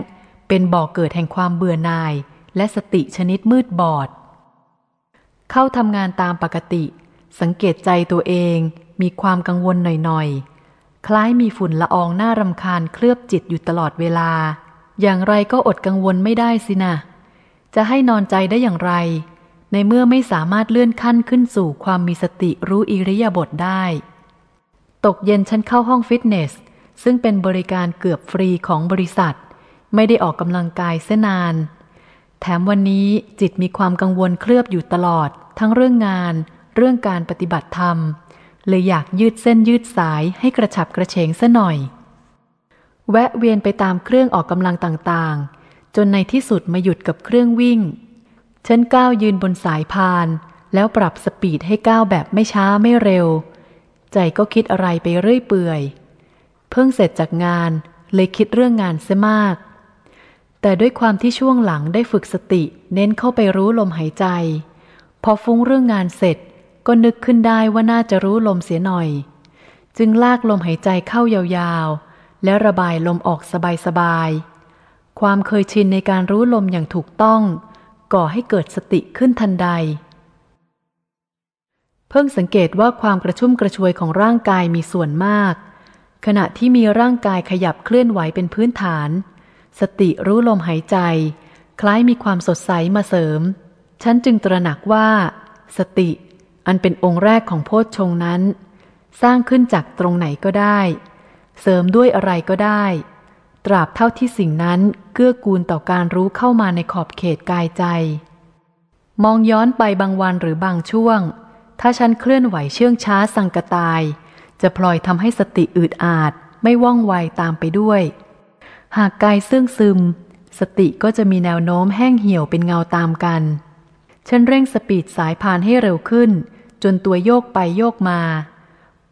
เป็นบ่อกเกิดแห่งความเบื่อหน่าย และสติชนิดมืดบอด เข้าทำงานตามปกติ สังเกตใจตัวเองมีความกังวลหน่อยๆ คล้ายมีฝุ่นละอองหน่ารำคาญเคลือบจิตอยู่ตลอดเวลา อย่างไรก็อดกังวลไม่ได้สินะจะให้นอนใจได้อย่างไร ในเมื่อไม่สามารถเลื่อนขั้นขึ้นสู่ความมีสติรู้อิริยาบถได้ ตกเย็นฉันเข้าห้องฟิตเนส ซึ่งเป็นบริการเกือบฟรีของบริษัท ไม่ได้ออกกำลังกายเสนาน แถมวันนี้จิตมีความกังวลเคลือบอยู่ตลอด ทั้งเรื่องงาน เรื่องการปฏิบัติธรรม เลยอยากยืดเส้นยืดสายให้กระฉับกระเฉงซะหน่อย แวะเวียนไปตามเครื่องออกกำลังต่างๆ จนในที่สุดมาหยุดกับเครื่องวิ่ง ฉันก้าวยืนบนสายพาน แล้วปรับสปีดให้ก้าวแบบไม่ช้าไม่เร็ว ใจก็คิดอะไรไปเรื่อยเปื่อย เพิ่งเสร็จจากงานเลยคิดเรื่องงานเสียมาก แต่ด้วยความที่ช่วงหลังได้ฝึกสติ เน้นเข้าไปรู้ลมหายใจ พอฟุ้งเรื่องงานเสร็จก็นึกขึ้นได้ว่าน่าจะรู้ลมเสียหน่อย จึงลากลมหายใจเข้ายาวๆ แล้วระบายลมออกสบายๆ ความเคยชินในการรู้ลมอย่างถูกต้อง ก่อให้เกิดสติขึ้นทันใด เพิ่งสังเกตว่าความกระชุ่มกระชวยของร่างกายมีส่วนมาก ขณะที่มีร่างกายขยับเคลื่อนไหวเป็นพื้นฐาน สติรู้ลมหายใจ คล้ายมีความสดใสมาเสริม ฉันจึงตระหนักว่า สติ อันเป็นองค์แรกของโพชฌงนั้น สร้างขึ้นจากตรงไหนก็ได้ เสริมด้วยอะไรก็ได้ ตราบเท่าที่สิ่งนั้นเกื้อกูลต่อการรู้เข้ามาในขอบเขตกายใจ มองย้อนไปบางวันหรือบางช่วง ถ้าฉันเคลื่อนไหวเชื่องช้าสังกตาย จะพลอยทำให้สติอืดอาด ไม่ว่องไวตามไปด้วย หากกายซึ่องซึม สติก็จะมีแนวโน้มแห้งเหี่ยวเป็นเงาตามกัน ฉันเร่งสปีดสายพานให้เร็วขึ้น จนตัวโยกไปโยกมา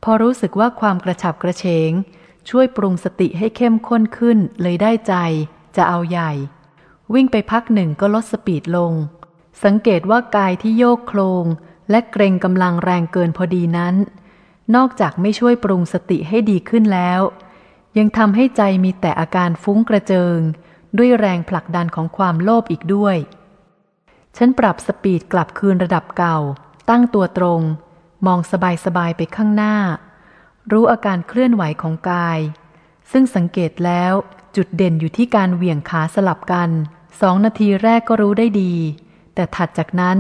พอรู้สึกว่าความกระฉับกระเฉง ช่วยปรุงสติให้เข้มข้นขึ้นเลยได้ใจ จะเอาใหญ่ วิ่งไปพักหนึ่งก็ลดสปีดลง สังเกตว่ากายที่โยกโครง และเกรงกำลังแรงเกินพอดีนั้น นอกจากไม่ช่วยปรุงสติให้ดีขึ้นแล้ว ยังทำให้ใจมีแต่อาการฟุ้งกระเจิง ด้วยแรงผลักดันของความโลภอีกด้วย ฉันปรับสปีดกลับคืนระดับเก่า ตั้งตัวตรง มองสบายๆไปข้างหน้า รู้อาการเคลื่อนไหวของกาย ซึ่งสังเกตแล้วจุดเด่นอยู่ที่การเหวี่ยงขาสลับกันสองนาทีแรกก็รู้ได้ดี แต่ถัดจากนั้น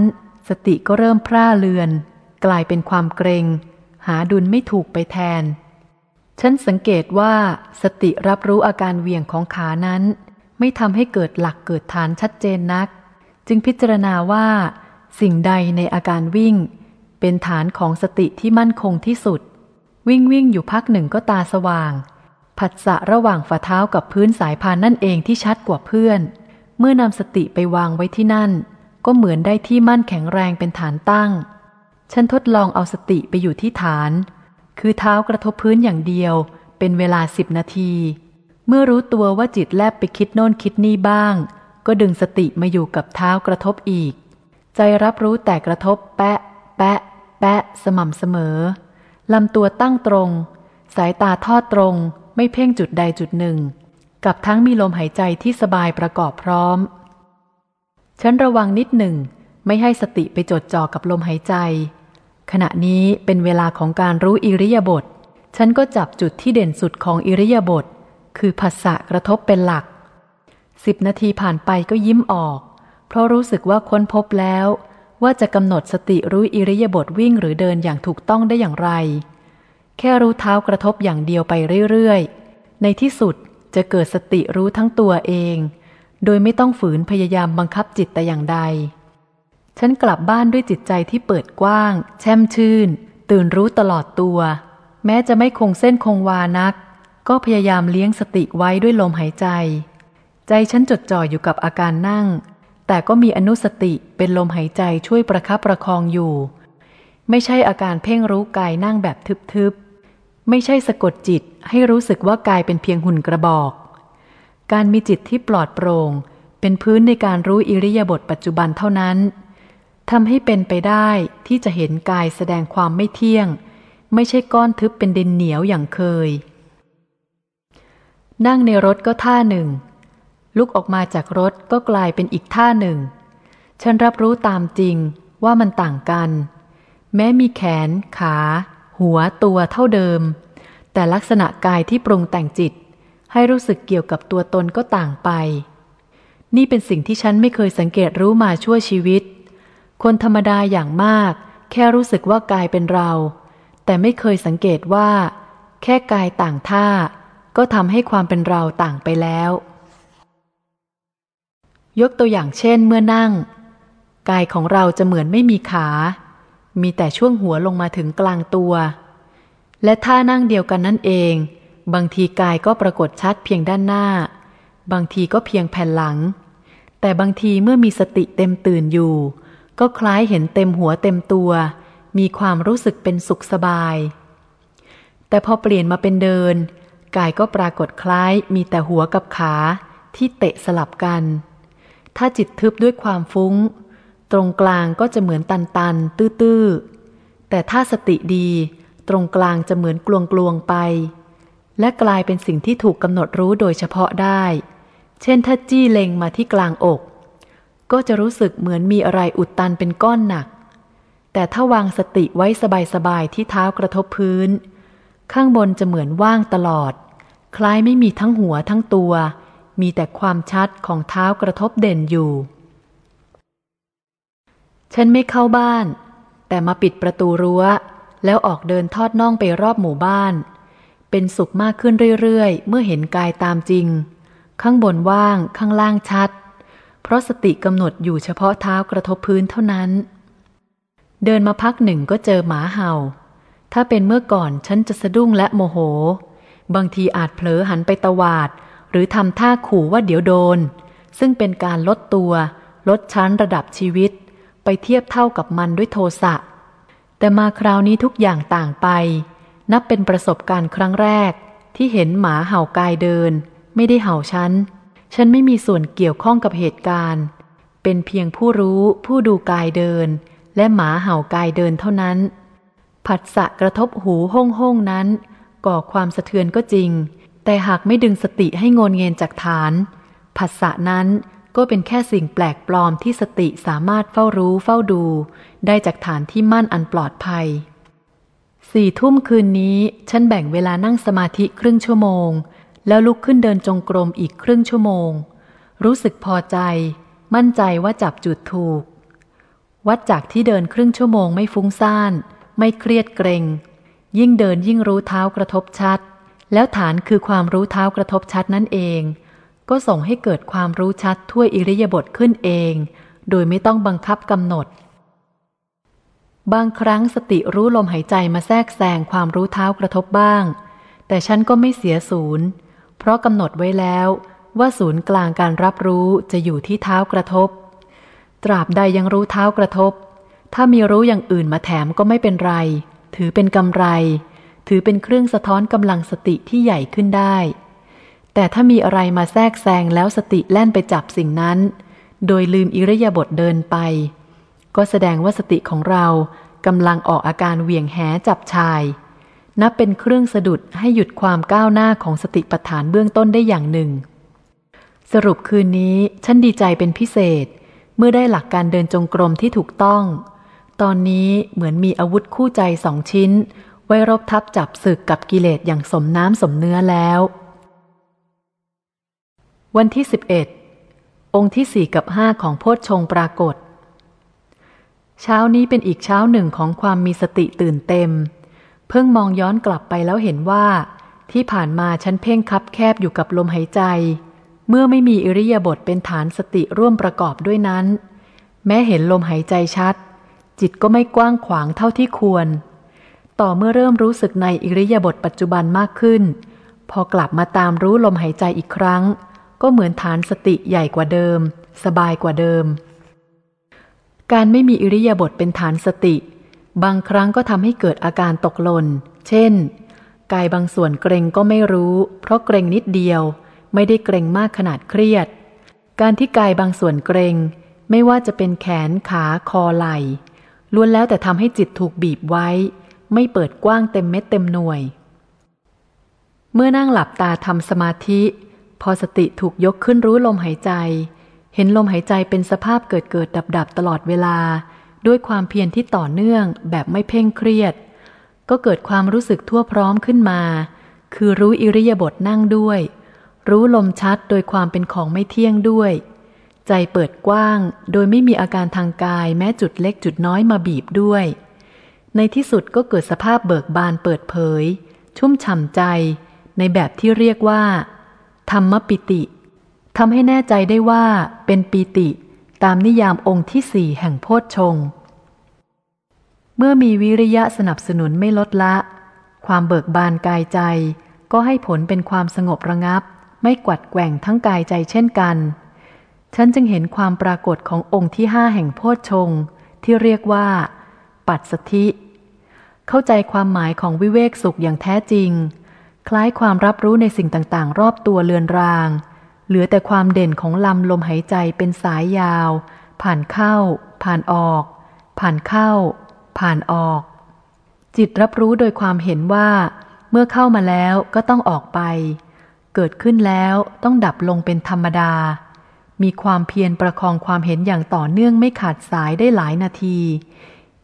สติก็เริ่มพร่าเลือน กลายเป็นความเกรง หาดุลไม่ถูกไปแทน ฉันสังเกตว่าสติรับรู้อาการเวียงของขานั้น ไม่ทำให้เกิดหลักเกิดฐานชัดเจนนัก จึงพิจารณาว่า สิ่งใดในอาการวิ่ง เป็นฐานของสติที่มั่นคงที่สุด วิ่งวิ่งอยู่พักหนึ่งก็ตาสว่าง ผัสสะระหว่างฝ่าเท้ากับพื้นสายพานนั่นเองที่ชัดกว่าเพื่อน เมื่อนำสติไปวางไว้ที่นั่น ก็เหมือนได้ที่มั่นแข็งแรงเป็นฐานตั้ง ฉันทดลองเอาสติไปอยู่ที่ฐาน คือเท้ากระทบพื้นอย่างเดียว เป็นเวลาสิบนาที เมื่อรู้ตัวว่าจิตแลบไปคิดโน่นคิดนี่บ้าง ก็ดึงสติมาอยู่กับเท้ากระทบอีก ใจรับรู้แต่กระทบแปะ แปะ แปะ สม่ำเสมอ ลำตัวตั้งตรง สายตาทอดตรง ไม่เพ่งจุดใดจุดหนึ่ง กับทั้งมีลมหายใจที่สบายประกอบพร้อม ฉันระวังนิดหนึ่ง ไม่ให้สติไปจดจ่อกับลมหายใจ ขณะนี้เป็นเวลาของการรู้อิริยาบถฉันก็จับจุดที่เด่นสุดของอิริยาบถคือภาษะกระทบเป็นหลักสิบนาทีผ่านไปก็ยิ้มออก เพราะรู้สึกว่าค้นพบแล้ว ว่าจะกำหนดสติรู้อิริยาบถวิ่งหรือเดินอย่างถูกต้องได้อย่างไร แค่รู้เท้ากระทบอย่างเดียวไปเรื่อยๆ ในที่สุดจะเกิดสติรู้ทั้งตัวเอง โดยไม่ต้องฝืนพยายามบังคับจิตแต่อย่างใด ฉันกลับบ้านด้วยจิตใจที่เปิดกว้าง แช่มชื่น ตื่นรู้ตลอดตัว แม้จะไม่คงเส้นคงวานัก ก็พยายามเลี้ยงสติไว้ด้วยลมหายใจ ใจฉันจดจ่ออยู่กับอาการนั่ง แต่ก็มีอนุสติเป็นลมหายใจช่วยประคับประคองอยู่ ไม่ใช่อาการเพ่งรู้กายนั่งแบบทึบๆ ไม่ใช่สะกดจิตให้รู้สึกว่ากายเป็นเพียงหุ่นกระบอก การมีจิตที่ปลอดโปร่ง เป็นพื้นในการรู้อิริยาบถปัจจุบันเท่านั้นทำให้เป็นไปได้ที่จะเห็นกายแสดงความไม่เที่ยง ไม่ใช่ก้อนทึบเป็นดินเหนียวอย่างเคย นั่งในรถก็ท่าหนึ่ง ลุกออกมาจากรถก็กลายเป็นอีกท่าหนึ่ง ฉันรับรู้ตามจริงว่ามันต่างกัน แม้มีแขน ขา หัวตัวเท่าเดิม แต่ลักษณะกายที่ปรุงแต่งจิต ให้รู้สึกเกี่ยวกับตัวตนก็ต่างไป นี่เป็นสิ่งที่ฉันไม่เคยสังเกตรู้มาชั่วชีวิต คนธรรมดาอย่างมาก แค่รู้สึกว่ากายเป็นเรา แต่ไม่เคยสังเกตว่า แค่กายต่างท่า ก็ทำให้ความเป็นเราต่างไปแล้ว ยกตัวอย่างเช่นเมื่อนั่ง กายของเราจะเหมือนไม่มีขา มีแต่ช่วงหัวลงมาถึงกลางตัว และท่านั่งเดียวกันนั่นเอง บางทีกายก็ปรากฏชัดเพียงด้านหน้า บางทีก็เพียงแผ่นหลัง แต่บางทีเมื่อมีสติเต็มตื่นอยู่ ก็คล้ายเห็นเต็มหัวเต็มตัว มีความรู้สึกเป็นสุขสบาย แต่พอเปลี่ยนมาเป็นเดิน กายก็ปรากฏคล้ายมีแต่หัวกับขาที่เตะสลับกัน ถ้าจิตทึบด้วยความฟุ้ง ตรงกลางก็จะเหมือนตันตันตื้อๆแต่ถ้าสติดี ตรงกลางจะเหมือนกลวงกลวงไป และกลายเป็นสิ่งที่ถูกกำหนดรู้โดยเฉพาะได้ เช่นถ้าจี้เล็งมาที่กลางอก ก็จะรู้สึกเหมือนมีอะไรอุดตันเป็นก้อนหนัก แต่ถ้าวางสติไว้สบายๆที่เท้ากระทบพื้น ข้างบนจะเหมือนว่างตลอด คล้ายไม่มีทั้งหัวทั้งตัว มีแต่ความชัดของเท้ากระทบเด่นอยู่ ฉันไม่เข้าบ้าน แต่มาปิดประตูรั้ว แล้วออกเดินทอดน่องไปรอบหมู่บ้าน เป็นสุขมากขึ้นเรื่อยๆ เมื่อเห็นกายตามจริง ข้างบนว่างข้างล่างชัด เพราะสติกำหนดอยู่เฉพาะเท้ากระทบพื้นเท่านั้น เดินมาพักหนึ่งก็เจอหมาเห่า ถ้าเป็นเมื่อก่อนฉันจะสะดุ้งและโมโห บางทีอาจเผลอหันไปตวาด หรือทำท่าขู่ว่าเดี๋ยวโดน ซึ่งเป็นการลดตัว ลดชั้นระดับชีวิต ไปเทียบเท่ากับมันด้วยโทสะแต่มาคราวนี้ทุกอย่างต่างไป นับเป็นประสบการณ์ครั้งแรก ที่เห็นหมาเห่ากายเดิน ไม่ได้เห่าฉัน ฉันไม่มีส่วนเกี่ยวข้องกับเหตุการณ์ เป็นเพียงผู้รู้ผู้ดูกายเดิน และหมาเห่ากายเดินเท่านั้น ผัสสะกระทบหูห้องห้องนั้น ก่อความสะเทือนก็จริง แต่หากไม่ดึงสติให้งนเงินจากฐาน ผัสสะนั้นก็เป็นแค่สิ่งแปลกปลอมที่สติสามารถเฝ้ารู้เฝ้าดู ได้จากฐานที่มั่นอันปลอดภัย สี่ทุ่มคืนนี้ ฉันแบ่งเวลานั่งสมาธิครึ่งชั่วโมง แล้วลุกขึ้นเดินจงกรมอีกครึ่งชั่วโมง รู้สึกพอใจ มั่นใจว่าจับจุดถูก วัดจากที่เดินครึ่งชั่วโมงไม่ฟุ้งซ่าน ไม่เครียดเกรง ยิ่งเดินยิ่งรู้เท้ากระทบชัด แล้วฐานคือความรู้เท้ากระทบชัดนั่นเอง ก็ส่งให้เกิดความรู้ชัดทั่วอิริยาบถขึ้นเอง โดยไม่ต้องบังคับกำหนด บางครั้งสติรู้ลมหายใจมาแทรกแซงความรู้เท้ากระทบบ้าง แต่ฉันก็ไม่เสียศูนย์เพราะกำหนดไว้แล้วว่าศูนย์กลางการรับรู้จะอยู่ที่เท้ากระทบ ตราบใดยังรู้เท้ากระทบ ถ้ามีรู้อย่างอื่นมาแถมก็ไม่เป็นไร ถือเป็นกำไร ถือเป็นเครื่องสะท้อนกำลังสติที่ใหญ่ขึ้นได้ แต่ถ้ามีอะไรมาแทรกแซงแล้วสติแล่นไปจับสิ่งนั้น โดยลืมอิริยาบถเดินไป ก็แสดงว่าสติของเรากำลังออกอาการเหวี่ยงแหจับชาย นับเป็นเครื่องสะดุดให้หยุดความก้าวหน้าของสติปัฏฐานเบื้องต้นได้อย่างหนึ่ง สรุปคืนนี้ฉันดีใจเป็นพิเศษ เมื่อได้หลักการเดินจงกรมที่ถูกต้อง ตอนนี้เหมือนมีอาวุธคู่ใจสองชิ้น ไว้รบทับจับศึกกับกิเลสอย่างสมน้ำสมเนื้อแล้ว วันที่สิบเอ็ดองค์ที่สี่กับห้าของโพชฌงปรากฏ เช้านี้เป็นอีกเช้าหนึ่งของความมีสติตื่นเต็ม เพิ่งมองย้อนกลับไปแล้วเห็นว่า ที่ผ่านมาฉันเพ่งคับแคบอยู่กับลมหายใจ เมื่อไม่มีอิริยาบถเป็นฐานสติร่วมประกอบด้วยนั้น แม้เห็นลมหายใจชัด จิตก็ไม่กว้างขวางเท่าที่ควร ต่อเมื่อเริ่มรู้สึกในอิริยาบถปัจจุบันมากขึ้น พอกลับมาตามรู้ลมหายใจอีกครั้ง ก็เหมือนฐานสติใหญ่กว่าเดิม สบายกว่าเดิม การไม่มีอิริยาบถเป็นฐานสติ บางครั้งก็ทำให้เกิดอาการตกหล่น เช่น กายบางส่วนเกรงก็ไม่รู้ เพราะเกรงนิดเดียว ไม่ได้เกรงมากขนาดเครียด การที่กายบางส่วนเกรงไม่ว่าจะเป็นแขนขาคอไหล่ล้วนแล้วแต่ทำให้จิตถูกบีบไว้ ไม่เปิดกว้างเต็มเม็ดเต็มหน่วย เมื่อนั่งหลับตาทำสมาธิ พอสติถูกยกขึ้นรู้ลมหายใจ เห็นลมหายใจเป็นสภาพเกิดเกิดดับดับตลอดเวลา ด้วยความเพียรที่ต่อเนื่องแบบไม่เพ่งเครียด ก็เกิดความรู้สึกทั่วพร้อมขึ้นมา คือรู้อิริยาบถนั่งด้วย รู้ลมชัดโดยความเป็นของไม่เที่ยงด้วย ใจเปิดกว้างโดยไม่มีอาการทางกายแม้จุดเล็กจุดน้อยมาบีบด้วย ในที่สุดก็เกิดสภาพเบิกบานเปิดเผย ชุ่มฉ่ำใจ ในแบบที่เรียกว่า ธรรมปิติ ทำให้แน่ใจได้ว่าเป็นปีติตามนิยามองค์ที่สี่แห่งโพชฌงเมื่อมีวิริยะสนับสนุนไม่ลดละ ความเบิกบานกายใจ ก็ให้ผลเป็นความสงบระงับ ไม่กวัดแกว่งทั้งกายใจเช่นกัน ฉันจึงเห็นความปรากฏขององค์ที่ห้าแห่งโพชฌงที่เรียกว่า ปัสสธิ เข้าใจความหมายของวิเวกสุขอย่างแท้จริง คล้ายความรับรู้ในสิ่งต่างๆ รอบตัวเลือนราง เหลือแต่ความเด่นของลำลมหายใจเป็นสายยาว ผ่านเข้า ผ่านออก ผ่านเข้า ผ่านออก จิตรับรู้โดยความเห็นว่า เมื่อเข้ามาแล้วก็ต้องออกไป เกิดขึ้นแล้วต้องดับลงเป็นธรรมดา มีความเพียรประคองความเห็นอย่างต่อเนื่องไม่ขาดสายได้หลายนาที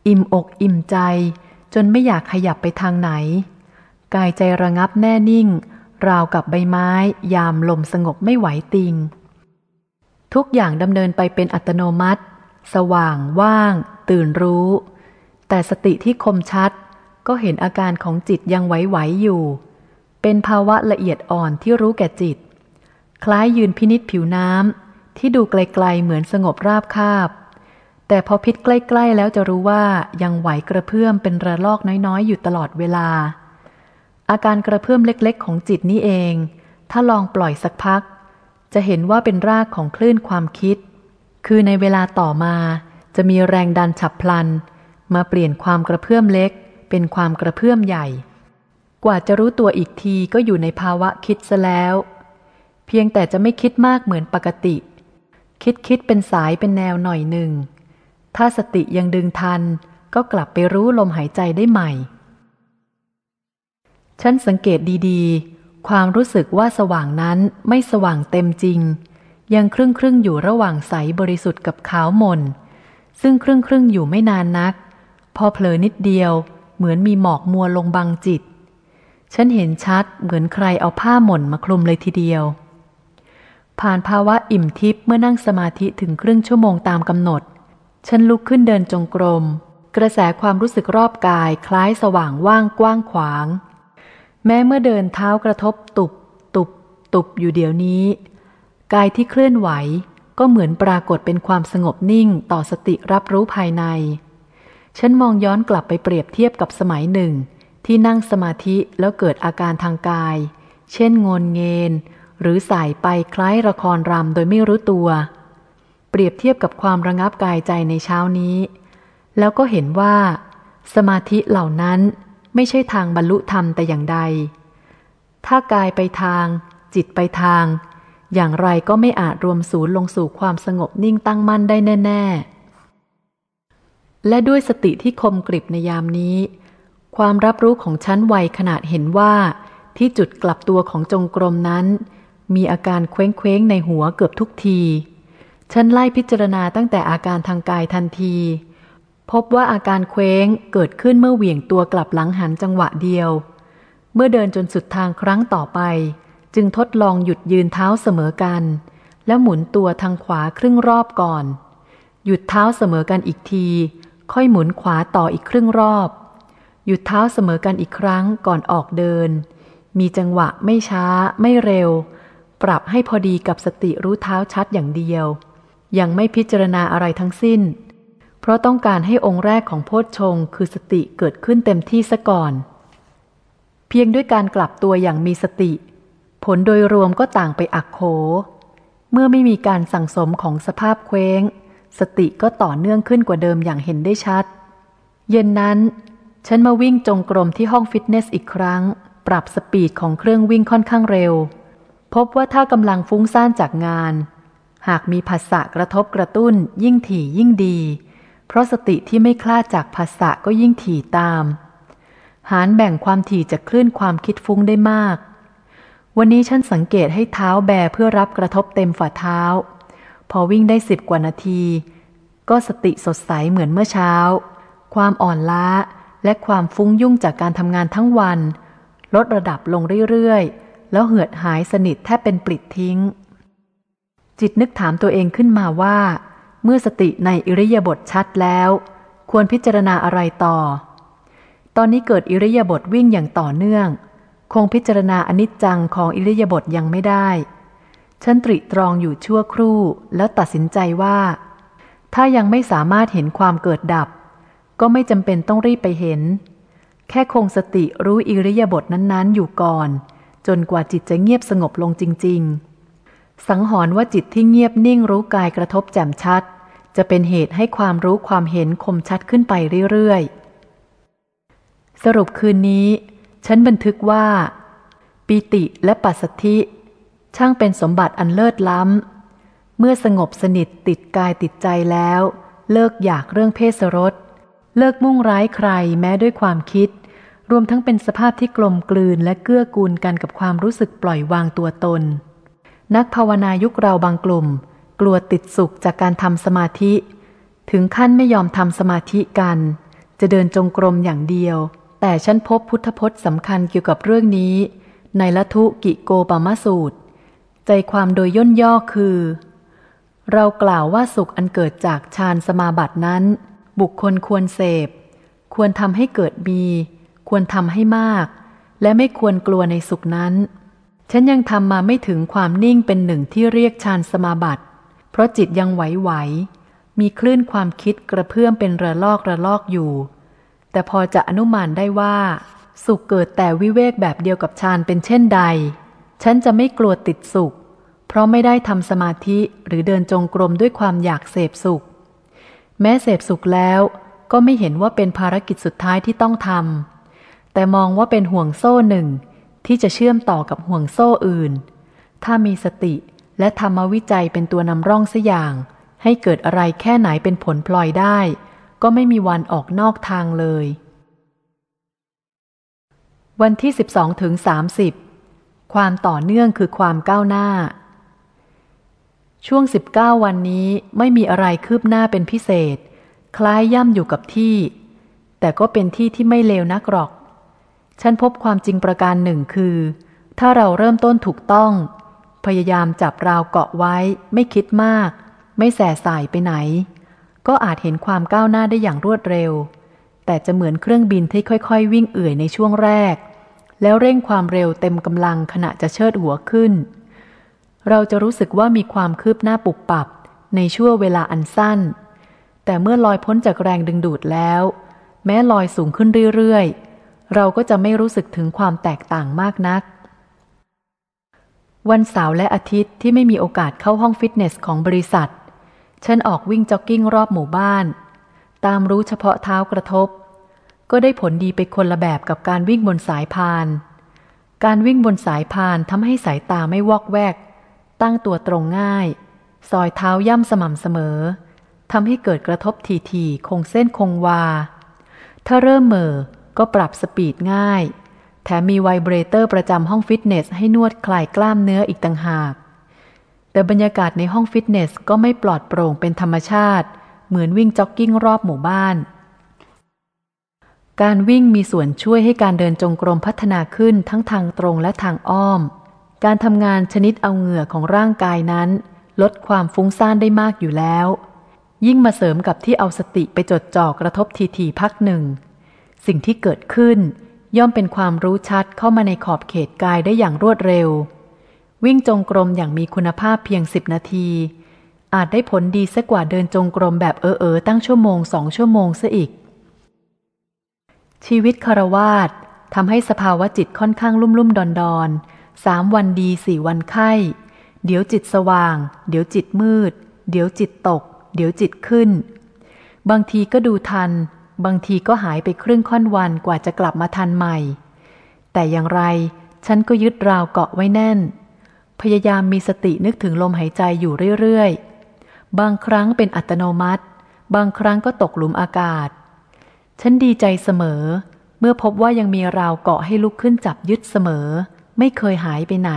อิ่มอกอิ่มใจ จนไม่อยากขยับไปทางไหน กายใจระงับแน่นิ่ง ราวกับใบไม้ ยามลมสงบไม่ไหวติง ทุกอย่างดำเนินไปเป็นอัตโนมัติ สว่างว่าง ตื่นรู้ แต่สติที่คมชัด ก็เห็นอาการของจิตยังไหวๆอยู่ เป็นภาวะละเอียดอ่อนที่รู้แก่จิต คล้ายยืนพินิษผิวน้ำที่ดูไกลๆเหมือนสงบราบคาบ แต่พอพิษใกล้ ๆ แล้วจะรู้ว่ายังไหวกระเพื่อมเป็นระลอกน้อยๆ อยู่ตลอดเวลา อาการกระเพื่อมเล็กๆ ของจิตนี้เอง ถ้าลองปล่อยสักพัก จะเห็นว่าเป็นรากของคลื่นความคิด คือในเวลาต่อมาจะมีแรงดันฉับพลัน มาเปลี่ยนความกระเพื่อมเล็ก เป็นความกระเพื่อมใหญ่ กว่าจะรู้ตัวอีกทีก็อยู่ในภาวะคิดซะแล้ว เพียงแต่จะไม่คิดมากเหมือนปกติ คิดคิดเป็นสายเป็นแนวหน่อยหนึ่ง ถ้าสติยังดึงทันก็กลับไปรู้ลมหายใจได้ใหม่ ฉันสังเกตดีๆ ความรู้สึกว่าสว่างนั้นไม่สว่างเต็มจริง ยังครึ่งครึ่งอยู่ระหว่างใสบริสุทธิ์กับขาวมน ซึ่งครึ่งครึ่งอยู่ไม่นานนัก พอเผลอนิดเดียว เหมือนมีหมอกมัวลงบังจิต ฉันเห็นชัดเหมือนใครเอาผ้าหม่นมาคลุมเลยทีเดียว ผ่านภาวะอิ่มทิพย์เมื่อนั่งสมาธิถึงครึ่งชั่วโมงตามกำหนด ฉันลุกขึ้นเดินจงกรม กระแสความรู้สึกรอบกายคล้ายสว่างว่างกว้างขวาง แม้เมื่อเดินเท้ากระทบตุบ ตุบ ตุบอยู่เดี๋ยวนี้ กายที่เคลื่อนไหวก็เหมือนปรากฏเป็นความสงบนิ่งต่อสติรับรู้ภายใน ฉันมองย้อนกลับไปเปรียบเทียบกับสมัยหนึ่ง ที่นั่งสมาธิแล้วเกิดอาการทางกาย เช่นงนเงน หรือสายไปคล้ายละครรำโดยไม่รู้ตัว เปรียบเทียบกับความระงับกายใจในเช้านี้ แล้วก็เห็นว่า สมาธิเหล่านั้น ไม่ใช่ทางบรรลุธรรมแต่อย่างใด ถ้ากายไปทาง จิตไปทาง อย่างไรก็ไม่อาจรวมศูนย์ลงสู่ความสงบนิ่งตั้งมั่นได้แน่ ๆ และด้วยสติที่คมกริบในยามนี้ ความรับรู้ของชั้นไวขนาดเห็นว่าที่จุดกลับตัวของจงกรมนั้น มีอาการเคว้งเคว้งในหัวเกือบทุกที ฉันไล่พิจารณาตั้งแต่อาการทางกายทันที พบว่าอาการเคว้งเกิดขึ้นเมื่อเหวี่ยงตัวกลับหลังหันจังหวะเดียว เมื่อเดินจนสุดทางครั้งต่อไป จึงทดลองหยุดยืนเท้าเสมอกัน แล้วหมุนตัวทางขวาครึ่งรอบก่อน หยุดเท้าเสมอกันอีกที ค่อยหมุนขวาต่ออีกครึ่งรอบ หยุดเท้าเสมอกันอีกครั้งก่อนออกเดิน มีจังหวะไม่ช้าไม่เร็ว ปรับให้พอดีกับสติรู้เท้าชัดอย่างเดียว ยังไม่พิจารณาอะไรทั้งสิ้น เพราะต้องการให้องค์แรกของโพชฌงคือสติเกิดขึ้นเต็มที่ซะก่อน เพียงด้วยการกลับตัวอย่างมีสติ ผลโดยรวมก็ต่างไปอักโข เมื่อไม่มีการสั่งสมของสภาพเคว้ง สติก็ต่อเนื่องขึ้นกว่าเดิมอย่างเห็นได้ชัด เย็นนั้น ฉันมาวิ่งจงกรมที่ห้องฟิตเนสอีกครั้ง ปรับสปีดของเครื่องวิ่งค่อนข้างเร็ว พบว่าถ้ากำลังฟุ้งซ่านจากงาน หากมีภาษะกระทบกระตุ้นยิ่งถี่ยิ่งดี เพราะสติที่ไม่คลาดจากภาษะก็ยิ่งถี่ตาม หารแบ่งความถี่จากคลื่นความคิดฟุ้งได้มาก วันนี้ฉันสังเกตให้เท้าแบเพื่อรับกระทบเต็มฝ่าเท้า พอวิ่งได้สิบกว่านาที ก็สติสดใสเหมือนเมื่อเช้า ความอ่อนล้าและความฟุ้งยุ่งจากการทำงานทั้งวัน ลดระดับลงเรื่อยๆ แล้วเหือดหายสนิทแทบเป็นปลิดทิ้ง จิตนึกถามตัวเองขึ้นมาว่า เมื่อสติในอิริยาบถชัดแล้ว ควรพิจารณาอะไรต่อ ตอนนี้เกิดอิริยาบถวิ่งอย่างต่อเนื่อง คงพิจารณาอนิจจังของอิริยาบถยังไม่ได้ ฉันตริตรองอยู่ชั่วครู่แล้วตัดสินใจว่า ถ้ายังไม่สามารถเห็นความเกิดดับ ก็ไม่จำเป็นต้องรีบไปเห็น แค่คงสติรู้อิริยาบถนั้นๆ อยู่ก่อน จนกว่าจิตจะเงียบสงบลงจริง ๆ สังหรณ์ว่าจิตที่เงียบนิ่งรู้กายกระทบแจ่มชัด จะเป็นเหตุให้ความรู้ความเห็นคมชัดขึ้นไปเรื่อยๆ สรุปคืนนี้ ฉันบันทึกว่า ปิติและปัสสธิ ช่างเป็นสมบัติอันเลิศล้ำ เมื่อสงบสนิทติดกายติดใจแล้ว เลิกอยากเรื่องเพศรสเลิกมุ่งร้ายใครแม้ด้วยความคิด รวมทั้งเป็นสภาพที่กลมกลืนและเกื้อกูลกันกับความรู้สึกปล่อยวางตัวตน นักภาวนายุคเราบางกลุ่ม กลัวติดสุขจากการทำสมาธิ ถึงขั้นไม่ยอมทำสมาธิกัน จะเดินจงกรมอย่างเดียว แต่ฉันพบพุทธพจน์สำคัญเกี่ยวกับเรื่องนี้ ในละทุกิโกปามสูตร ใจความโดยย่นย่อคือ เรากล่าวว่าสุขอันเกิดจากฌานสมาบัตินั้น บุคคลควรเสพ ควรทำให้เกิดมี ควรทำให้มาก และไม่ควรกลัวในสุขนั้น ฉันยังทำมาไม่ถึงความนิ่งเป็นหนึ่งที่เรียกฌานสมาบัติ เพราะจิตยังไหวๆ มีคลื่นความคิดกระเพื่อมเป็นระลอกระลอกอยู่ แต่พอจะอนุมานได้ว่า สุขเกิดแต่วิเวกแบบเดียวกับฌานเป็นเช่นใด ฉันจะไม่กลัวติดสุข เพราะไม่ได้ทำสมาธิหรือเดินจงกรมด้วยความอยากเสพสุข แม้เสพสุขแล้วก็ไม่เห็นว่าเป็นภารกิจสุดท้ายที่ต้องทำแต่มองว่าเป็นห่วงโซ่หนึ่ง ที่จะเชื่อมต่อกับห่วงโซ่อื่น ถ้ามีสติและธรรมวิจัยเป็นตัวนำร่องสัอย่าง ให้เกิดอะไรแค่ไหนเป็นผลพลอยได้ ก็ไม่มีวันออกนอกทางเลย วันที่ 12ถึง30 ความต่อเนื่องคือความก้าวหน้า ช่วง 19 วันนี้ไม่มีอะไรคืบหน้าเป็นพิเศษ คล้ายย่ำอยู่กับที่ แต่ก็เป็นที่ที่ไม่เลวนักหรอก ฉันพบความจริงประการหนึ่งคือ ถ้าเราเริ่มต้นถูกต้อง พยายามจับราวเกาะไว้ ไม่คิดมาก ไม่แส่สายไปไหน ก็อาจเห็นความก้าวหน้าได้อย่างรวดเร็ว แต่จะเหมือนเครื่องบินที่ค่อยๆ วิ่งเอื่อยในช่วงแรก แล้วเร่งความเร็วเต็มกำลังขณะจะเชิดหัวขึ้น เราจะรู้สึกว่ามีความคืบหน้าปุบปับในช่วงเวลาอันสั้น แต่เมื่อลอยพ้นจากแรงดึงดูดแล้ว แม้ลอยสูงขึ้นเรื่อยๆ เราก็จะไม่รู้สึกถึงความแตกต่างมากนัก วันเสาร์และอาทิตย์ที่ไม่มีโอกาสเข้าห้องฟิตเนสของบริษัท ฉันออกวิ่งจ็อกกิ้งรอบหมู่บ้าน ตามรู้เฉพาะเท้ากระทบ ก็ได้ผลดีไปคนละแบบกับการวิ่งบนสายพาน การวิ่งบนสายพานทำให้สายตาไม่วอกแวก ตั้งตัวตรงง่าย ซอยเท้าย่ำสม่ำเสมอทำให้เกิดกระทบทีๆคงเส้นคงวา ถ้าเริ่มเหม่อ ก็ปรับ speed ง่าย แถมมี vibrator ประจำห้องฟิตเนสให้นวดคลายกล้ามเนื้ออีกต่างหาก แต่บรรยากาศในห้องฟิตเนสก็ไม่ปลอดโปร่งเป็นธรรมชาติ เหมือนวิ่งจ็อกกิ้งรอบหมู่บ้าน การวิ่งมีส่วนช่วยให้การเดินจงกรมพัฒนาขึ้นทั้งทางตรงและทางอ้อม การทำงานชนิดเอาเหงื่อของร่างกายนั้น ลดความฟุ้งซ่านได้มากอยู่แล้ว ยิ่งมาเสริมกับที่เอาสติไปจดจ่อกระทบทีทีพักหนึ่ง สิ่งที่เกิดขึ้น ย่อมเป็นความรู้ชัดเข้ามาในขอบเขตกายได้อย่างรวดเร็ว วิ่งจงกรมอย่างมีคุณภาพเพียงสิบนาที อาจได้ผลดีสักกว่าเดินจงกรมแบบเออเออตั้งชั่วโมงสองชั่วโมงซะอีก ชีวิตคารวาสทำให้สภาวะจิตค่อนข้างลุ่มลุ่มดอนดอนสามวันดีสี่วันไข้ เดี๋ยวจิตสว่าง เดี๋ยวจิตมืด เดี๋ยวจิตตก เดี๋ยวจิตขึ้น บางทีก็ดูทัน บางทีก็หายไปครึ่งค่อนวันกว่าจะกลับมาทันใหม่ แต่อย่างไรฉันก็ยึดราวเกาะไว้แน่น พยายามมีสตินึกถึงลมหายใจอยู่เรื่อยๆ บางครั้งเป็นอัตโนมัติ บางครั้งก็ตกหลุมอากาศ ฉันดีใจเสมอ เมื่อพบว่ายังมีราวเกาะให้ลุกขึ้นจับยึดเสมอ ไม่เคยหายไปไหน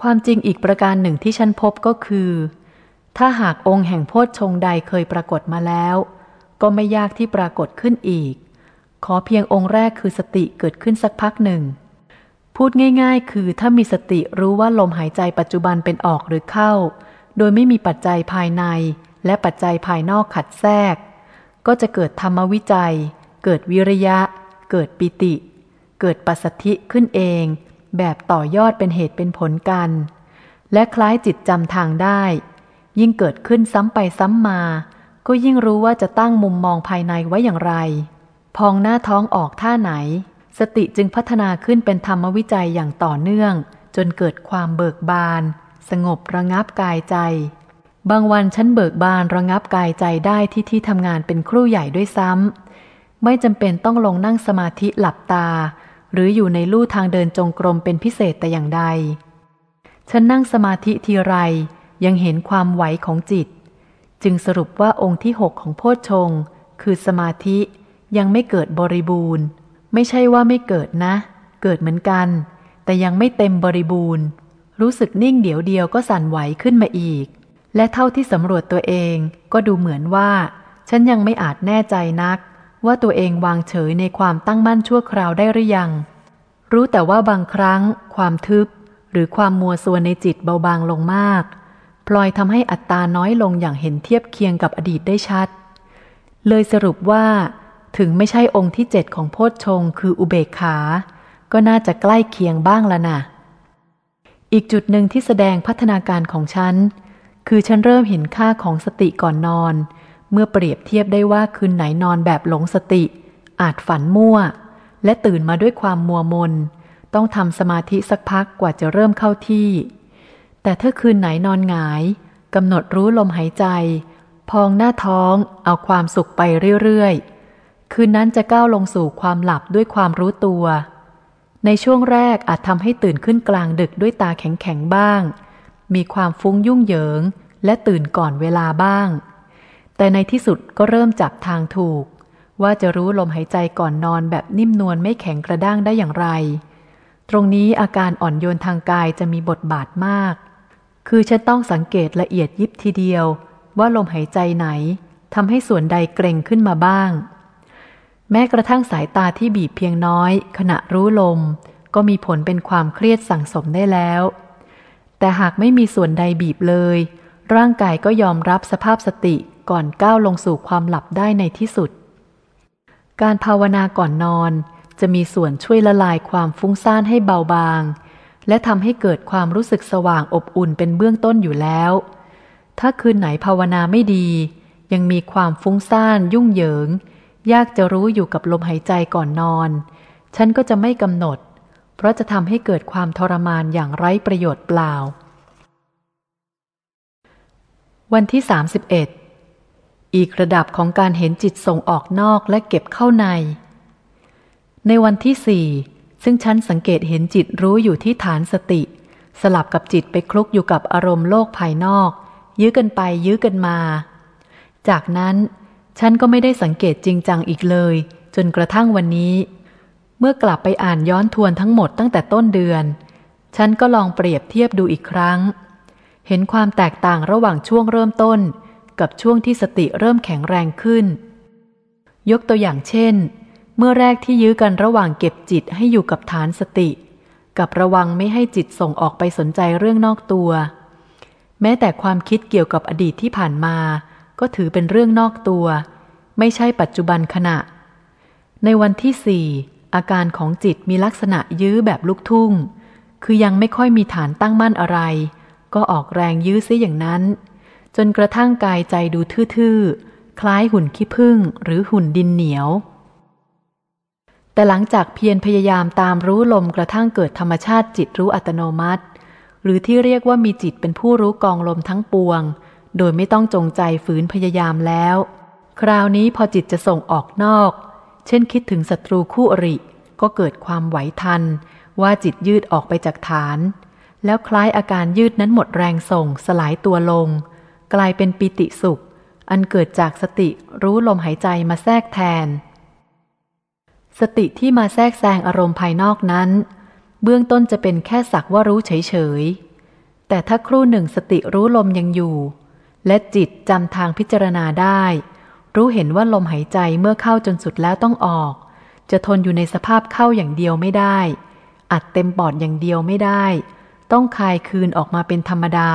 ความจริงอีกประการหนึ่งที่ฉันพบก็คือ ถ้าหากองค์แห่งโพชฌงใดเคยปรากฏมาแล้ว ก็ไม่ยากที่ปรากฏขึ้นอีก ขอเพียงองค์แรกคือสติเกิดขึ้นสักพักหนึ่ง พูดง่าย ๆ คือถ้ามีสติรู้ว่าลมหายใจปัจจุบันเป็นออกหรือเข้า โดยไม่มีปัจจัยภายใน และปัจจัยภายนอกขัดแทรก ก็จะเกิดธรรมวิจัย เกิดวิริยะ เกิดปิติ เกิดปัสสธิขึ้นเอง แบบต่อยอดเป็นเหตุเป็นผลกัน และคล้ายจิตจำทางได้ ยิ่งเกิดขึ้นซ้ำไปซ้ำมา ก็ยิ่งรู้ว่าจะตั้งมุมมองภายในไว้อย่างไร พองหน้าท้องออกท่าไหน สติจึงพัฒนาขึ้นเป็นธรรมวิจัยอย่างต่อเนื่อง จนเกิดความเบิกบาน สงบระงับกายใจ บางวันฉันเบิกบานระงับกายใจได้ที่ที่ทำงานเป็นครู่ใหญ่ด้วยซ้ำไม่จำเป็นต้องลงนั่งสมาธิหลับตา หรืออยู่ในลู่ทางเดินจงกรมเป็นพิเศษแต่อย่างใด ฉันนั่งสมาธิทีไรยังเห็นความไหวของจิต จึงสรุปว่าองค์ที่หกของโพชฌงคือสมาธิยังไม่เกิดบริบูรณ์ ไม่ใช่ว่าไม่เกิดนะ เกิดเหมือนกัน แต่ยังไม่เต็มบริบูรณ์ รู้สึกนิ่งเดี๋ยวเดียวก็สั่นไหวขึ้นมาอีก และเท่าที่สำรวจตัวเองก็ดูเหมือนว่า ฉันยังไม่อาจแน่ใจนัก ว่าตัวเองวางเฉยในความตั้งมั่นชั่วคราวได้หรือยัง รู้แต่ว่าบางครั้ง ความทึบ หรือความมัวสวนในจิตเบาบางลงมาก พลอยทำให้อัตตาน้อยลงอย่างเห็นเทียบเคียงกับอดีตได้ชัด เลยสรุปว่า ถึงไม่ใช่องค์ที่เจ็ดของโพชฌงคืออุเบกขา ก็น่าจะใกล้เคียงบ้างละนะอีกจุดหนึ่งที่แสดงพัฒนาการของฉัน คือฉันเริ่มเห็นค่าของสติก่อนนอน เมื่อเปรียบเทียบได้ว่าคืนไหนนอนแบบหลงสติ อาจฝันมั่ว และตื่นมาด้วยความมัวมน ต้องทำสมาธิสักพักกว่าจะเริ่มเข้าที่ แต่ถ้าคืนไหนนอนหงายกำหนดรู้ลมหายใจ พองหน้าท้องเอาความสุขไปเรื่อยๆ คืนนั้นจะก้าวลงสู่ความหลับด้วยความรู้ตัว ในช่วงแรกอาจทำให้ตื่นขึ้นกลางดึกด้วยตาแข็งๆบ้าง มีความฟุ้งยุ่งเหยิง และตื่นก่อนเวลาบ้าง แต่ในที่สุดก็เริ่มจับทางถูก ว่าจะรู้ลมหายใจก่อนนอนแบบนิ่มนวลไม่แข็งกระด้างได้อย่างไร ตรงนี้อาการอ่อนโยนทางกายจะมีบทบาทมาก คือฉันต้องสังเกตละเอียดยิบทีเดียว ว่าลมหายใจไหนทำให้ส่วนใดเกร็งขึ้นมาบ้าง แม้กระทั่งสายตาที่บีบเพียงน้อย ขณะรู้ลม ก็มีผลเป็นความเครียดสั่งสมได้แล้ว แต่หากไม่มีส่วนใดบีบเลย ร่างกายก็ยอมรับสภาพสติก่อนก้าวลงสู่ความหลับได้ในที่สุด การภาวนาก่อนนอนจะมีส่วนช่วยละลายความฟุ้งซ่านให้เบาบาง และทำให้เกิดความรู้สึกสว่างอบอุ่นเป็นเบื้องต้นอยู่แล้ว ถ้าคืนไหนภาวนาไม่ดี ยังมีความฟุ้งซ่านยุ่งเหยิง ยากจะรู้อยู่กับลมหายใจก่อนนอน ฉันก็จะไม่กำหนด เพราะจะทำให้เกิดความทรมานอย่างไร้ประโยชน์เปล่า วันที่ 31 อีกระดับของการเห็นจิตส่งออกนอกและเก็บเข้าใน ในวันที่สี่ ซึ่งฉันสังเกตเห็นจิตรู้อยู่ที่ฐานสติ สลับกับจิตไปคลุกอยู่กับอารมณ์โลกภายนอก ยื้อกันไปยื้อกันมา จากนั้น ฉันก็ไม่ได้สังเกตจริงจังอีกเลย จนกระทั่งวันนี้ เมื่อกลับไปอ่านย้อนทวนทั้งหมดตั้งแต่ต้นเดือน ฉันก็ลองเปรียบเทียบดูอีกครั้ง เห็นความแตกต่างระหว่างช่วงเริ่มต้น กับช่วงที่สติเริ่มแข็งแรงขึ้น ยกตัวอย่างเช่น เมื่อแรกที่ยื้อกันระหว่างเก็บจิตให้อยู่กับฐานสติ กับระวังไม่ให้จิตส่งออกไปสนใจเรื่องนอกตัว แม้แต่ความคิดเกี่ยวกับอดีตที่ผ่านมา ก็ถือเป็นเรื่องนอกตัว ไม่ใช่ปัจจุบันขณะ ในวันที่สี่อาการของจิตมีลักษณะยื้อแบบลูกทุ่ง คือยังไม่ค่อยมีฐานตั้งมั่นอะไร ก็ออกแรงยื้อซิอย่างนั้น จนกระทั่งกายใจดูทื่อๆ คล้ายหุ่นขี้ผึ้งหรือหุ่นดินเหนียว แต่หลังจากเพียรพยายามตามรู้ลมกระทั่งเกิดธรรมชาติจิตรู้อัตโนมัติ หรือที่เรียกว่ามีจิตเป็นผู้รู้กองลมทั้งปวง โดยไม่ต้องจงใจฝืนพยายามแล้ว คราวนี้พอจิตจะส่งออกนอก เช่นคิดถึงศัตรูคู่อริ ก็เกิดความไหวทัน ว่าจิตยืดออกไปจากฐาน แล้วคล้ายอาการยืดนั้นหมดแรงส่งสลายตัวลง กลายเป็นปิติสุข อันเกิดจากสติรู้ลมหายใจมาแทรกแทน สติที่มาแทรกแซงอารมณ์ภายนอกนั้น เบื้องต้นจะเป็นแค่สักว่ารู้เฉยๆ แต่ถ้าครู่หนึ่งสติรู้ลมยังอยู่ และจิตจำทางพิจารณาได้ รู้เห็นว่าลมหายใจเมื่อเข้าจนสุดแล้วต้องออก จะทนอยู่ในสภาพเข้าอย่างเดียวไม่ได้ อัดเต็มปอดอย่างเดียวไม่ได้ ต้องคายคืนออกมาเป็นธรรมดา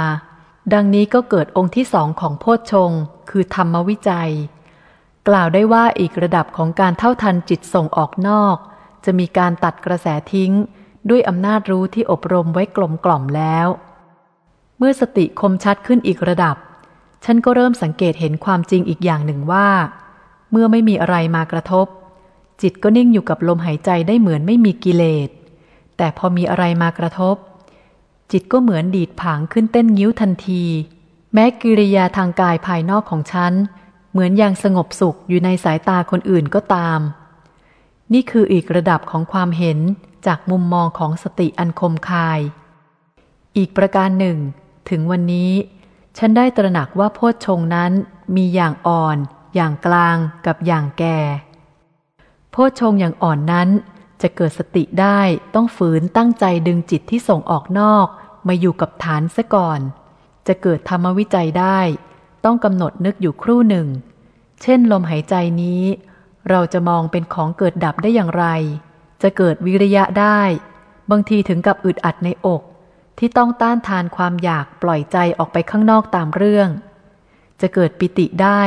ดังนี้ก็เกิดองค์ที่สองของโพชฌงคือธรรมวิจัย กล่าวได้ว่าอีกระดับของการเท่าทันจิตส่งออกนอก จะมีการตัดกระแสทิ้ง ด้วยอำนาจรู้ที่อบรมไว้กลมกล่อมแล้ว เมื่อสติคมชัดขึ้นอีกระดับ ฉันก็เริ่มสังเกตเห็นความจริงอีกอย่างหนึ่งว่า เมื่อไม่มีอะไรมากระทบ จิตก็นิ่งอยู่กับลมหายใจได้เหมือนไม่มีกิเลส แต่พอมีอะไรมากระทบ จิตก็เหมือนดีดผางขึ้นเต้นยิ้วทันที แม้กิริยาทางกายภายนอกของฉัน เหมือนยังสงบสุขอยู่ในสายตาคนอื่นก็ตาม นี่คืออีกระดับของความเห็นจากมุมมองของสติอันคมคาย อีกประการหนึ่ง ถึงวันนี้ ฉันได้ตระหนักว่าโพชฌงนั้นมีอย่างอ่อน อย่างกลางกับอย่างแก่ โพชฌงอย่างอ่อนนั้นจะเกิดสติได้ต้องฝืนตั้งใจดึงจิตที่ส่งออกนอก มาอยู่กับฐานซะก่อน จะเกิดธรรมวิจัยได้ ต้องกำหนดนึกอยู่ครู่หนึ่ง เช่นลมหายใจนี้ เราจะมองเป็นของเกิดดับได้อย่างไร จะเกิดวิริยะได้ บางทีถึงกับอึดอัดในอก ที่ต้องต้านทานความอยากปล่อยใจออกไปข้างนอกตามเรื่อง จะเกิดปิติได้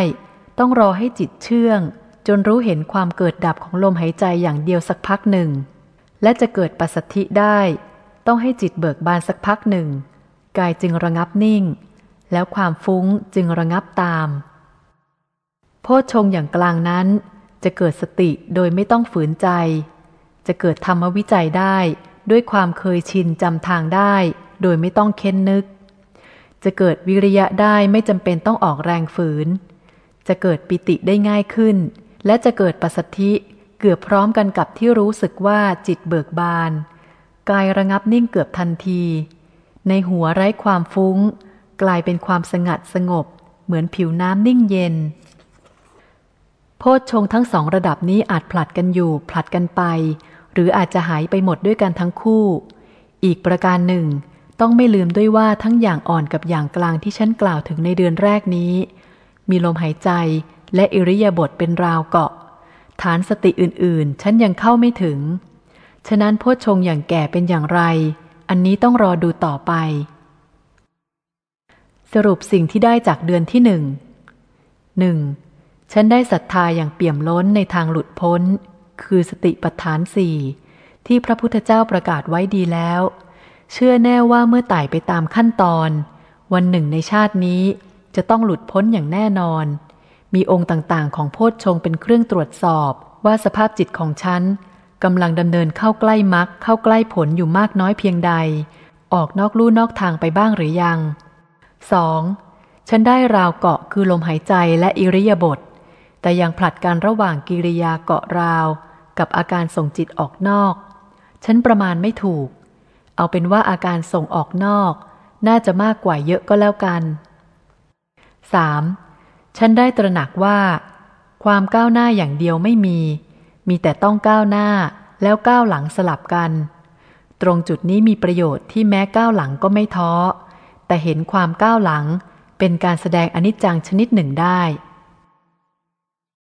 ต้องรอให้จิตเชื่อง จนรู้เห็นความเกิดดับของลมหายใจอย่างเดียวสักพักหนึ่ง และจะเกิดปัสสธิได้ ต้องให้จิตเบิกบานสักพักหนึ่ง กายจึงระงับนิ่ง แล้วความฟุ้งจึงระงับตาม โพชงอย่างกลางนั้น จะเกิดสติโดยไม่ต้องฝืนใจ จะเกิดธรรมวิจัยได้ ด้วยความเคยชินจำทางได้ โดยไม่ต้องเค้นนึก จะเกิดวิริยะได้ไม่จำเป็นต้องออกแรงฝืน จะเกิดปิติได้ง่ายขึ้น และจะเกิดปัสสธิเกือบพร้อมกันกับที่รู้สึกว่าจิตเบิกบาน กายระงับนิ่งเกือบทันที ในหัวไร้ความฟุ้ง กลายเป็นความสงัดสงบ เหมือนผิวน้ำนิ่งเย็น โพชฌงทั้งสองระดับนี้อาจผลัดกันอยู่ผลัดกันไป หรืออาจจะหายไปหมดด้วยกันทั้งคู่ อีกประการหนึ่ง ต้องไม่ลืมด้วยว่าทั้งอย่างอ่อนกับอย่างกลางที่ฉันกล่าวถึงในเดือนแรกนี้ มีลมหายใจและอิริยาบถเป็นราวเกาะ ฐานสติอื่นๆ ฉันยังเข้าไม่ถึง ฉะนั้นโพชงอย่างแก่เป็นอย่างไร อันนี้ต้องรอดูต่อไป สรุปสิ่งที่ได้จากเดือนที่หนึ่งหนึ่ง ฉันได้ศรัทธาอย่างเปี่ยมล้นในทางหลุดพ้น คือสติปัฏฐานสี่ที่พระพุทธเจ้าประกาศไว้ดีแล้ว เชื่อแน่ว่าเมื่อไต่ไปตามขั้นตอน วันหนึ่งในชาตินี้จะต้องหลุดพ้นอย่างแน่นอน มีองค์ต่างๆ ของโพชฌงเป็นเครื่องตรวจสอบ ว่าสภาพจิตของฉันกำลังดำเนินเข้าใกล้มรรคเข้าใกล้ผลอยู่มากน้อยเพียงใด ออกนอกลู่นอกทางไปบ้างหรือยัง 2. ฉันได้ราวเกาะคือลมหายใจและอิริยาบถ แต่ยังผลัดการระหว่างกิริยาเกาะราว กับอาการส่งจิตออกนอก ฉันประมาณไม่ถูก เอาเป็นว่าอาการส่งออกนอก น่าจะมากกว่าเยอะก็แล้วกัน 3. ฉันได้ตระหนักว่า ความก้าวหน้าอย่างเดียวไม่มี มีแต่ต้องก้าวหน้าแล้วก้าวหลังสลับกัน ตรงจุดนี้มีประโยชน์ที่แม้ก้าวหลังก็ไม่ท้อ แต่เห็นความก้าวหลังเป็นการแสดงอนิจจังชนิดหนึ่งได้